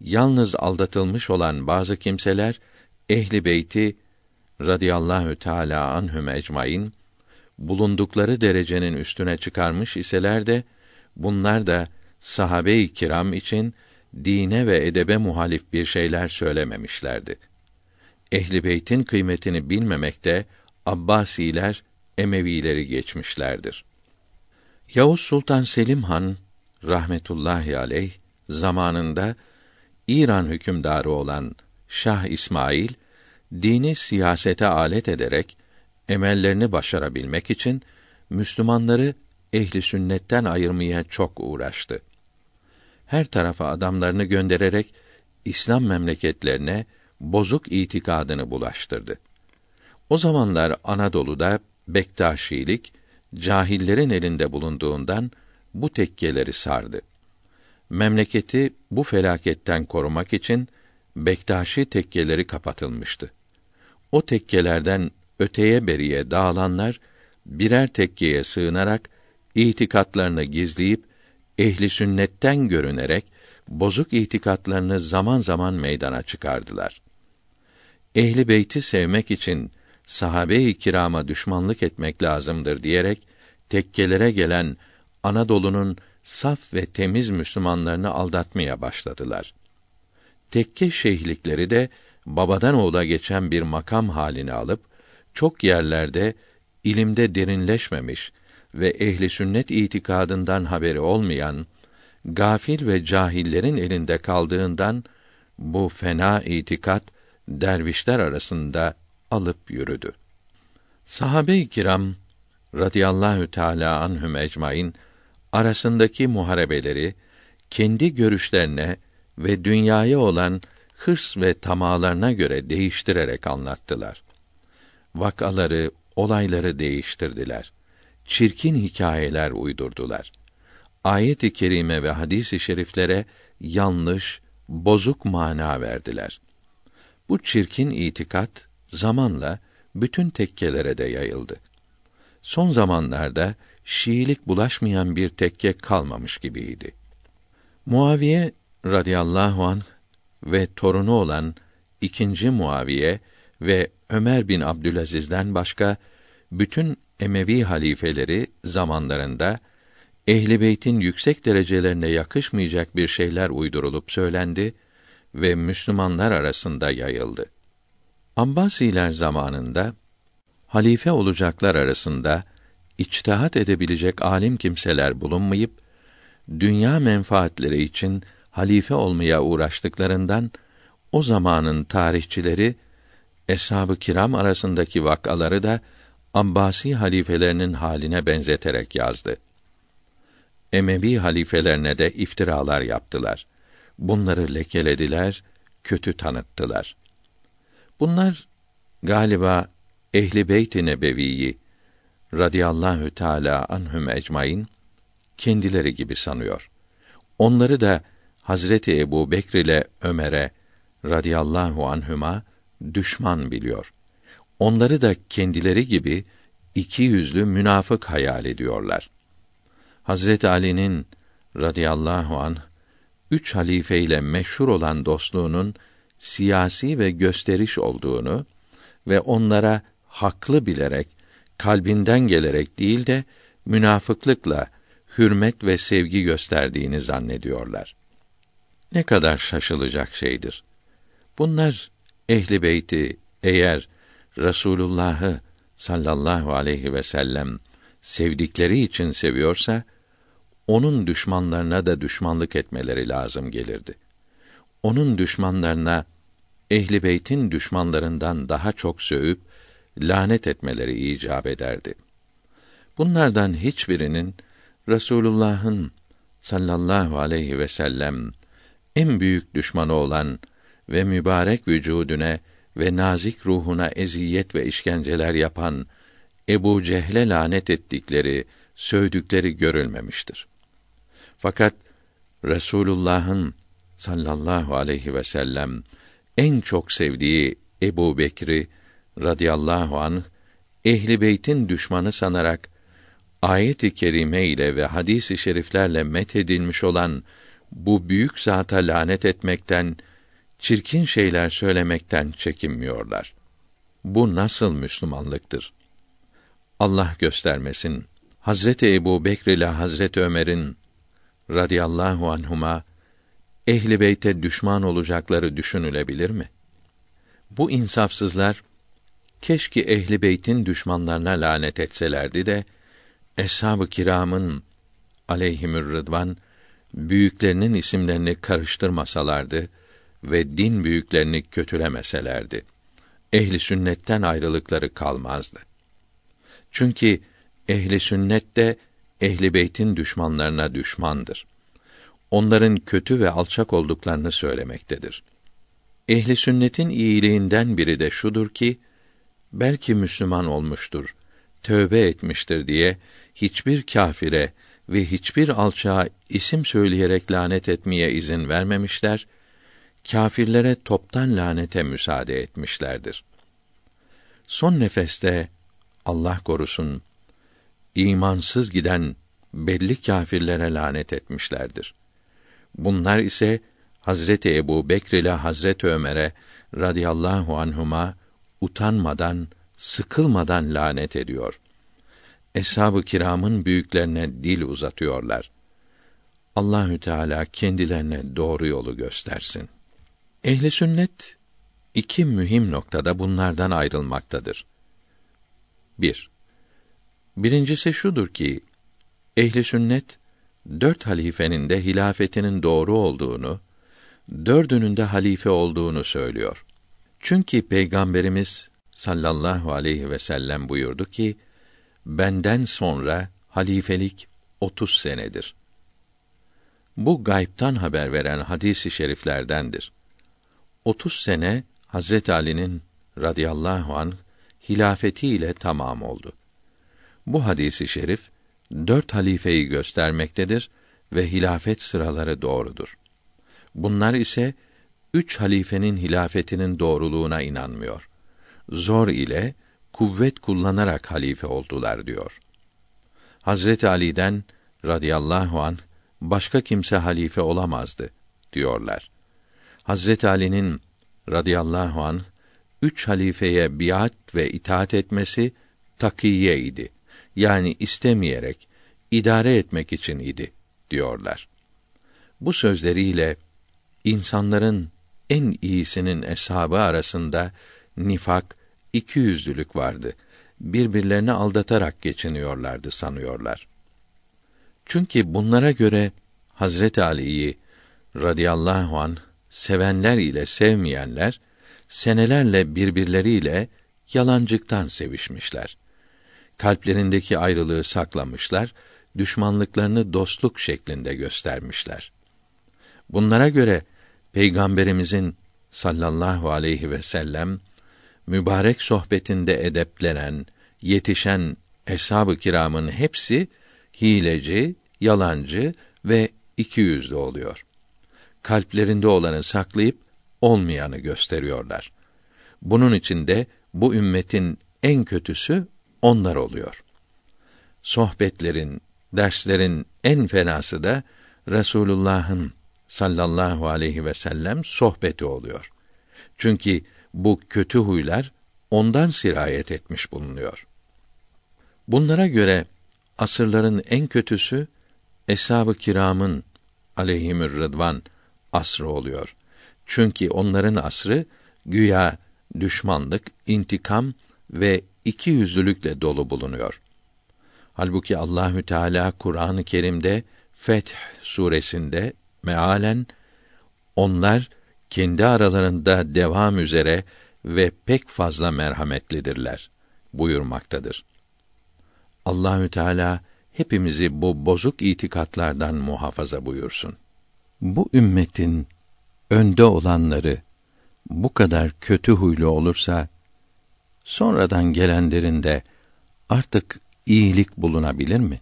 Yalnız aldatılmış olan bazı kimseler ehli beyti radıyallahu teala anhum ecmaîn bulundukları derecenin üstüne çıkarmış iseler de bunlar da sahabe-i kiram için dine ve edebe muhalif bir şeyler söylememişlerdi. Ehli beytin kıymetini bilmemekte Abbasiler Emevileri geçmişlerdir. Yavuz Sultan Selim Han rahmetullahi aleyh zamanında İran hükümdarı olan Şah İsmail dini siyasete alet ederek emellerini başarabilmek için Müslümanları ehli sünnetten ayırmaya çok uğraştı. Her tarafa adamlarını göndererek İslam memleketlerine bozuk itikadını bulaştırdı. O zamanlar Anadolu'da Bektaşilik cahillerin elinde bulunduğundan bu tekkeleri sardı. Memleketi bu felaketten korumak için Bektaşi tekkeleri kapatılmıştı. O tekkelerden öteye beriye dağılanlar birer tekkeye sığınarak itikatlarını gizleyip ehli sünnetten görünerek bozuk itikatlarını zaman zaman meydana çıkardılar. Ehli beyti sevmek için sahabe-i kirama düşmanlık etmek lazımdır diyerek tekkelere gelen Anadolu'nun saf ve temiz Müslümanlarını aldatmaya başladılar. Tekke şeyhlikleri de babadan oğula geçen bir makam halini alıp çok yerlerde ilimde derinleşmemiş ve ehli sünnet itikadından haberi olmayan gafil ve cahillerin elinde kaldığından bu fena itikat dervişler arasında alıp yürüdü. Sahabe-i kiram radıyallahu teala anhum ecmaîn arasındaki muharebeleri kendi görüşlerine ve dünyaya olan hırs ve tamalarına göre değiştirerek anlattılar. Vakaları, olayları değiştirdiler. Çirkin hikayeler uydurdular. Ayet-i kerime ve hadis-i şeriflere yanlış, bozuk mana verdiler. Bu çirkin itikat zamanla bütün tekkelere de yayıldı. Son zamanlarda Şiilik bulaşmayan bir tekke kalmamış gibiydi. Muaviye radıyallahu an ve torunu olan ikinci Muaviye ve Ömer bin Abdülaziz'den başka bütün Emevi halifeleri zamanlarında Ehli Beyt'in yüksek derecelerine yakışmayacak bir şeyler uydurulup söylendi ve Müslümanlar arasında yayıldı. Abbasiler zamanında halife olacaklar arasında içtihat edebilecek alim kimseler bulunmayıp dünya menfaatleri için halife olmaya uğraştıklarından o zamanın tarihçileri eshab-ı kiram arasındaki vakaları da Abbasi halifelerinin haline benzeterek yazdı. Emevi halifelerine de iftiralar yaptılar. Bunları lekelediler, kötü tanıttılar. Bunlar galiba Ehli Beyt-i Nebeviyi radıyallahu teala anhum ecmaîn kendileri gibi sanıyor. Onları da Hazreti Ebu Bekr ile Ömer'e radıyallahu anhuma düşman biliyor. Onları da kendileri gibi iki yüzlü münafık hayal ediyorlar. Hazreti Ali'nin radıyallahu an üç halife ile meşhur olan dostluğunun siyasi ve gösteriş olduğunu ve onlara haklı bilerek kalbinden gelerek değil de münafıklıkla hürmet ve sevgi gösterdiğini zannediyorlar. Ne kadar şaşılacak şeydir. Bunlar ehli beyti eğer Resulullah'ı sallallahu aleyhi ve sellem sevdikleri için seviyorsa onun düşmanlarına da düşmanlık etmeleri lazım gelirdi. Onun düşmanlarına ehli beytin düşmanlarından daha çok sövüp lanet etmeleri icap ederdi. Bunlardan hiçbirinin Resulullah'ın sallallahu aleyhi ve sellem en büyük düşmanı olan ve mübarek vücudune ve nazik ruhuna eziyet ve işkenceler yapan Ebu Cehle lanet ettikleri, sövdükleri görülmemiştir. Fakat Resulullah'ın sallallahu aleyhi ve sellem en çok sevdiği Ebu Bekri radıyallahu anh ehli beytin düşmanı sanarak ayet-i kerime ile ve hadis-i şeriflerle met edilmiş olan bu büyük zata lanet etmekten, çirkin şeyler söylemekten çekinmiyorlar. Bu nasıl Müslümanlıktır? Allah göstermesin. Hazreti Ebu Bekr ile Hazreti Ömer'in radıyallahu anhuma ehli beyte düşman olacakları düşünülebilir mi? Bu insafsızlar keşke ehli beytin düşmanlarına lanet etselerdi de eshab-ı kiramın aleyhimür rıdvan büyüklerinin isimlerini karıştırmasalardı ve din büyüklerini kötülemeselerdi. Ehli sünnetten ayrılıkları kalmazdı. Çünkü ehli sünnet de ehli beytin düşmanlarına düşmandır. Onların kötü ve alçak olduklarını söylemektedir. Ehli sünnetin iyiliğinden biri de şudur ki belki Müslüman olmuştur, tövbe etmiştir diye hiçbir kâfire ve hiçbir alçağa isim söyleyerek lanet etmeye izin vermemişler, kâfirlere toptan lanete müsaade etmişlerdir. Son nefeste Allah korusun imansız giden belli kâfirlere lanet etmişlerdir. Bunlar ise Hazreti Ebu Bekr ile Hazreti Ömer'e radıyallahu anhuma utanmadan, sıkılmadan lanet ediyor. Eshab-ı kiramın büyüklerine dil uzatıyorlar. Allahü Teala kendilerine doğru yolu göstersin. Ehli sünnet iki mühim noktada bunlardan ayrılmaktadır. 1. Birincisi şudur ki ehli sünnet dört halifenin de hilafetinin doğru olduğunu, dördünün de halife olduğunu söylüyor. Çünkü Peygamberimiz sallallahu aleyhi ve sellem buyurdu ki, benden sonra halifelik otuz senedir. Bu gaybtan haber veren hadisi şeriflerdendir. Otuz sene Hazret Ali'nin radıyallahu an hilafetiyle tamam oldu. Bu hadisi şerif dört halifeyi göstermektedir ve hilafet sıraları doğrudur. Bunlar ise üç halifenin hilafetinin doğruluğuna inanmıyor. Zor ile kuvvet kullanarak halife oldular diyor. Hazreti Ali'den radıyallahu an başka kimse halife olamazdı diyorlar. Hazret Ali'nin radıyallahu an üç halifeye biat ve itaat etmesi takiye idi. Yani istemeyerek, idare etmek için idi diyorlar. Bu sözleriyle insanların en iyisinin eshabı arasında nifak, ikiyüzlülük vardı. Birbirlerini aldatarak geçiniyorlardı sanıyorlar. Çünkü bunlara göre Hazret Ali'yi radıyallahu an sevenler ile sevmeyenler senelerle birbirleriyle yalancıktan sevişmişler. Kalplerindeki ayrılığı saklamışlar, düşmanlıklarını dostluk şeklinde göstermişler. Bunlara göre Peygamberimizin sallallahu aleyhi ve sellem mübarek sohbetinde edeplenen, yetişen eshab-ı kiramın hepsi hileci, yalancı ve iki yüzlü oluyor. Kalplerinde olanı saklayıp olmayanı gösteriyorlar. Bunun için de bu ümmetin en kötüsü onlar oluyor. Sohbetlerin, derslerin en fenası da Resulullah'ın sallallahu aleyhi ve sellem sohbeti oluyor. Çünkü bu kötü huylar ondan sirayet etmiş bulunuyor. Bunlara göre asırların en kötüsü eshab-ı kiramın aleyhimür rıdvan asrı oluyor. Çünkü onların asrı güya düşmanlık, intikam ve iki yüzlülükle dolu bulunuyor. Halbuki Allahü Teala Kur'an-ı Kerim'de Feth suresinde mealen onlar kendi aralarında devam üzere ve pek fazla merhametlidirler buyurmaktadır. Allahü Teala hepimizi bu bozuk itikatlardan muhafaza buyursun. Bu ümmetin önde olanları bu kadar kötü huylu olursa sonradan gelenlerinde artık iyilik bulunabilir mi?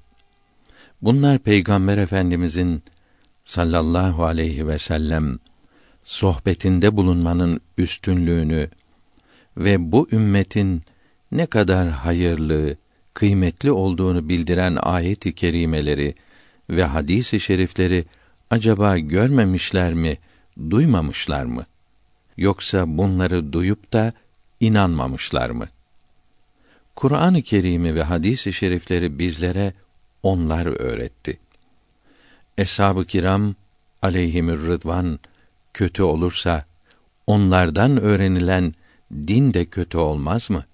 Bunlar Peygamber Efendimizin sallallahu aleyhi ve sellem sohbetinde bulunmanın üstünlüğünü ve bu ümmetin ne kadar hayırlı, kıymetli olduğunu bildiren ayet-i kerimeleri ve hadis-i şerifleri acaba görmemişler mi, duymamışlar mı? Yoksa bunları duyup da inanmamışlar mı? Kur'an-ı Kerim'i ve hadis-i şerifleri bizlere onlar öğretti. Eshab-ı kiram aleyhimür rıdvan kötü olursa onlardan öğrenilen din de kötü olmaz mı?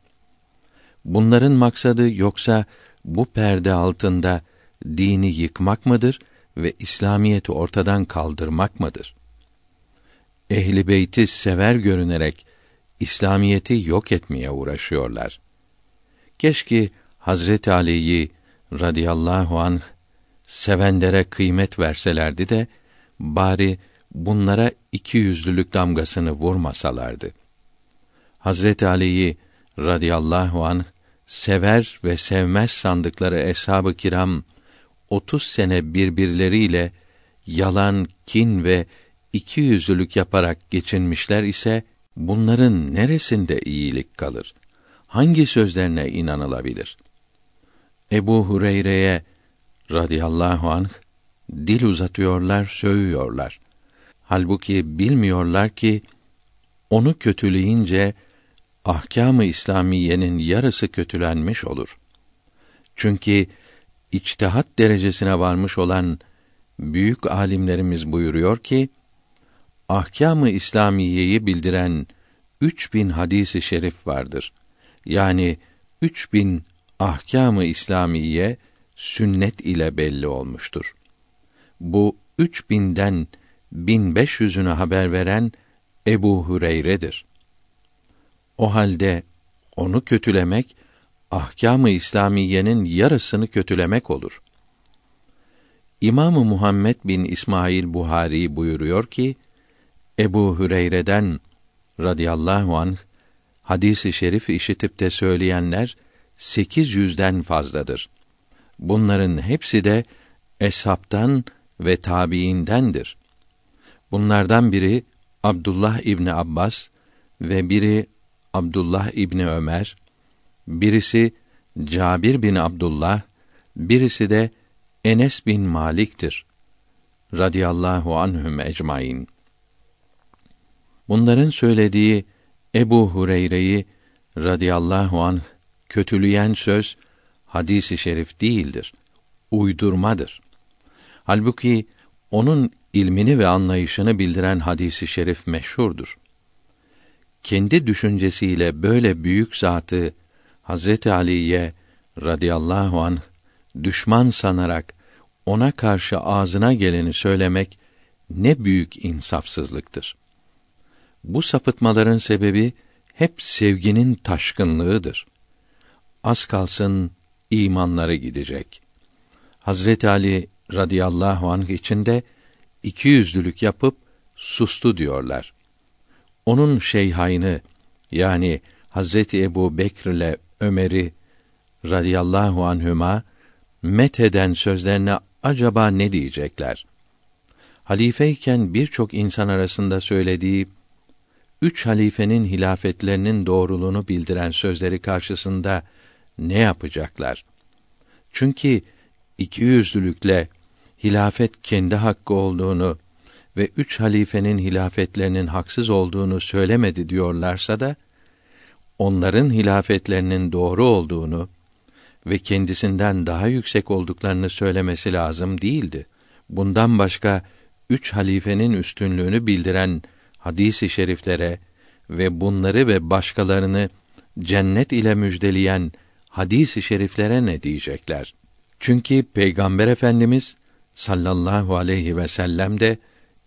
Bunların maksadı yoksa bu perde altında dini yıkmak mıdır ve İslamiyeti ortadan kaldırmak mıdır? Ehli beyti sever görünerek İslamiyeti yok etmeye uğraşıyorlar. Keşke Hazreti Ali'yi radıyallahu anh sevenlere kıymet verselerdi de bari bunlara iki yüzlülük damgasını vurmasalardı. Hazreti Ali'yi radıyallahu anh sever ve sevmez sandıkları eshab-ı kiram 30 sene birbirleriyle yalan, kin ve iki yüzlülük yaparak geçinmişler ise bunların neresinde iyilik kalır? Hangi sözlerine inanılabilir? Ebu Hureyre'ye radıyallahu anh dil uzatıyorlar, söğüyorlar. Halbuki bilmiyorlar ki onu kötüleyince ahkâm-ı İslamiyenin yarısı kötülenmiş olur. Çünkü içtihat derecesine varmış olan büyük alimlerimiz buyuruyor ki ahkâm-ı İslamiyeyi bildiren üç bin hadisi şerif vardır. Yani üç bin ahkâm-ı İslamiye sünnet ile belli olmuştur. Bu üç binden bin beş yüzünü haber veren Ebu Hureyre'dir. O halde onu kötülemek ahkâm-ı İslamiyenin yarısını kötülemek olur. İmamı Muhammed bin İsmail Buhari buyuruyor ki Ebu Hüreyre'den radıyallahu anh hadisi şerif işitip de söyleyenler sekiz yüzden fazladır. Bunların hepsi de eshaptan ve tabiindendir. Bunlardan biri Abdullah İbni Abbas ve biri Abdullah İbni Ömer, birisi Cabir bin Abdullah, birisi de Enes bin Malik'tir. radıyallahu anhum ecmaîn. Bunların söylediği Ebu Hureyre'yi radıyallahu anh kötüleyen söz hadisi şerif değildir. Uydurmadır. Halbuki onun ilmini ve anlayışını bildiren hadisi şerif meşhurdur. Kendi düşüncesiyle böyle büyük zatı Hazreti Ali'ye radıyallahu anh düşman sanarak ona karşı ağzına geleni söylemek ne büyük insafsızlıktır. Bu sapıtmaların sebebi hep sevginin taşkınlığıdır. Az kalsın imanları gidecek. Hazreti Ali radıyallahu anh içinde iki yüzlülük yapıp sustu diyorlar. Onun şeyhaynı yani Hazreti Ebu Bekr ile Ömer'i radıyallahu anhüma metheden sözlerine acaba ne diyecekler? Halifeyken birçok insan arasında söylediği üç halifenin hilafetlerinin doğruluğunu bildiren sözleri karşısında ne yapacaklar? Çünkü iki yüzlülükle hilafet kendi hakkı olduğunu ve üç halifenin hilafetlerinin haksız olduğunu söylemedi diyorlarsa da onların hilafetlerinin doğru olduğunu ve kendisinden daha yüksek olduklarını söylemesi lazım değildi. Bundan başka üç halifenin üstünlüğünü bildiren hadisi şeriflere ve bunları ve başkalarını cennet ile müjdeleyen hadisi şeriflere ne diyecekler? Çünkü Peygamber Efendimiz sallallahu aleyhi ve sellem de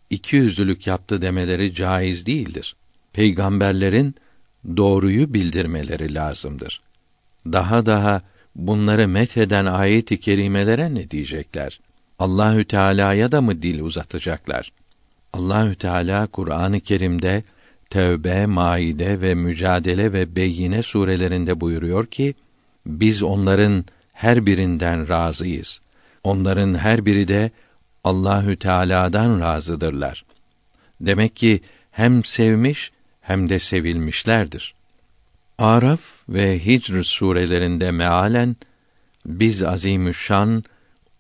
iki yüzlülük yaptı demeleri caiz değildir. Peygamberlerin doğruyu bildirmeleri lazımdır. Daha daha bunları metheden ayet-i kerimelere ne diyecekler? Allahü Teala'ya da mı dil uzatacaklar? Allahü Teala Kur'an-ı Kerim'de Tevbe, Maide ve Mücadele ve Beyyine surelerinde buyuruyor ki biz onların her birinden razıyız. Onların her biri de Allahü Teala'dan razıdırlar. Demek ki hem sevmiş hem de sevilmişlerdir. Araf ve Hicr surelerinde mealen biz azimüşşan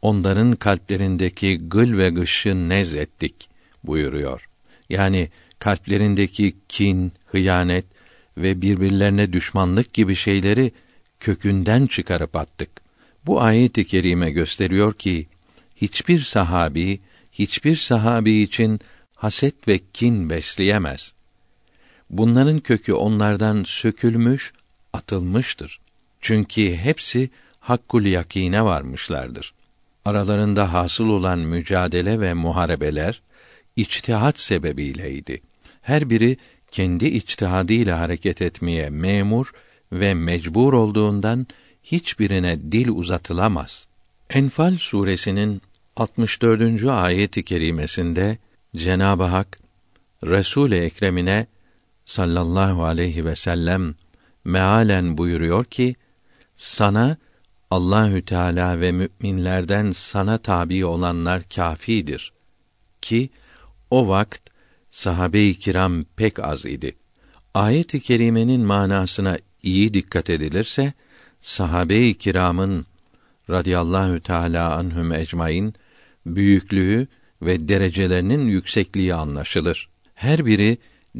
onların kalplerindeki gıl ve gışı nez ettik buyuruyor. Yani kalplerindeki kin, hıyanet ve birbirlerine düşmanlık gibi şeyleri kökünden çıkarıp attık. Bu ayet-i kerime gösteriyor ki hiçbir sahabi hiçbir sahabi için haset ve kin besleyemez. Bunların kökü onlardan sökülmüş, atılmıştır. Çünkü hepsi hakkul yakine varmışlardır. Aralarında hasıl olan mücadele ve muharebeler içtihat sebebiyleydi. Her biri kendi içtihadıyla hareket etmeye memur ve mecbur olduğundan hiçbirine dil uzatılamaz. Enfal suresinin 64. ayeti kerimesinde Cenab-ı Hak Resul-i Ekrem'ine sallallahu aleyhi ve sellem mealen buyuruyor ki sana Allahü Teala ve müminlerden sana tabi olanlar kafidir ki o vakt sahabe-i kiram pek az idi. Ayet-i kerimenin manasına iyi dikkat edilirse sahabe-i kiramın radıyallahu teala anhum ecmaîn büyüklüğü ve derecelerinin yüksekliği anlaşılır. Her biri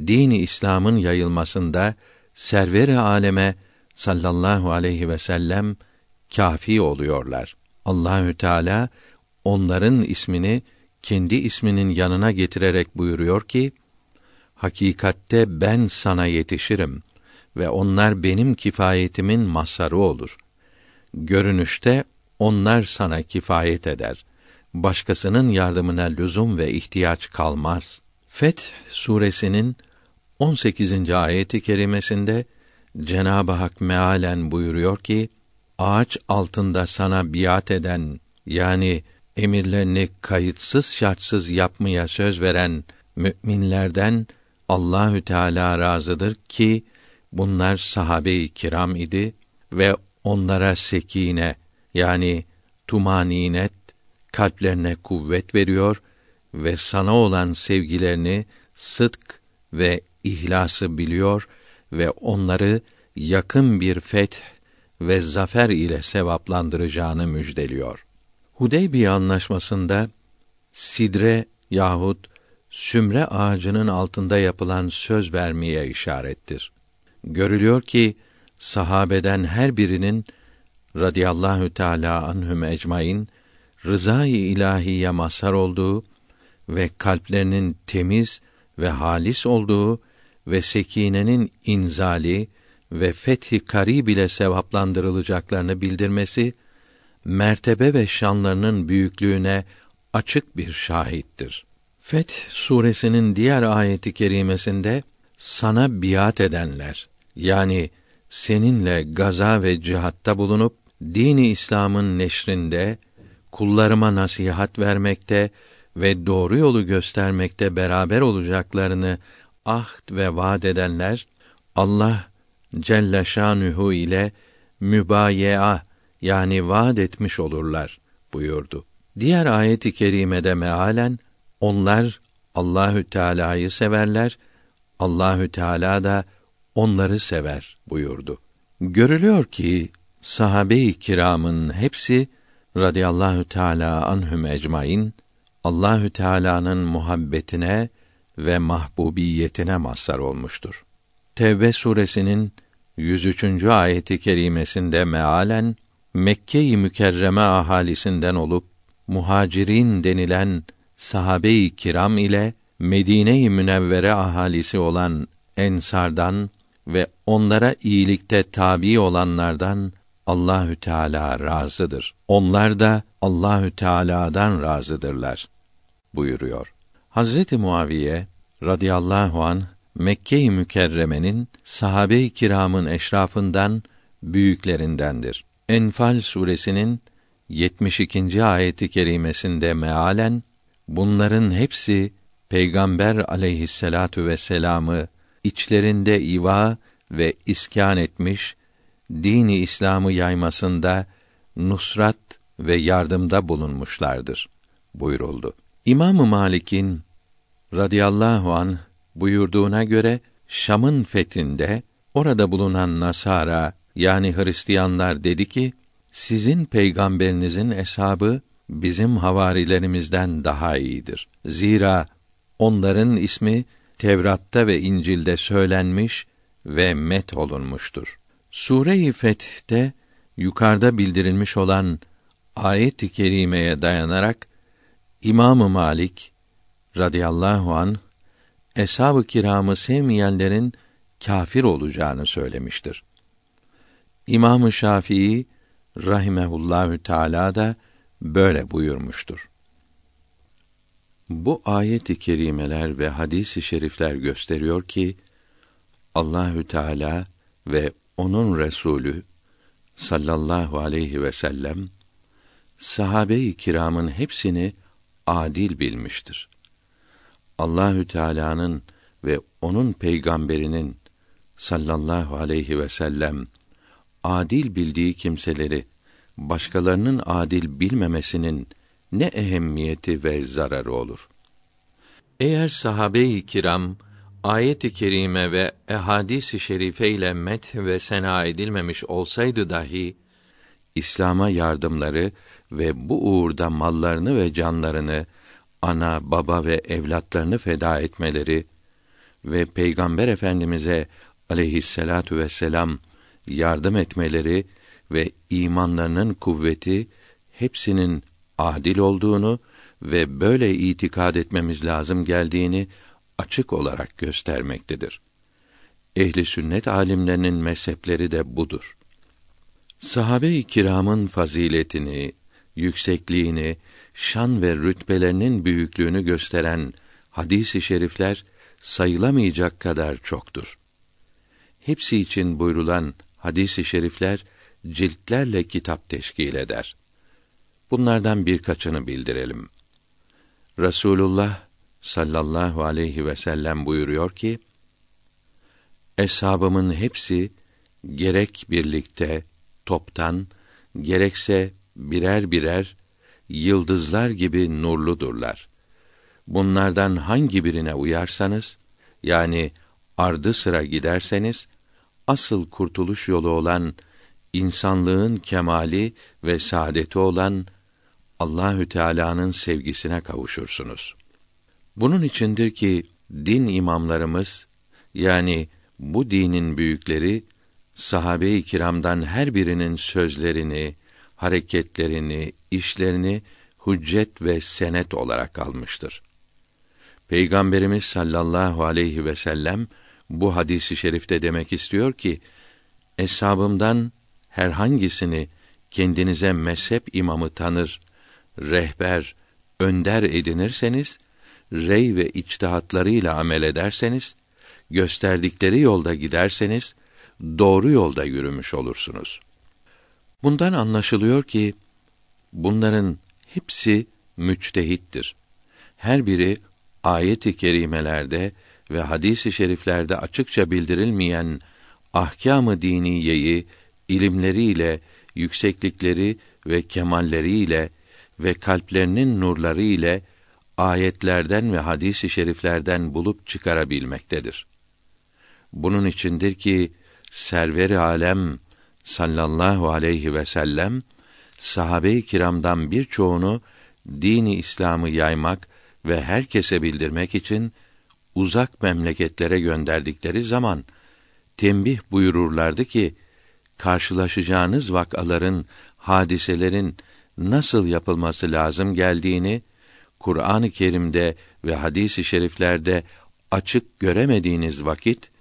dini İslam'ın yayılmasında server-i aleme sallallahu aleyhi ve sellem kafi oluyorlar. Allahü Teala onların ismini kendi isminin yanına getirerek buyuruyor ki: Hakikatte ben sana yetişirim ve onlar benim kifayetimin masarı olur. Görünüşte onlar sana kifayet eder. Başkasının yardımına lüzum ve ihtiyaç kalmaz. Feth suresinin 18. ayeti kerimesinde Cenab-ı Hak mealen buyuruyor ki: Ağaç altında sana biat eden yani emirlerini kayıtsız şartsız yapmaya söz veren müminlerden Allahü Teala razıdır ki bunlar sahabe-i kiram idi ve onlara sekine yani tumaninet kalplerine kuvvet veriyor ve sana olan sevgilerini sıdk ve ihlası biliyor ve onları yakın bir feth ve zafer ile sevaplandıracağını müjdeliyor. Hudeybiye anlaşmasında sidre yahut sümre ağacının altında yapılan söz vermeye işarettir. Görülüyor ki sahabeden her birinin radıyallahu teala anhum ecmaîn rızayı ilahiye mazhar olduğu ve kalplerinin temiz ve halis olduğu ve sekinenin inzali ve fethi karib ile sevaplandırılacaklarını bildirmesi mertebe ve şanlarının büyüklüğüne açık bir şahittir. Feth suresinin diğer ayeti kerimesinde sana biat edenler yani seninle gaza ve cihatta bulunup dini İslam'ın neşrinde kullarıma nasihat vermekte ve doğru yolu göstermekte beraber olacaklarını ahd ve vaad edenler Allah Celle Şanuhu ile mübayea yani vaad etmiş olurlar buyurdu. Diğer ayet-i kerimede mealen onlar Allahü Teala'yı severler, Allahü Teala da onları sever buyurdu. Görülüyor ki sahabe-i kiramın hepsi radıyallahu teala anhum ecmaîn Allahü Teala'nın muhabbetine ve mahbubiyetine mazhar olmuştur. Tevbe suresinin 103. ayeti kerimesinde mealen Mekke-i Mükerreme ahalisinden olup muhacirin denilen sahabe-i kiram ile Medine-i Münevvere ahalisi olan ensardan ve onlara iyilikte tabi olanlardan Allahü Teala razıdır. Onlar da Allahü Teala'dan razıdırlar buyuruyor. Hazreti Muaviye radıyallahu an Mekke-i Mükerreme'nin sahabe-i kiramın eşrafından büyüklerindendir. Enfal suresinin 72. ayeti kerimesinde mealen bunların hepsi Peygamber aleyhisselatu vesselam'ı içlerinde iva ve iskan etmiş, dini İslam'ı yaymasında nusrat ve yardımda bulunmuşlardır buyuruldu. İmam Malik'in radıyallahu an buyurduğuna göre Şam'ın fethinde orada bulunan Nasara yani Hristiyanlar dedi ki sizin peygamberinizin eshabı bizim havarilerimizden daha iyidir. Zira onların ismi Tevrat'ta ve İncil'de söylenmiş ve met olunmuştur. Sure-i Feth'te yukarıda bildirilmiş olan ayet-i kerimeye dayanarak İmam Malik radıyallahu an eshab-ı kiramı sevmeyenlerin kafir olacağını söylemiştir. İmam Şafii rahimehullahü teala da böyle buyurmuştur. Bu ayet-i kerimeler ve hadis-i şerifler gösteriyor ki Allahü Teala ve onun Resulü sallallahu aleyhi ve sellem sahabe-i kiramın hepsini adil bilmiştir. Allahü Teala'nın ve onun peygamberinin sallallahu aleyhi ve sellem adil bildiği kimseleri başkalarının adil bilmemesinin ne ehemmiyeti ve zararı olur. Eğer sahabe-i kiram ayet-i kerime ve ehadis-i şerife ile met ve sena edilmemiş olsaydı dahi İslam'a yardımları ve bu uğurda mallarını ve canlarını ana, baba ve evlatlarını feda etmeleri ve Peygamber Efendimize aleyhisselatu vesselam yardım etmeleri ve imanlarının kuvveti hepsinin adil olduğunu ve böyle itikad etmemiz lazım geldiğini açık olarak göstermektedir. Ehli sünnet alimlerinin mezhepleri de budur. Sahabe-i kiramın faziletini, yüksekliğini, şan ve rütbelerinin büyüklüğünü gösteren hadis-i şerifler sayılamayacak kadar çoktur. Hepsi için buyrulan hadis-i şerifler ciltlerle kitap teşkil eder. Bunlardan birkaçını bildirelim. Rasulullah sallallahu aleyhi ve sellem buyuruyor ki: Eshabımın hepsi gerek birlikte toptan gerekse birer birer yıldızlar gibi nurludurlar. Bunlardan hangi birine uyarsanız yani ardı sıra giderseniz asıl kurtuluş yolu olan insanlığın kemali ve saadeti olan Allahü Teala'nın sevgisine kavuşursunuz. Bunun içindir ki din imamlarımız yani bu dinin büyükleri sahabe-i kiramdan her birinin sözlerini, hareketlerini, işlerini hüccet ve senet olarak almıştır. Peygamberimiz sallallahu aleyhi ve sellem bu hadisi şerifte demek istiyor ki eshabımdan herhangisini kendinize mezhep imamı tanır, rehber, önder edinirseniz, rey ve içtihatlarıyla amel ederseniz, gösterdikleri yolda giderseniz, doğru yolda yürümüş olursunuz. Bundan anlaşılıyor ki, bunların hepsi müçtehittir. Her biri ayet-i kerimelerde ve hadis-i şeriflerde açıkça bildirilmeyen ahkâm-ı diniyeyi ilimleriyle, yükseklikleri ve kemalleriyle ve kalplerinin nurları ile ayetlerden ve hadis-i şeriflerden bulup çıkarabilmektedir. Bunun içindir ki server-i alem sallallahu aleyhi ve sellem sahabe-i kiramdan birçoğunu dini İslam'ı yaymak ve herkese bildirmek için uzak memleketlere gönderdikleri zaman tembih buyururlardı ki karşılaşacağınız vakaların, hadiselerin nasıl yapılması lazım geldiğini Kur'an-ı Kerim'de ve hadis-i şeriflerde açık göremediğiniz vakit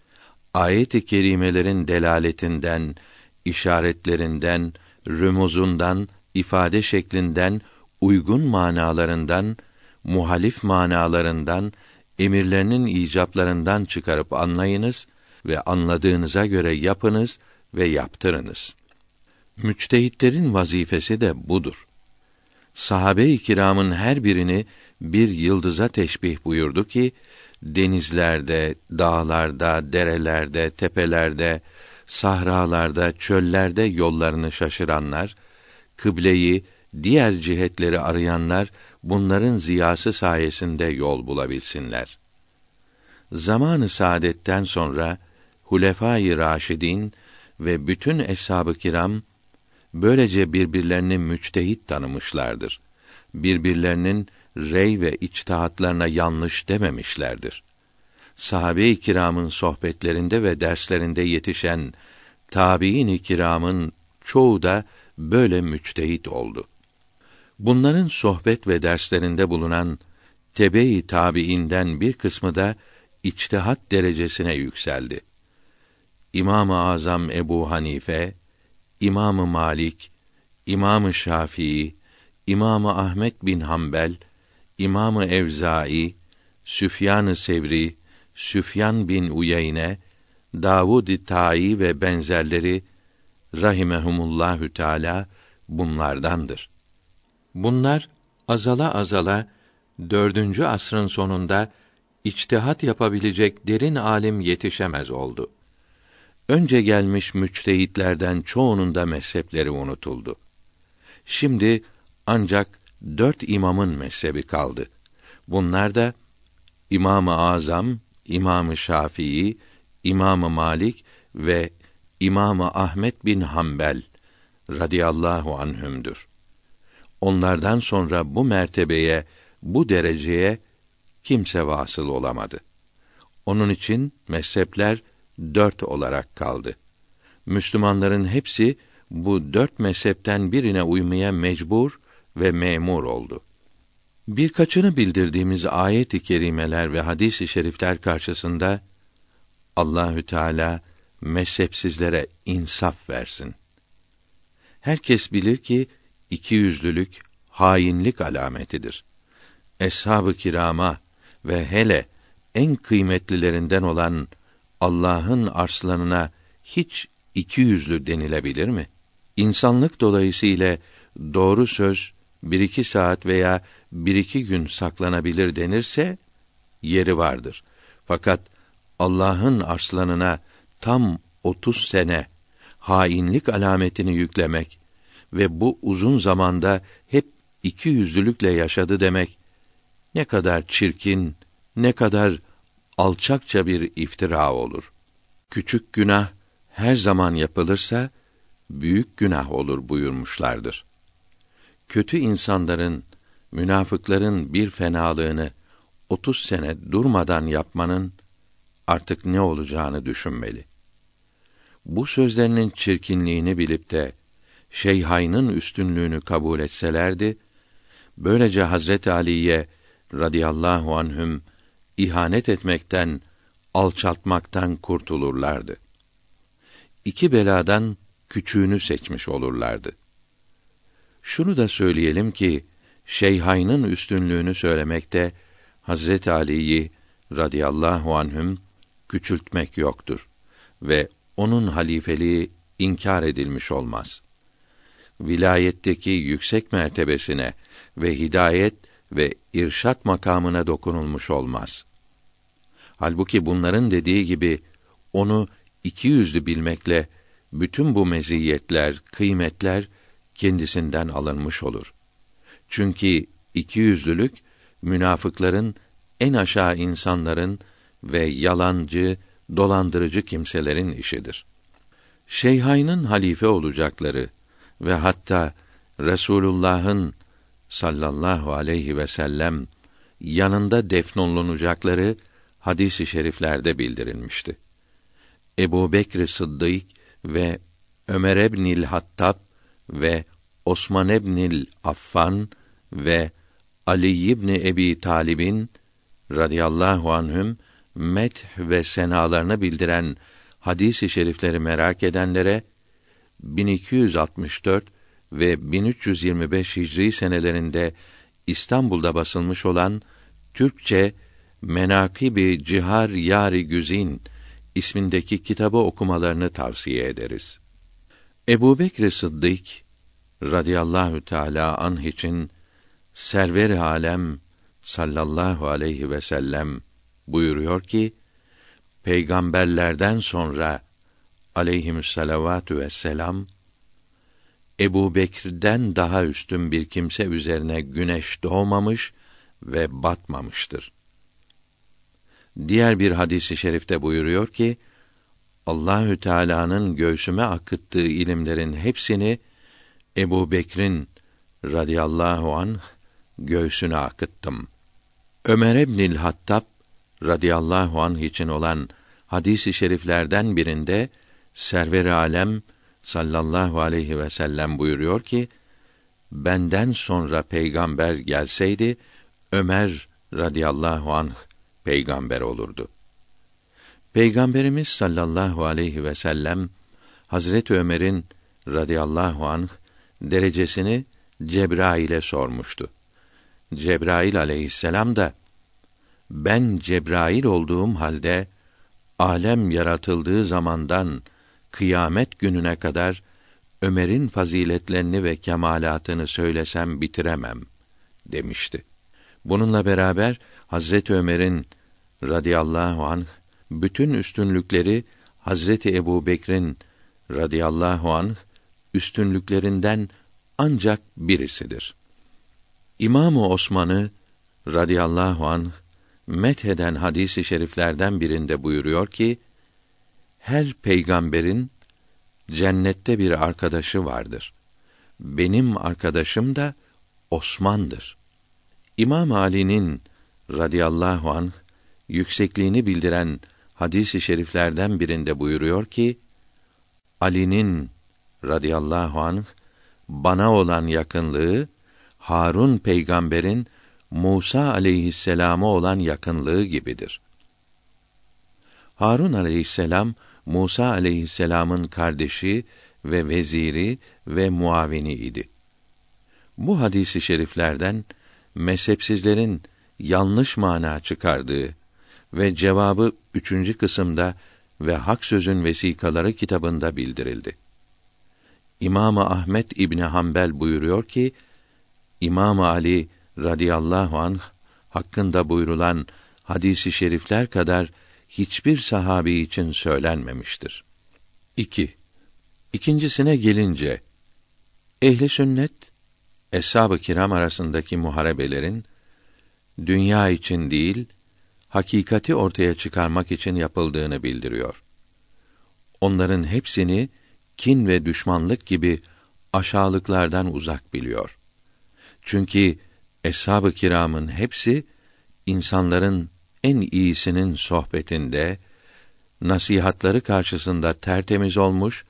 ayet-i kerimelerin delaletinden, işaretlerinden, rümuzundan, ifade şeklinden, uygun manalarından, muhalif manalarından, emirlerinin icaplarından çıkarıp anlayınız ve anladığınıza göre yapınız ve yaptırınız. Müçtehitlerin vazifesi de budur. Sahabe-i kiramın her birini bir yıldıza teşbih buyurdu ki denizlerde, dağlarda, derelerde, tepelerde, sahralarda, çöllerde yollarını şaşıranlar, kıbleyi, diğer cihetleri arayanlar bunların ziyası sayesinde yol bulabilsinler. Zamanı saadetten sonra Hulefâ-i Raşidin ve bütün eshab-ı kiram böylece birbirlerini müçtehit tanımışlardır. Birbirlerinin rey ve içtihatlarına yanlış dememişlerdir. Sahabe-i kiramın sohbetlerinde ve derslerinde yetişen tabiin-i kiramın çoğu da böyle müçtehit oldu. Bunların sohbet ve derslerinde bulunan tebe-i tabiinden bir kısmı da içtihat derecesine yükseldi. İmam-ı Azam Ebu Hanife, İmam-ı Malik, İmam-ı Şafii, İmam-ı Ahmet bin Hanbel, İmam-ı Evzai, Süfyan-ı Sevri, Süfyan bin Uyeyne, Davud-i Tayi ve benzerleri rahimehumullahü teala bunlardandır. Bunlar azala azala dördüncü asrın sonunda içtihat yapabilecek derin alim yetişemez oldu. Önce gelmiş müçtehitlerden çoğunun da mezhepleri unutuldu. Şimdi ancak dört imamın mezhebi kaldı. Bunlar da İmam-ı Azam, İmam-ı Şafii, İmam-ı Malik ve İmam-ı Ahmet bin Hanbel radıyallahu anhümdür. Onlardan sonra bu mertebeye, bu dereceye kimse vasıl olamadı. Onun için mezhepler dört olarak kaldı. Müslümanların hepsi bu dört mezhepten birine uymaya mecbur ve memur oldu. Birkaçını bildirdiğimiz ayet-i kerimeler ve hadis-i şerifler karşısında Allahü Teala mezhepsizlere insaf versin. Herkes bilir ki iki yüzlülük hainlik alametidir. Eshab-ı kirama ve hele en kıymetlilerinden olan Allah'ın arslanına hiç iki yüzlü denilebilir mi? İnsanlık dolayısıyla doğru söz bir iki saat veya bir iki gün saklanabilir denirse yeri vardır. Fakat Allah'ın arslanına tam otuz sene hainlik alametini yüklemek ve bu uzun zamanda hep iki yüzlülükle yaşadı demek ne kadar çirkin, ne kadar alçakça bir iftira olur. Küçük günah her zaman yapılırsa büyük günah olur buyurmuşlardır. kötü insanların, münafıkların bir fenalığını 30 sene durmadan yapmanın artık ne olacağını düşünmeli. Bu sözlerinin çirkinliğini bilip de şeyhaynın üstünlüğünü kabul etselerdi, böylece Hazret Ali'ye radıyallahu anhüm ihanet etmekten, alçaltmaktan kurtulurlardı. İki beladan küçüğünü seçmiş olurlardı. Şunu da söyleyelim ki şeyhaynın üstünlüğünü söylemekte Hazret Ali'yi radıyallahu anhüm küçültmek yoktur ve onun halifeliği inkar edilmiş olmaz. Vilayetteki yüksek mertebesine ve hidayet ve irşat makamına dokunulmuş olmaz. Halbuki bunların dediği gibi onu iki yüzlü bilmekle bütün bu meziyetler, kıymetler kendisinden alınmış olur. Çünkü iki yüzlülük münafıkların en aşağı insanların ve yalancı, dolandırıcı kimselerin işidir. Şeyhaynın halife olacakları ve hatta Resulullah'ın sallallahu aleyhi ve sellem yanında defnolunacakları hadis-i şeriflerde bildirilmişti. Ebu Bekr Sıddık ve Ömer ebnil Hattab ve Osman ebnil Affan ve Ali ibn Ebi Talib'in radıyallahu anhüm met ve senalarını bildiren hadis-i şerifleri merak edenlere 1264 ve 1325 Hicri senelerinde İstanbul'da basılmış olan Türkçe Menakibi Cihar Yari Güzin ismindeki kitabı okumalarını tavsiye ederiz. Ebu Bekr Sıddık radıyallahu teala anh için server alem sallallahu aleyhi ve sellem buyuruyor ki peygamberlerden sonra aleyhimüsselavatü vesselam Ebu Bekir'den daha üstün bir kimse üzerine güneş doğmamış ve batmamıştır. Diğer bir hadisi şerifte buyuruyor ki Allahü Teala'nın göğsüme akıttığı ilimlerin hepsini Ebu Bekir'in radıyallahu anh göğsüne akıttım. Ömer İbnül Hattab radıyallahu anh için olan hadisi şeriflerden birinde Server alem sallallahu aleyhi ve sellem buyuruyor ki benden sonra peygamber gelseydi Ömer radıyallahu anh peygamber olurdu. Peygamberimiz sallallahu aleyhi ve sellem Hazret Ömer'in radıyallahu anh derecesini Cebrail'e sormuştu. Cebrail aleyhisselam da ben Cebrail olduğum halde alem yaratıldığı zamandan kıyamet gününe kadar Ömer'in faziletlerini ve kemalatını söylesem bitiremem demişti. Bununla beraber Hazreti Ömer'in radıyallahu anh bütün üstünlükleri Hazreti Ebu Bekir'in radıyallahu anh üstünlüklerinden ancak birisidir. İmamı Osman'ı radıyallahu anh metheden hadisi şeriflerden birinde buyuruyor ki her peygamberin cennette bir arkadaşı vardır. Benim arkadaşım da Osman'dır. İmam Ali'nin radıyallahu anh yüksekliğini bildiren hadisi şeriflerden birinde buyuruyor ki Ali'nin radıyallahu anh bana olan yakınlığı Harun peygamberin Musa aleyhisselama olan yakınlığı gibidir. Harun aleyhisselam Musa aleyhisselamın kardeşi ve veziri ve muavini idi. Bu hadisi şeriflerden mezhepsizlerin yanlış mana çıkardığı ve cevabı üçüncü kısımda ve Hak Sözün Vesikaları kitabında bildirildi. İmam Ahmet İbni Hanbel buyuruyor ki İmam Ali radıyallahu anh hakkında buyurulan hadisi şerifler kadar hiçbir sahabi için söylenmemiştir. 2. İkincisine gelince ehli sünnet eshab-ı kiram arasındaki muharebelerin dünya için değil, hakikati ortaya çıkarmak için yapıldığını bildiriyor. Onların hepsini kin ve düşmanlık gibi aşağılıklardan uzak biliyor. Çünkü eshab-ı kiramın hepsi insanların en iyisinin sohbetinde nasihatları karşısında tertemiz olmuş,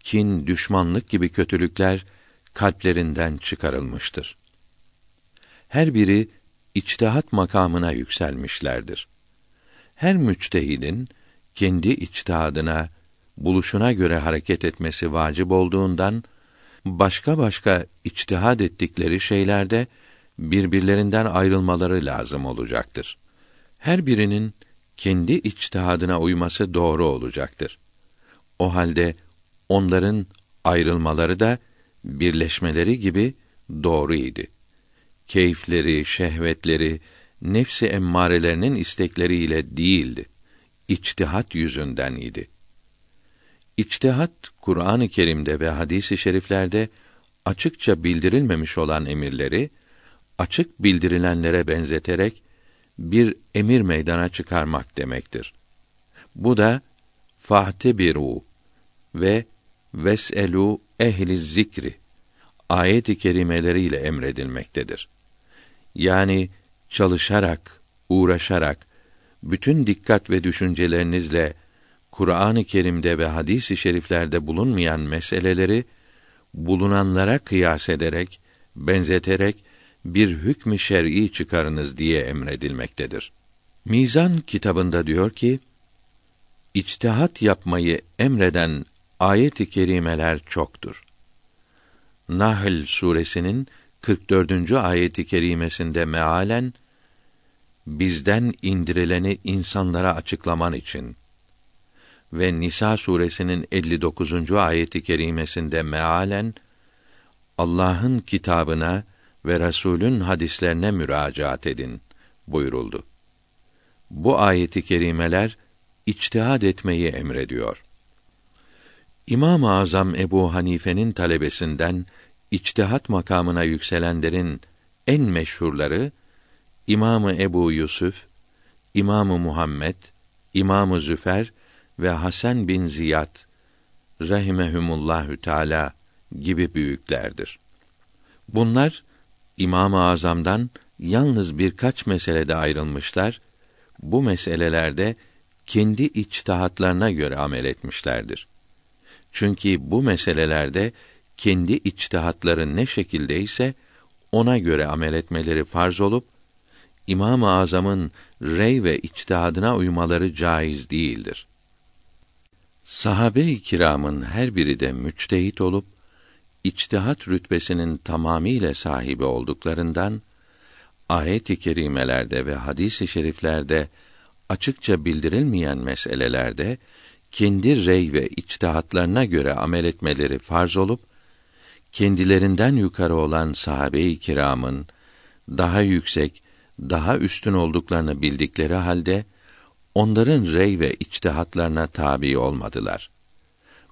kin, düşmanlık gibi kötülükler kalplerinden çıkarılmıştır. Her biri içtihat makamına yükselmişlerdir. Her müçtehidin kendi içtihadına, buluşuna göre hareket etmesi vacip olduğundan başka başka içtihad ettikleri şeylerde birbirlerinden ayrılmaları lazım olacaktır. Her birinin kendi içtihadına uyması doğru olacaktır. O halde onların ayrılmaları da birleşmeleri gibi doğru idi. Keyifleri, şehvetleri, nefsi emmarelerinin istekleriyle değildi. İçtihat yüzünden idi. İçtihat Kur'an-ı Kerim'de ve hadis-i şeriflerde açıkça bildirilmemiş olan emirleri açık bildirilenlere benzeterek bir emir meydana çıkarmak demektir. Bu da biru ve veselu ehli zikri ayet-i kerimeleriyle emredilmektedir. Yani çalışarak, uğraşarak bütün dikkat ve düşüncelerinizle Kur'an-ı Kerim'de ve hadis-i şeriflerde bulunmayan meseleleri bulunanlara kıyas ederek, benzeterek bir hükmü şer'i çıkarınız diye emredilmektedir. Mizan kitabında diyor ki, içtihat yapmayı emreden ayet-i kerimeler çoktur. Nahl suresinin 44. ayeti kerimesinde mealen bizden indirileni insanlara açıklaman için ve Nisa suresinin 59. ayeti kerimesinde mealen Allah'ın kitabına ve Resulün hadislerine müracaat edin buyuruldu. Bu ayeti kerimeler içtihad etmeyi emrediyor. İmam-ı Azam Ebu Hanife'nin talebesinden içtihat makamına yükselenlerin en meşhurları İmamı Ebu Yusuf, İmamı Muhammed, İmamı Züfer ve Hasan bin Ziyad rahimehumullahü teala gibi büyüklerdir. Bunlar İmam-ı Azam'dan yalnız birkaç meselede ayrılmışlar. Bu meselelerde kendi içtihatlarına göre amel etmişlerdir. Çünkü bu meselelerde kendi içtihatları ne şekildeyse ona göre amel etmeleri farz olup İmam-ı Azam'ın rey ve içtihadına uymaları caiz değildir. Sahabe-i kiramın her biri de müçtehit olup içtihat rütbesinin tamamiyle sahibi olduklarından ayet-i kerimelerde ve hadis-i şeriflerde açıkça bildirilmeyen meselelerde kendi rey ve içtihatlarına göre amel etmeleri farz olup kendilerinden yukarı olan sahabe-i kiramın daha yüksek, daha üstün olduklarını bildikleri halde onların rey ve içtihatlarına tabi olmadılar.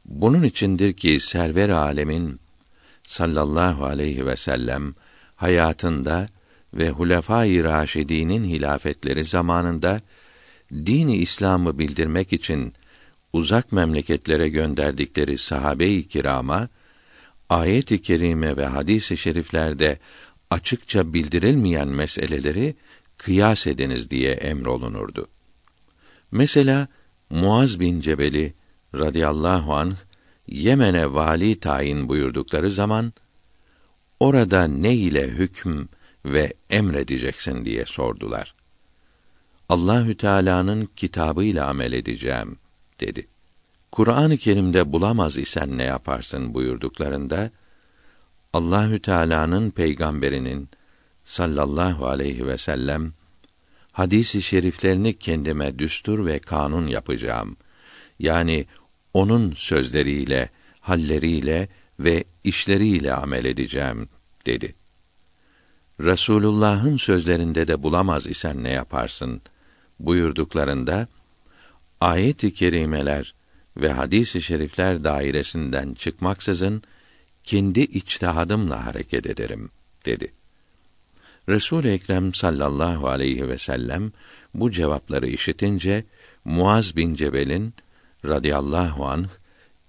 Bunun içindir ki server alemin sallallahu aleyhi ve sellem hayatında ve Hulefâ-i Raşidî'nin hilafetleri zamanında dini İslam'ı bildirmek için uzak memleketlere gönderdikleri sahabe-i kirama ayet-i kerime ve hadis-i şeriflerde açıkça bildirilmeyen meseleleri kıyas ediniz diye emrolunurdu. Mesela Muaz bin Cebeli radıyallahu anh Yemen'e vali tayin buyurdukları zaman orada ne ile hükm ve emredeceksin diye sordular. Allahü Teala'nın kitabıyla amel edeceğim dedi. Kur'an-ı Kerim'de bulamaz isen ne yaparsın buyurduklarında Allahü Teala'nın peygamberinin sallallahu aleyhi ve sellem hadisi şeriflerini kendime düstur ve kanun yapacağım. Yani onun sözleriyle, halleriyle ve işleriyle amel edeceğim dedi. Resulullah'ın sözlerinde de bulamaz isen ne yaparsın buyurduklarında ayet-i kerimeler ve hadis-i şerifler dairesinden çıkmaksızın kendi içtihadımla hareket ederim dedi. Resul Ekrem sallallahu aleyhi ve sellem bu cevapları işitince Muaz bin Cebel'in radıyallahu anh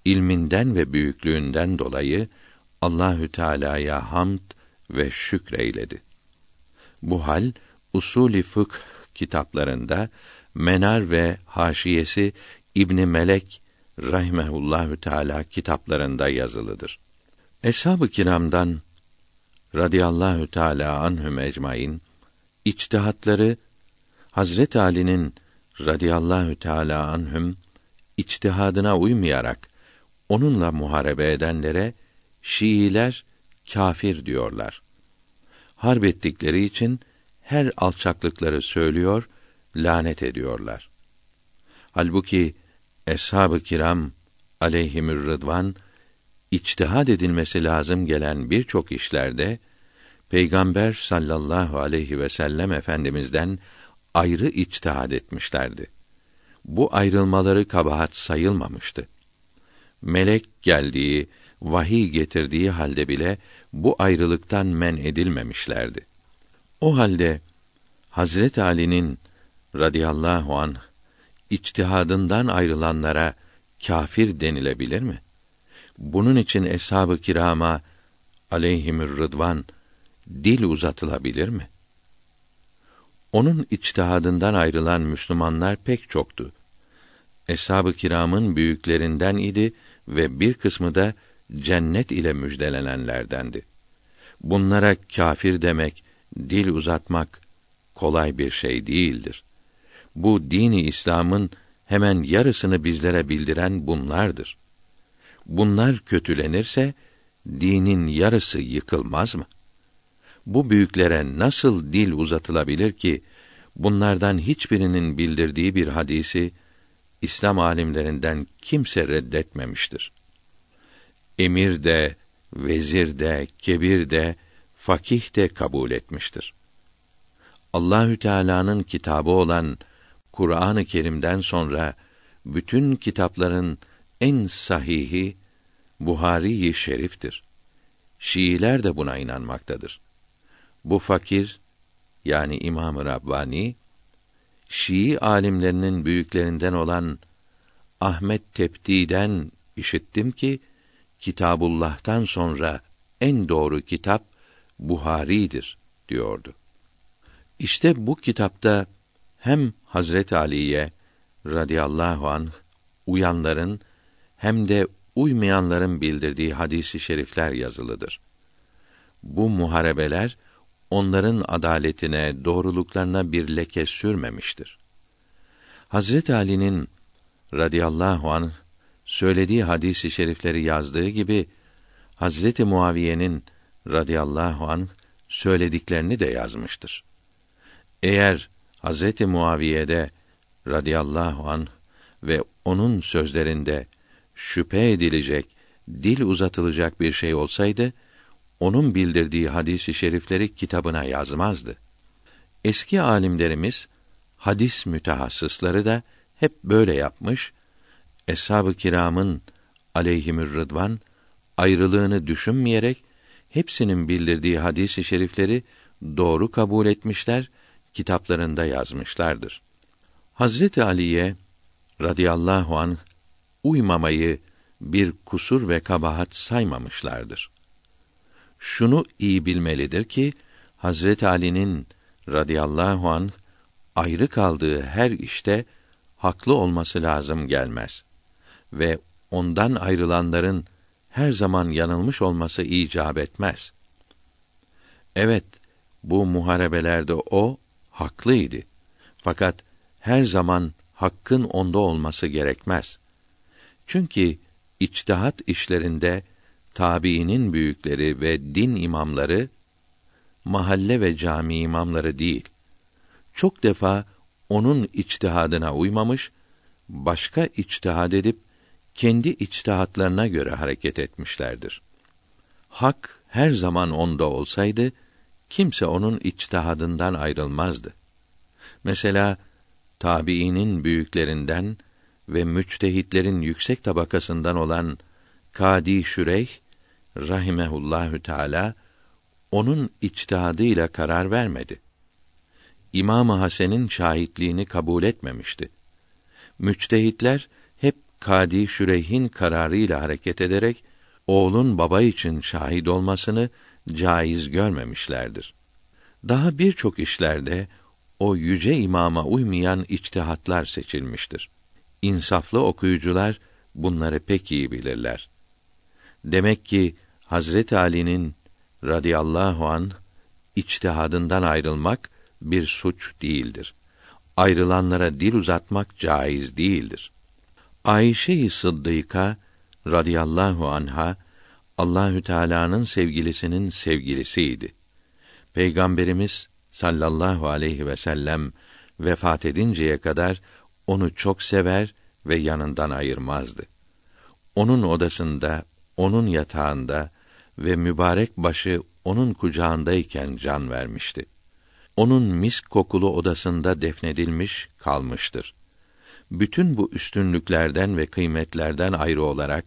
ilminden ve büyüklüğünden dolayı Allahü Teala'ya hamd ve şükreyledi. Bu hal usulü fıkh kitaplarında Menar ve Haşiyesi İbn Melek rahimehullahü teala kitaplarında yazılıdır. Eshab-ı kiramdan radıyallahu teala anhum ecmaîn içtihatları Hazret Ali'nin radıyallahu teala anhum içtihadına uymayarak onunla muharebe edenlere Şiiler kafir diyorlar. Harp ettikleri için her alçaklıkları söylüyor, lanet ediyorlar. Halbuki eshab-ı kiram aleyhimür rıdvan içtihad edilmesi lazım gelen birçok işlerde Peygamber sallallahu aleyhi ve sellem efendimizden ayrı içtihad etmişlerdi. Bu ayrılmaları kabahat sayılmamıştı. Melek geldiği, vahiy getirdiği halde bile bu ayrılıktan men edilmemişlerdi. O halde Hazret Ali'nin radıyallahu an içtihadından ayrılanlara kafir denilebilir mi? Bunun için eshab-ı kirama aleyhimür rıdvan dil uzatılabilir mi? Onun içtihadından ayrılan Müslümanlar pek çoktu. Eshab-ı kiramın büyüklerinden idi ve bir kısmı da cennet ile müjdelenenlerdendi. Bunlara kafir demek, dil uzatmak kolay bir şey değildir. Bu dini İslam'ın hemen yarısını bizlere bildiren bunlardır. Bunlar kötülenirse dinin yarısı yıkılmaz mı? Bu büyüklere nasıl dil uzatılabilir ki bunlardan hiçbirinin bildirdiği bir hadisi İslam alimlerinden kimse reddetmemiştir. Emir de, vezir de, kebir de, fakih de kabul etmiştir. Allahü Teala'nın kitabı olan Kur'an-ı Kerim'den sonra bütün kitapların en sahihi Buhari-i Şerif'tir. Şiiler de buna inanmaktadır. Bu fakir yani İmam-ı Rabbani Şii alimlerinin büyüklerinden olan Ahmet Tepti'den işittim ki Kitabullah'tan sonra en doğru kitap Buhari'dir diyordu. İşte bu kitapta hem Hazret Ali'ye radıyallahu anh uyanların hem de uymayanların bildirdiği hadisi şerifler yazılıdır. Bu muharebeler onların adaletine, doğruluklarına bir leke sürmemiştir. Hazret Ali'nin radıyallahu anh söylediği hadisi şerifleri yazdığı gibi Hazreti Muaviye'nin radıyallahu anh söylediklerini de yazmıştır. Eğer Hazreti Muaviye'de radıyallahu anh ve onun sözlerinde şüphe edilecek, dil uzatılacak bir şey olsaydı, onun bildirdiği hadisi şerifleri kitabına yazmazdı. Eski alimlerimiz, hadis mütehassısları da hep böyle yapmış, eshab-ı kiramın aleyhimür rıdvan ayrılığını düşünmeyerek hepsinin bildirdiği hadisi şerifleri doğru kabul etmişler, kitaplarında yazmışlardır. Hazreti Ali'ye radıyallahu an uymamayı bir kusur ve kabahat saymamışlardır. Şunu iyi bilmelidir ki Hazreti Ali'nin radıyallahu an ayrı kaldığı her işte haklı olması lazım gelmez ve ondan ayrılanların her zaman yanılmış olması icap etmez. Evet, bu muharebelerde o haklıydı. Fakat her zaman hakkın onda olması gerekmez. Çünkü içtihat işlerinde tabiinin büyükleri ve din imamları mahalle ve cami imamları değil. Çok defa onun içtihadına uymamış, başka içtihad edip kendi içtihatlarına göre hareket etmişlerdir. Hak her zaman onda olsaydı kimse onun içtihadından ayrılmazdı. Mesela tabiinin büyüklerinden ve müçtehitlerin yüksek tabakasından olan Kadi Şüreyh rahimehullahü teala onun içtihadıyla karar vermedi. İmam Hasan'ın şahitliğini kabul etmemişti. Müçtehitler hep Kadi Şüreyh'in kararıyla hareket ederek oğlun baba için şahit olmasını caiz görmemişlerdir. Daha birçok işlerde o yüce imama uymayan içtihatlar seçilmiştir. İnsaflı okuyucular bunları pek iyi bilirler. Demek ki Hazret Ali'nin radıyallahu an içtihadından ayrılmak bir suç değildir. Ayrılanlara dil uzatmak caiz değildir. Ayşe-i Sıddıka radıyallahu anha Allahü Teala'nın sevgilisinin sevgilisiydi. Peygamberimiz sallallahu aleyhi ve sellem vefat edinceye kadar onu çok sever ve yanından ayırmazdı. Onun odasında, onun yatağında ve mübarek başı onun kucağındayken can vermişti. Onun misk kokulu odasında defnedilmiş kalmıştır. Bütün bu üstünlüklerden ve kıymetlerden ayrı olarak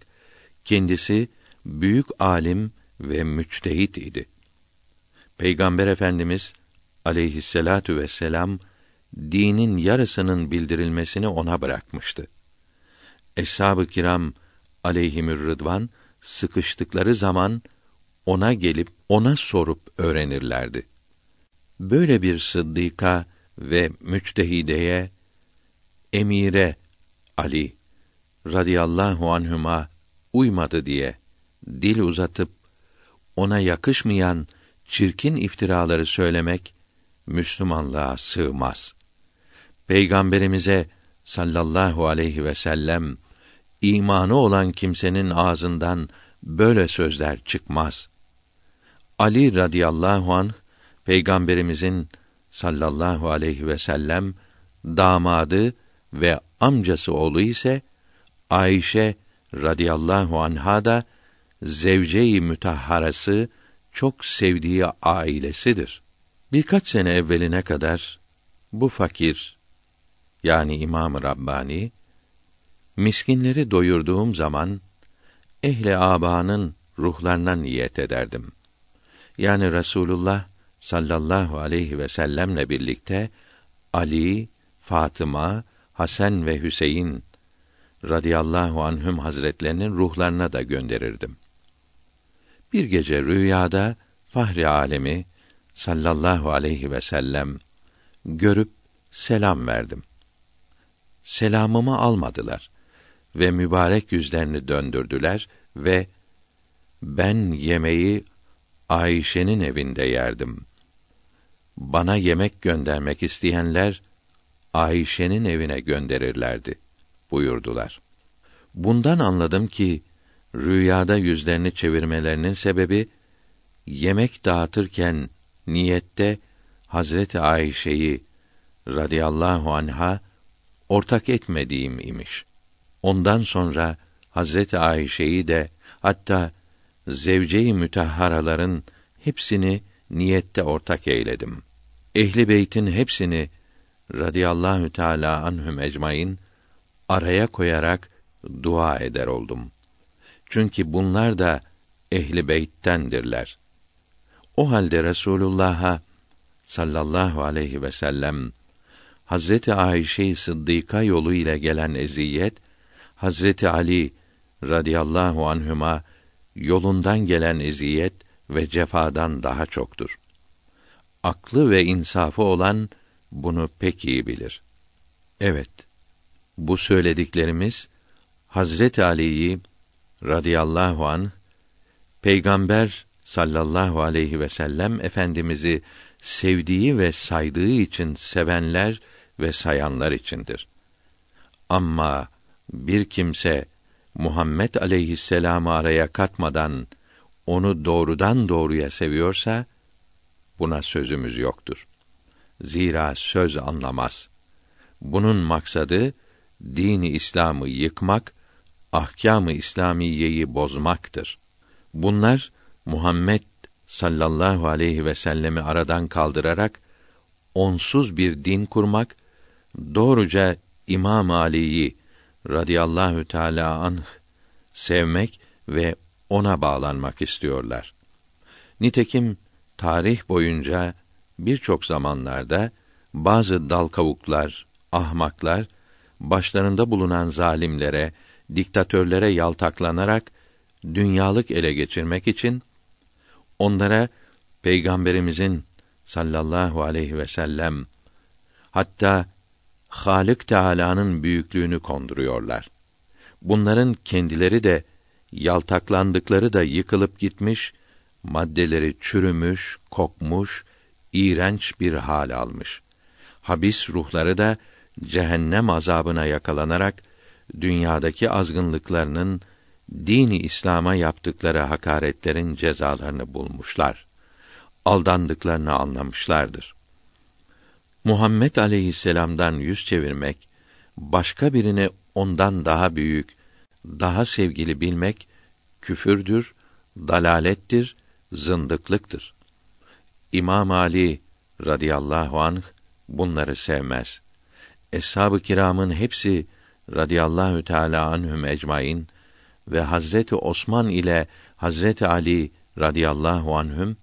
kendisi büyük alim ve müçtehit idi. Peygamber Efendimiz aleyhisselatu vesselam dinin yarısının bildirilmesini ona bırakmıştı. Eshab-ı kiram aleyhimür rıdvan sıkıştıkları zaman ona gelip ona sorup öğrenirlerdi. Böyle bir sıddika ve müçtehideye emire Ali radıyallahu anhuma uymadı diye dil uzatıp ona yakışmayan çirkin iftiraları söylemek Müslümanlığa sığmaz. Peygamberimize sallallahu aleyhi ve sellem imanı olan kimsenin ağzından böyle sözler çıkmaz. Ali radıyallahu an peygamberimizin sallallahu aleyhi ve sellem damadı ve amcası oğlu ise Ayşe radıyallahu anha da zevce-i mütahharası çok sevdiği ailesidir. Birkaç sene evveline kadar bu fakir yani İmam Rabbani miskinleri doyurduğum zaman ehle abanın ruhlarına niyet ederdim. Yani Resulullah sallallahu aleyhi ve sellemle birlikte Ali, Fatıma, Hasan ve Hüseyin radıyallahu anhüm hazretlerinin ruhlarına da gönderirdim. Bir gece rüyada Fahri alemi sallallahu aleyhi ve sellem görüp selam verdim. Selamımı almadılar ve mübarek yüzlerini döndürdüler ve ben yemeği Ayşe'nin evinde yerdim. Bana yemek göndermek isteyenler Ayşe'nin evine gönderirlerdi buyurdular. Bundan anladım ki rüyada yüzlerini çevirmelerinin sebebi yemek dağıtırken niyette Hazreti Ayşe'yi radıyallahu anha ortak etmediğim imiş. Ondan sonra Hazreti Ayşe'yi de hatta zevce-i mütahharaların hepsini niyette ortak eyledim. Ehli beytin hepsini radıyallahu teala anhum ecmaîn araya koyarak dua eder oldum. Çünkü bunlar da ehli beyttendirler. O halde Resulullah'a sallallahu aleyhi ve sellem Hazreti Ayşe Sıddıka yolu ile gelen eziyet Hazreti Ali radıyallahu anhüma yolundan gelen eziyet ve cefadan daha çoktur. Aklı ve insafı olan bunu pek iyi bilir. Evet, bu söylediklerimiz Hazreti Ali'yi radıyallahu an Peygamber sallallahu aleyhi ve sellem efendimizi sevdiği ve saydığı için sevenler ve sayanlar içindir. Ama bir kimse Muhammed aleyhisselamı araya katmadan onu doğrudan doğruya seviyorsa buna sözümüz yoktur. Zira söz anlamaz. Bunun maksadı dini İslam'ı yıkmak, ahkâm-ı İslamiyeyi bozmaktır. Bunlar Muhammed sallallahu aleyhi ve sellemi aradan kaldırarak onsuz bir din kurmak, doğruca İmam Ali'yi radıyallahu teala anh sevmek ve ona bağlanmak istiyorlar. Nitekim tarih boyunca birçok zamanlarda bazı dal kavuklar, ahmaklar başlarında bulunan zalimlere, diktatörlere yaltaklanarak dünyalık ele geçirmek için onlara peygamberimizin sallallahu aleyhi ve sellem hatta Halik Teala'nın büyüklüğünü konduruyorlar. Bunların kendileri de yaltaklandıkları da yıkılıp gitmiş, maddeleri çürümüş, kokmuş, iğrenç bir hal almış. Habis ruhları da cehennem azabına yakalanarak dünyadaki azgınlıklarının dini İslam'a yaptıkları hakaretlerin cezalarını bulmuşlar. Aldandıklarını anlamışlardır. Muhammed aleyhisselam'dan yüz çevirmek, başka birini ondan daha büyük, daha sevgili bilmek küfürdür, dalalettir, zındıklıktır. İmam Ali radıyallahu anh bunları sevmez. Eshab-ı kiramın hepsi radıyallahu teala anhum ecmaîn ve Hazreti Osman ile Hazreti Ali radıyallahu anhüm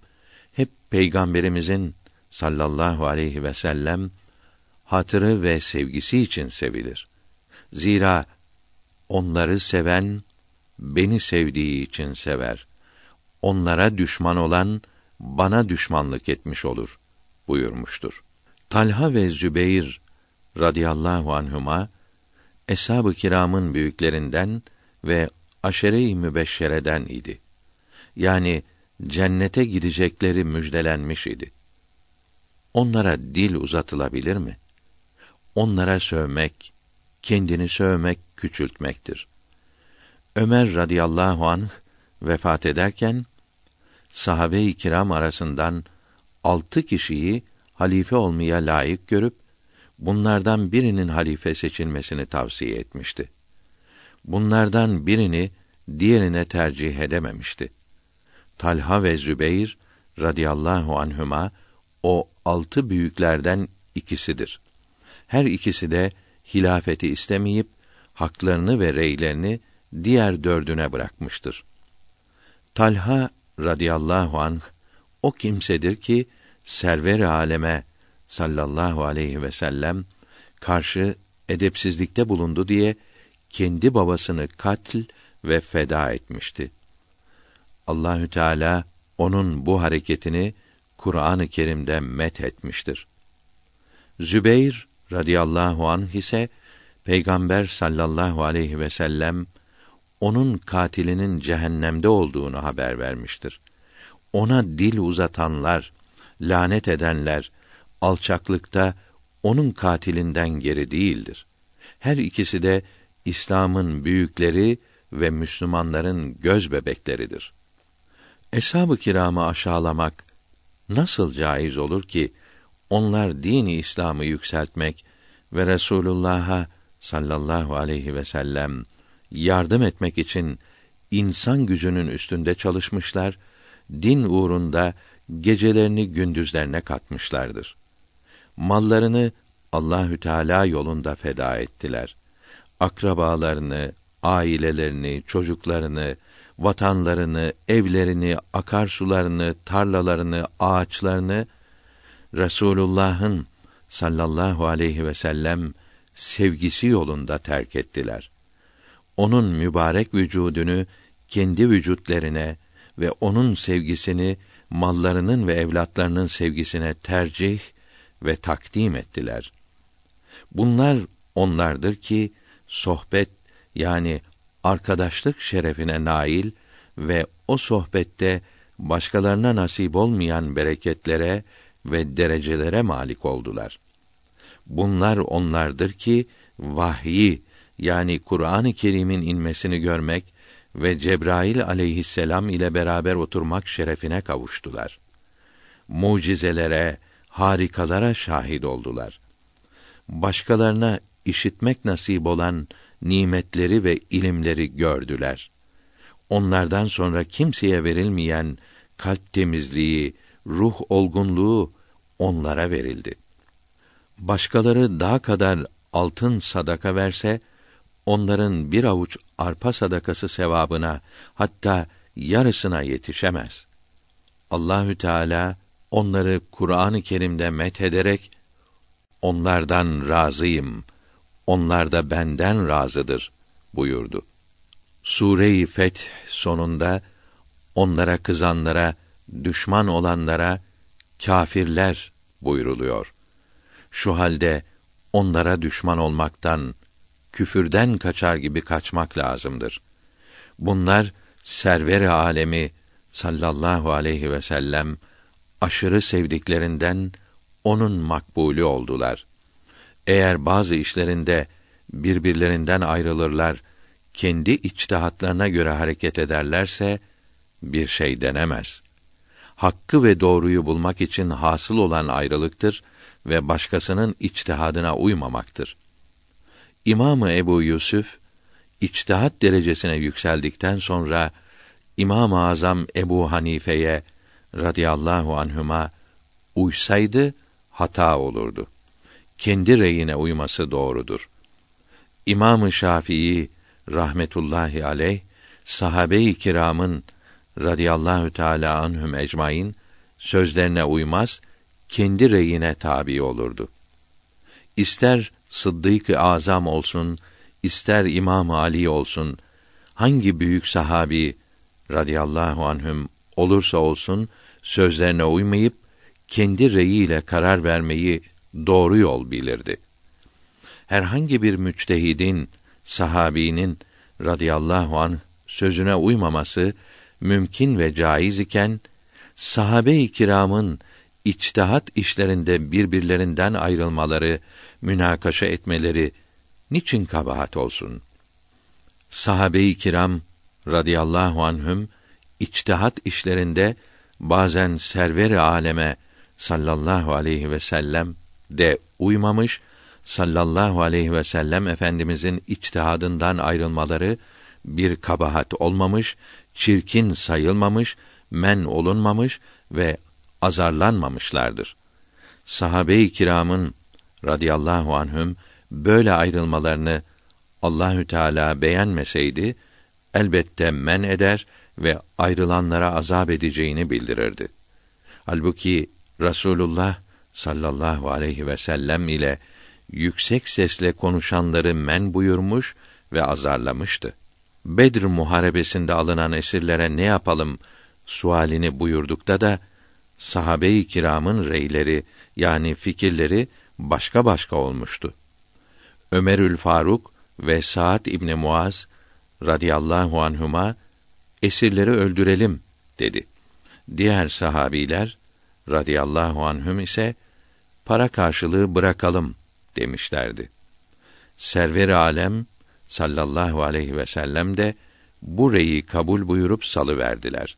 hep peygamberimizin sallallahu aleyhi ve sellem hatırı ve sevgisi için sevilir. Zira onları seven beni sevdiği için sever. Onlara düşman olan bana düşmanlık etmiş olur buyurmuştur. Talha ve Zübeyr radıyallahu anhuma eshab-ı kiramın büyüklerinden ve aşere-i mübeşşereden idi. Yani cennete gidecekleri müjdelenmiş idi. Onlara dil uzatılabilir mi? Onlara sövmek, kendini sövmek küçültmektir. Ömer radıyallahu anh vefat ederken sahabe-i kiram arasından altı kişiyi halife olmaya layık görüp bunlardan birinin halife seçilmesini tavsiye etmişti. Bunlardan birini diğerine tercih edememişti. Talha ve Zübeyr radıyallahu anhuma o altı büyüklerden ikisidir. Her ikisi de hilafeti istemeyip haklarını ve reylerini diğer dördüne bırakmıştır. Talha radıyallahu anh o kimsedir ki server aleme sallallahu aleyhi ve sellem karşı edepsizlikte bulundu diye kendi babasını katl ve feda etmişti. Allahü Teala onun bu hareketini Kur'an-ı Kerim'de met etmiştir. Zübeyr radıyallahu anh ise Peygamber sallallahu aleyhi ve sellem onun katilinin cehennemde olduğunu haber vermiştir. Ona dil uzatanlar, lanet edenler alçaklıkta onun katilinden geri değildir. Her ikisi de İslam'ın büyükleri ve Müslümanların göz bebekleridir. Eshab-ı kiramı aşağılamak nasıl caiz olur ki onlar dini İslam'ı yükseltmek ve Resulullah'a sallallahu aleyhi ve sellem yardım etmek için insan gücünün üstünde çalışmışlar, din uğrunda gecelerini gündüzlerine katmışlardır. Mallarını Allahü Teala yolunda feda ettiler. Akrabalarını, ailelerini, çocuklarını, vatanlarını, evlerini, akarsularını, tarlalarını, ağaçlarını Resulullah'ın sallallahu aleyhi ve sellem sevgisi yolunda terk ettiler. Onun mübarek vücudunu kendi vücutlerine ve onun sevgisini mallarının ve evlatlarının sevgisine tercih ve takdim ettiler. Bunlar onlardır ki sohbet yani arkadaşlık şerefine nail ve o sohbette başkalarına nasip olmayan bereketlere ve derecelere malik oldular. Bunlar onlardır ki vahyi yani Kur'an-ı Kerim'in inmesini görmek ve Cebrail aleyhisselam ile beraber oturmak şerefine kavuştular. Mucizelere, harikalara şahit oldular. Başkalarına işitmek nasip olan nimetleri ve ilimleri gördüler. Onlardan sonra kimseye verilmeyen kalp temizliği, ruh olgunluğu onlara verildi. Başkaları daha kadar altın sadaka verse, onların bir avuç arpa sadakası sevabına hatta yarısına yetişemez. Allahü Teala onları Kur'an-ı Kerim'de met ederek onlardan razıyım. Onlar da benden razıdır buyurdu. Sure-i Feth sonunda onlara kızanlara düşman olanlara kâfirler buyruluyor. Şu halde onlara düşman olmaktan, küfürden kaçar gibi kaçmak lazımdır. Bunlar server-i alemi sallallahu aleyhi ve sellem aşırı sevdiklerinden onun makbulü oldular. Eğer bazı işlerinde birbirlerinden ayrılırlar, kendi içtihatlarına göre hareket ederlerse bir şey denemez. Hakkı ve doğruyu bulmak için hasıl olan ayrılıktır ve başkasının içtihadına uymamaktır. İmamı Ebu Yusuf içtihat derecesine yükseldikten sonra İmam-ı Azam Ebu Hanife'ye radıyallahu anhüma uysaydı hata olurdu. Kendi reyine uyması doğrudur. İmam-ı Şafii rahmetullahi aleyh sahabe-i kiramın radıyallahu teala anhum ecmaîn sözlerine uymaz, kendi reyine tabi olurdu. İster Sıddık-ı Azam olsun, ister İmam Ali olsun, hangi büyük sahabi radıyallahu anhüm olursa olsun sözlerine uymayıp kendi reyiyle karar vermeyi doğru yol bilirdi. Herhangi bir müçtehidin, sahabinin radıyallahu an sözüne uymaması mümkün ve caiz iken sahabe-i kiramın içtihat işlerinde birbirlerinden ayrılmaları, münakaşa etmeleri niçin kabahat olsun? Sahabe-i kiram radıyallahu anhüm içtihat işlerinde bazen server-i aleme sallallahu aleyhi ve sellem de uymamış, sallallahu aleyhi ve sellem efendimizin içtihadından ayrılmaları bir kabahat olmamış, çirkin sayılmamış, men olunmamış ve azarlanmamışlardır. Sahabe-i kiramın radıyallahu anhüm böyle ayrılmalarını Allahü Teala beğenmeseydi elbette men eder ve ayrılanlara azap edeceğini bildirirdi. Halbuki Rasulullah sallallahu aleyhi ve sellem ile yüksek sesle konuşanları men buyurmuş ve azarlamıştı. Bedr muharebesinde alınan esirlere ne yapalım sualini buyurdukta da sahabe-i kiramın reyleri yani fikirleri başka başka olmuştu. Ömerül Faruk ve Saad İbni Muaz radıyallahu anhuma esirleri öldürelim dedi. Diğer sahabiler radıyallahu anhüm ise para karşılığı bırakalım demişlerdi. Server alem sallallahu aleyhi ve sellem de bu reyi kabul buyurup salı verdiler.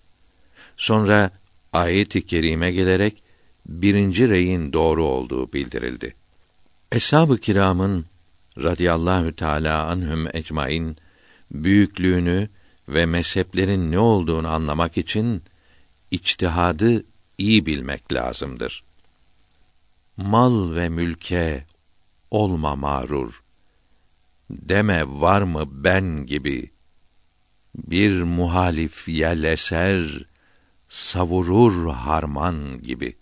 Sonra ayet-i kerime gelerek birinci reyin doğru olduğu bildirildi. Eshab-ı kiramın radıyallahu teala anhum ecmaîn büyüklüğünü ve mezheplerin ne olduğunu anlamak için içtihadı iyi bilmek lazımdır. Mal ve mülke olma mağrur. Deme var mı ben gibi. Bir muhalif yel eser, savurur harman gibi.''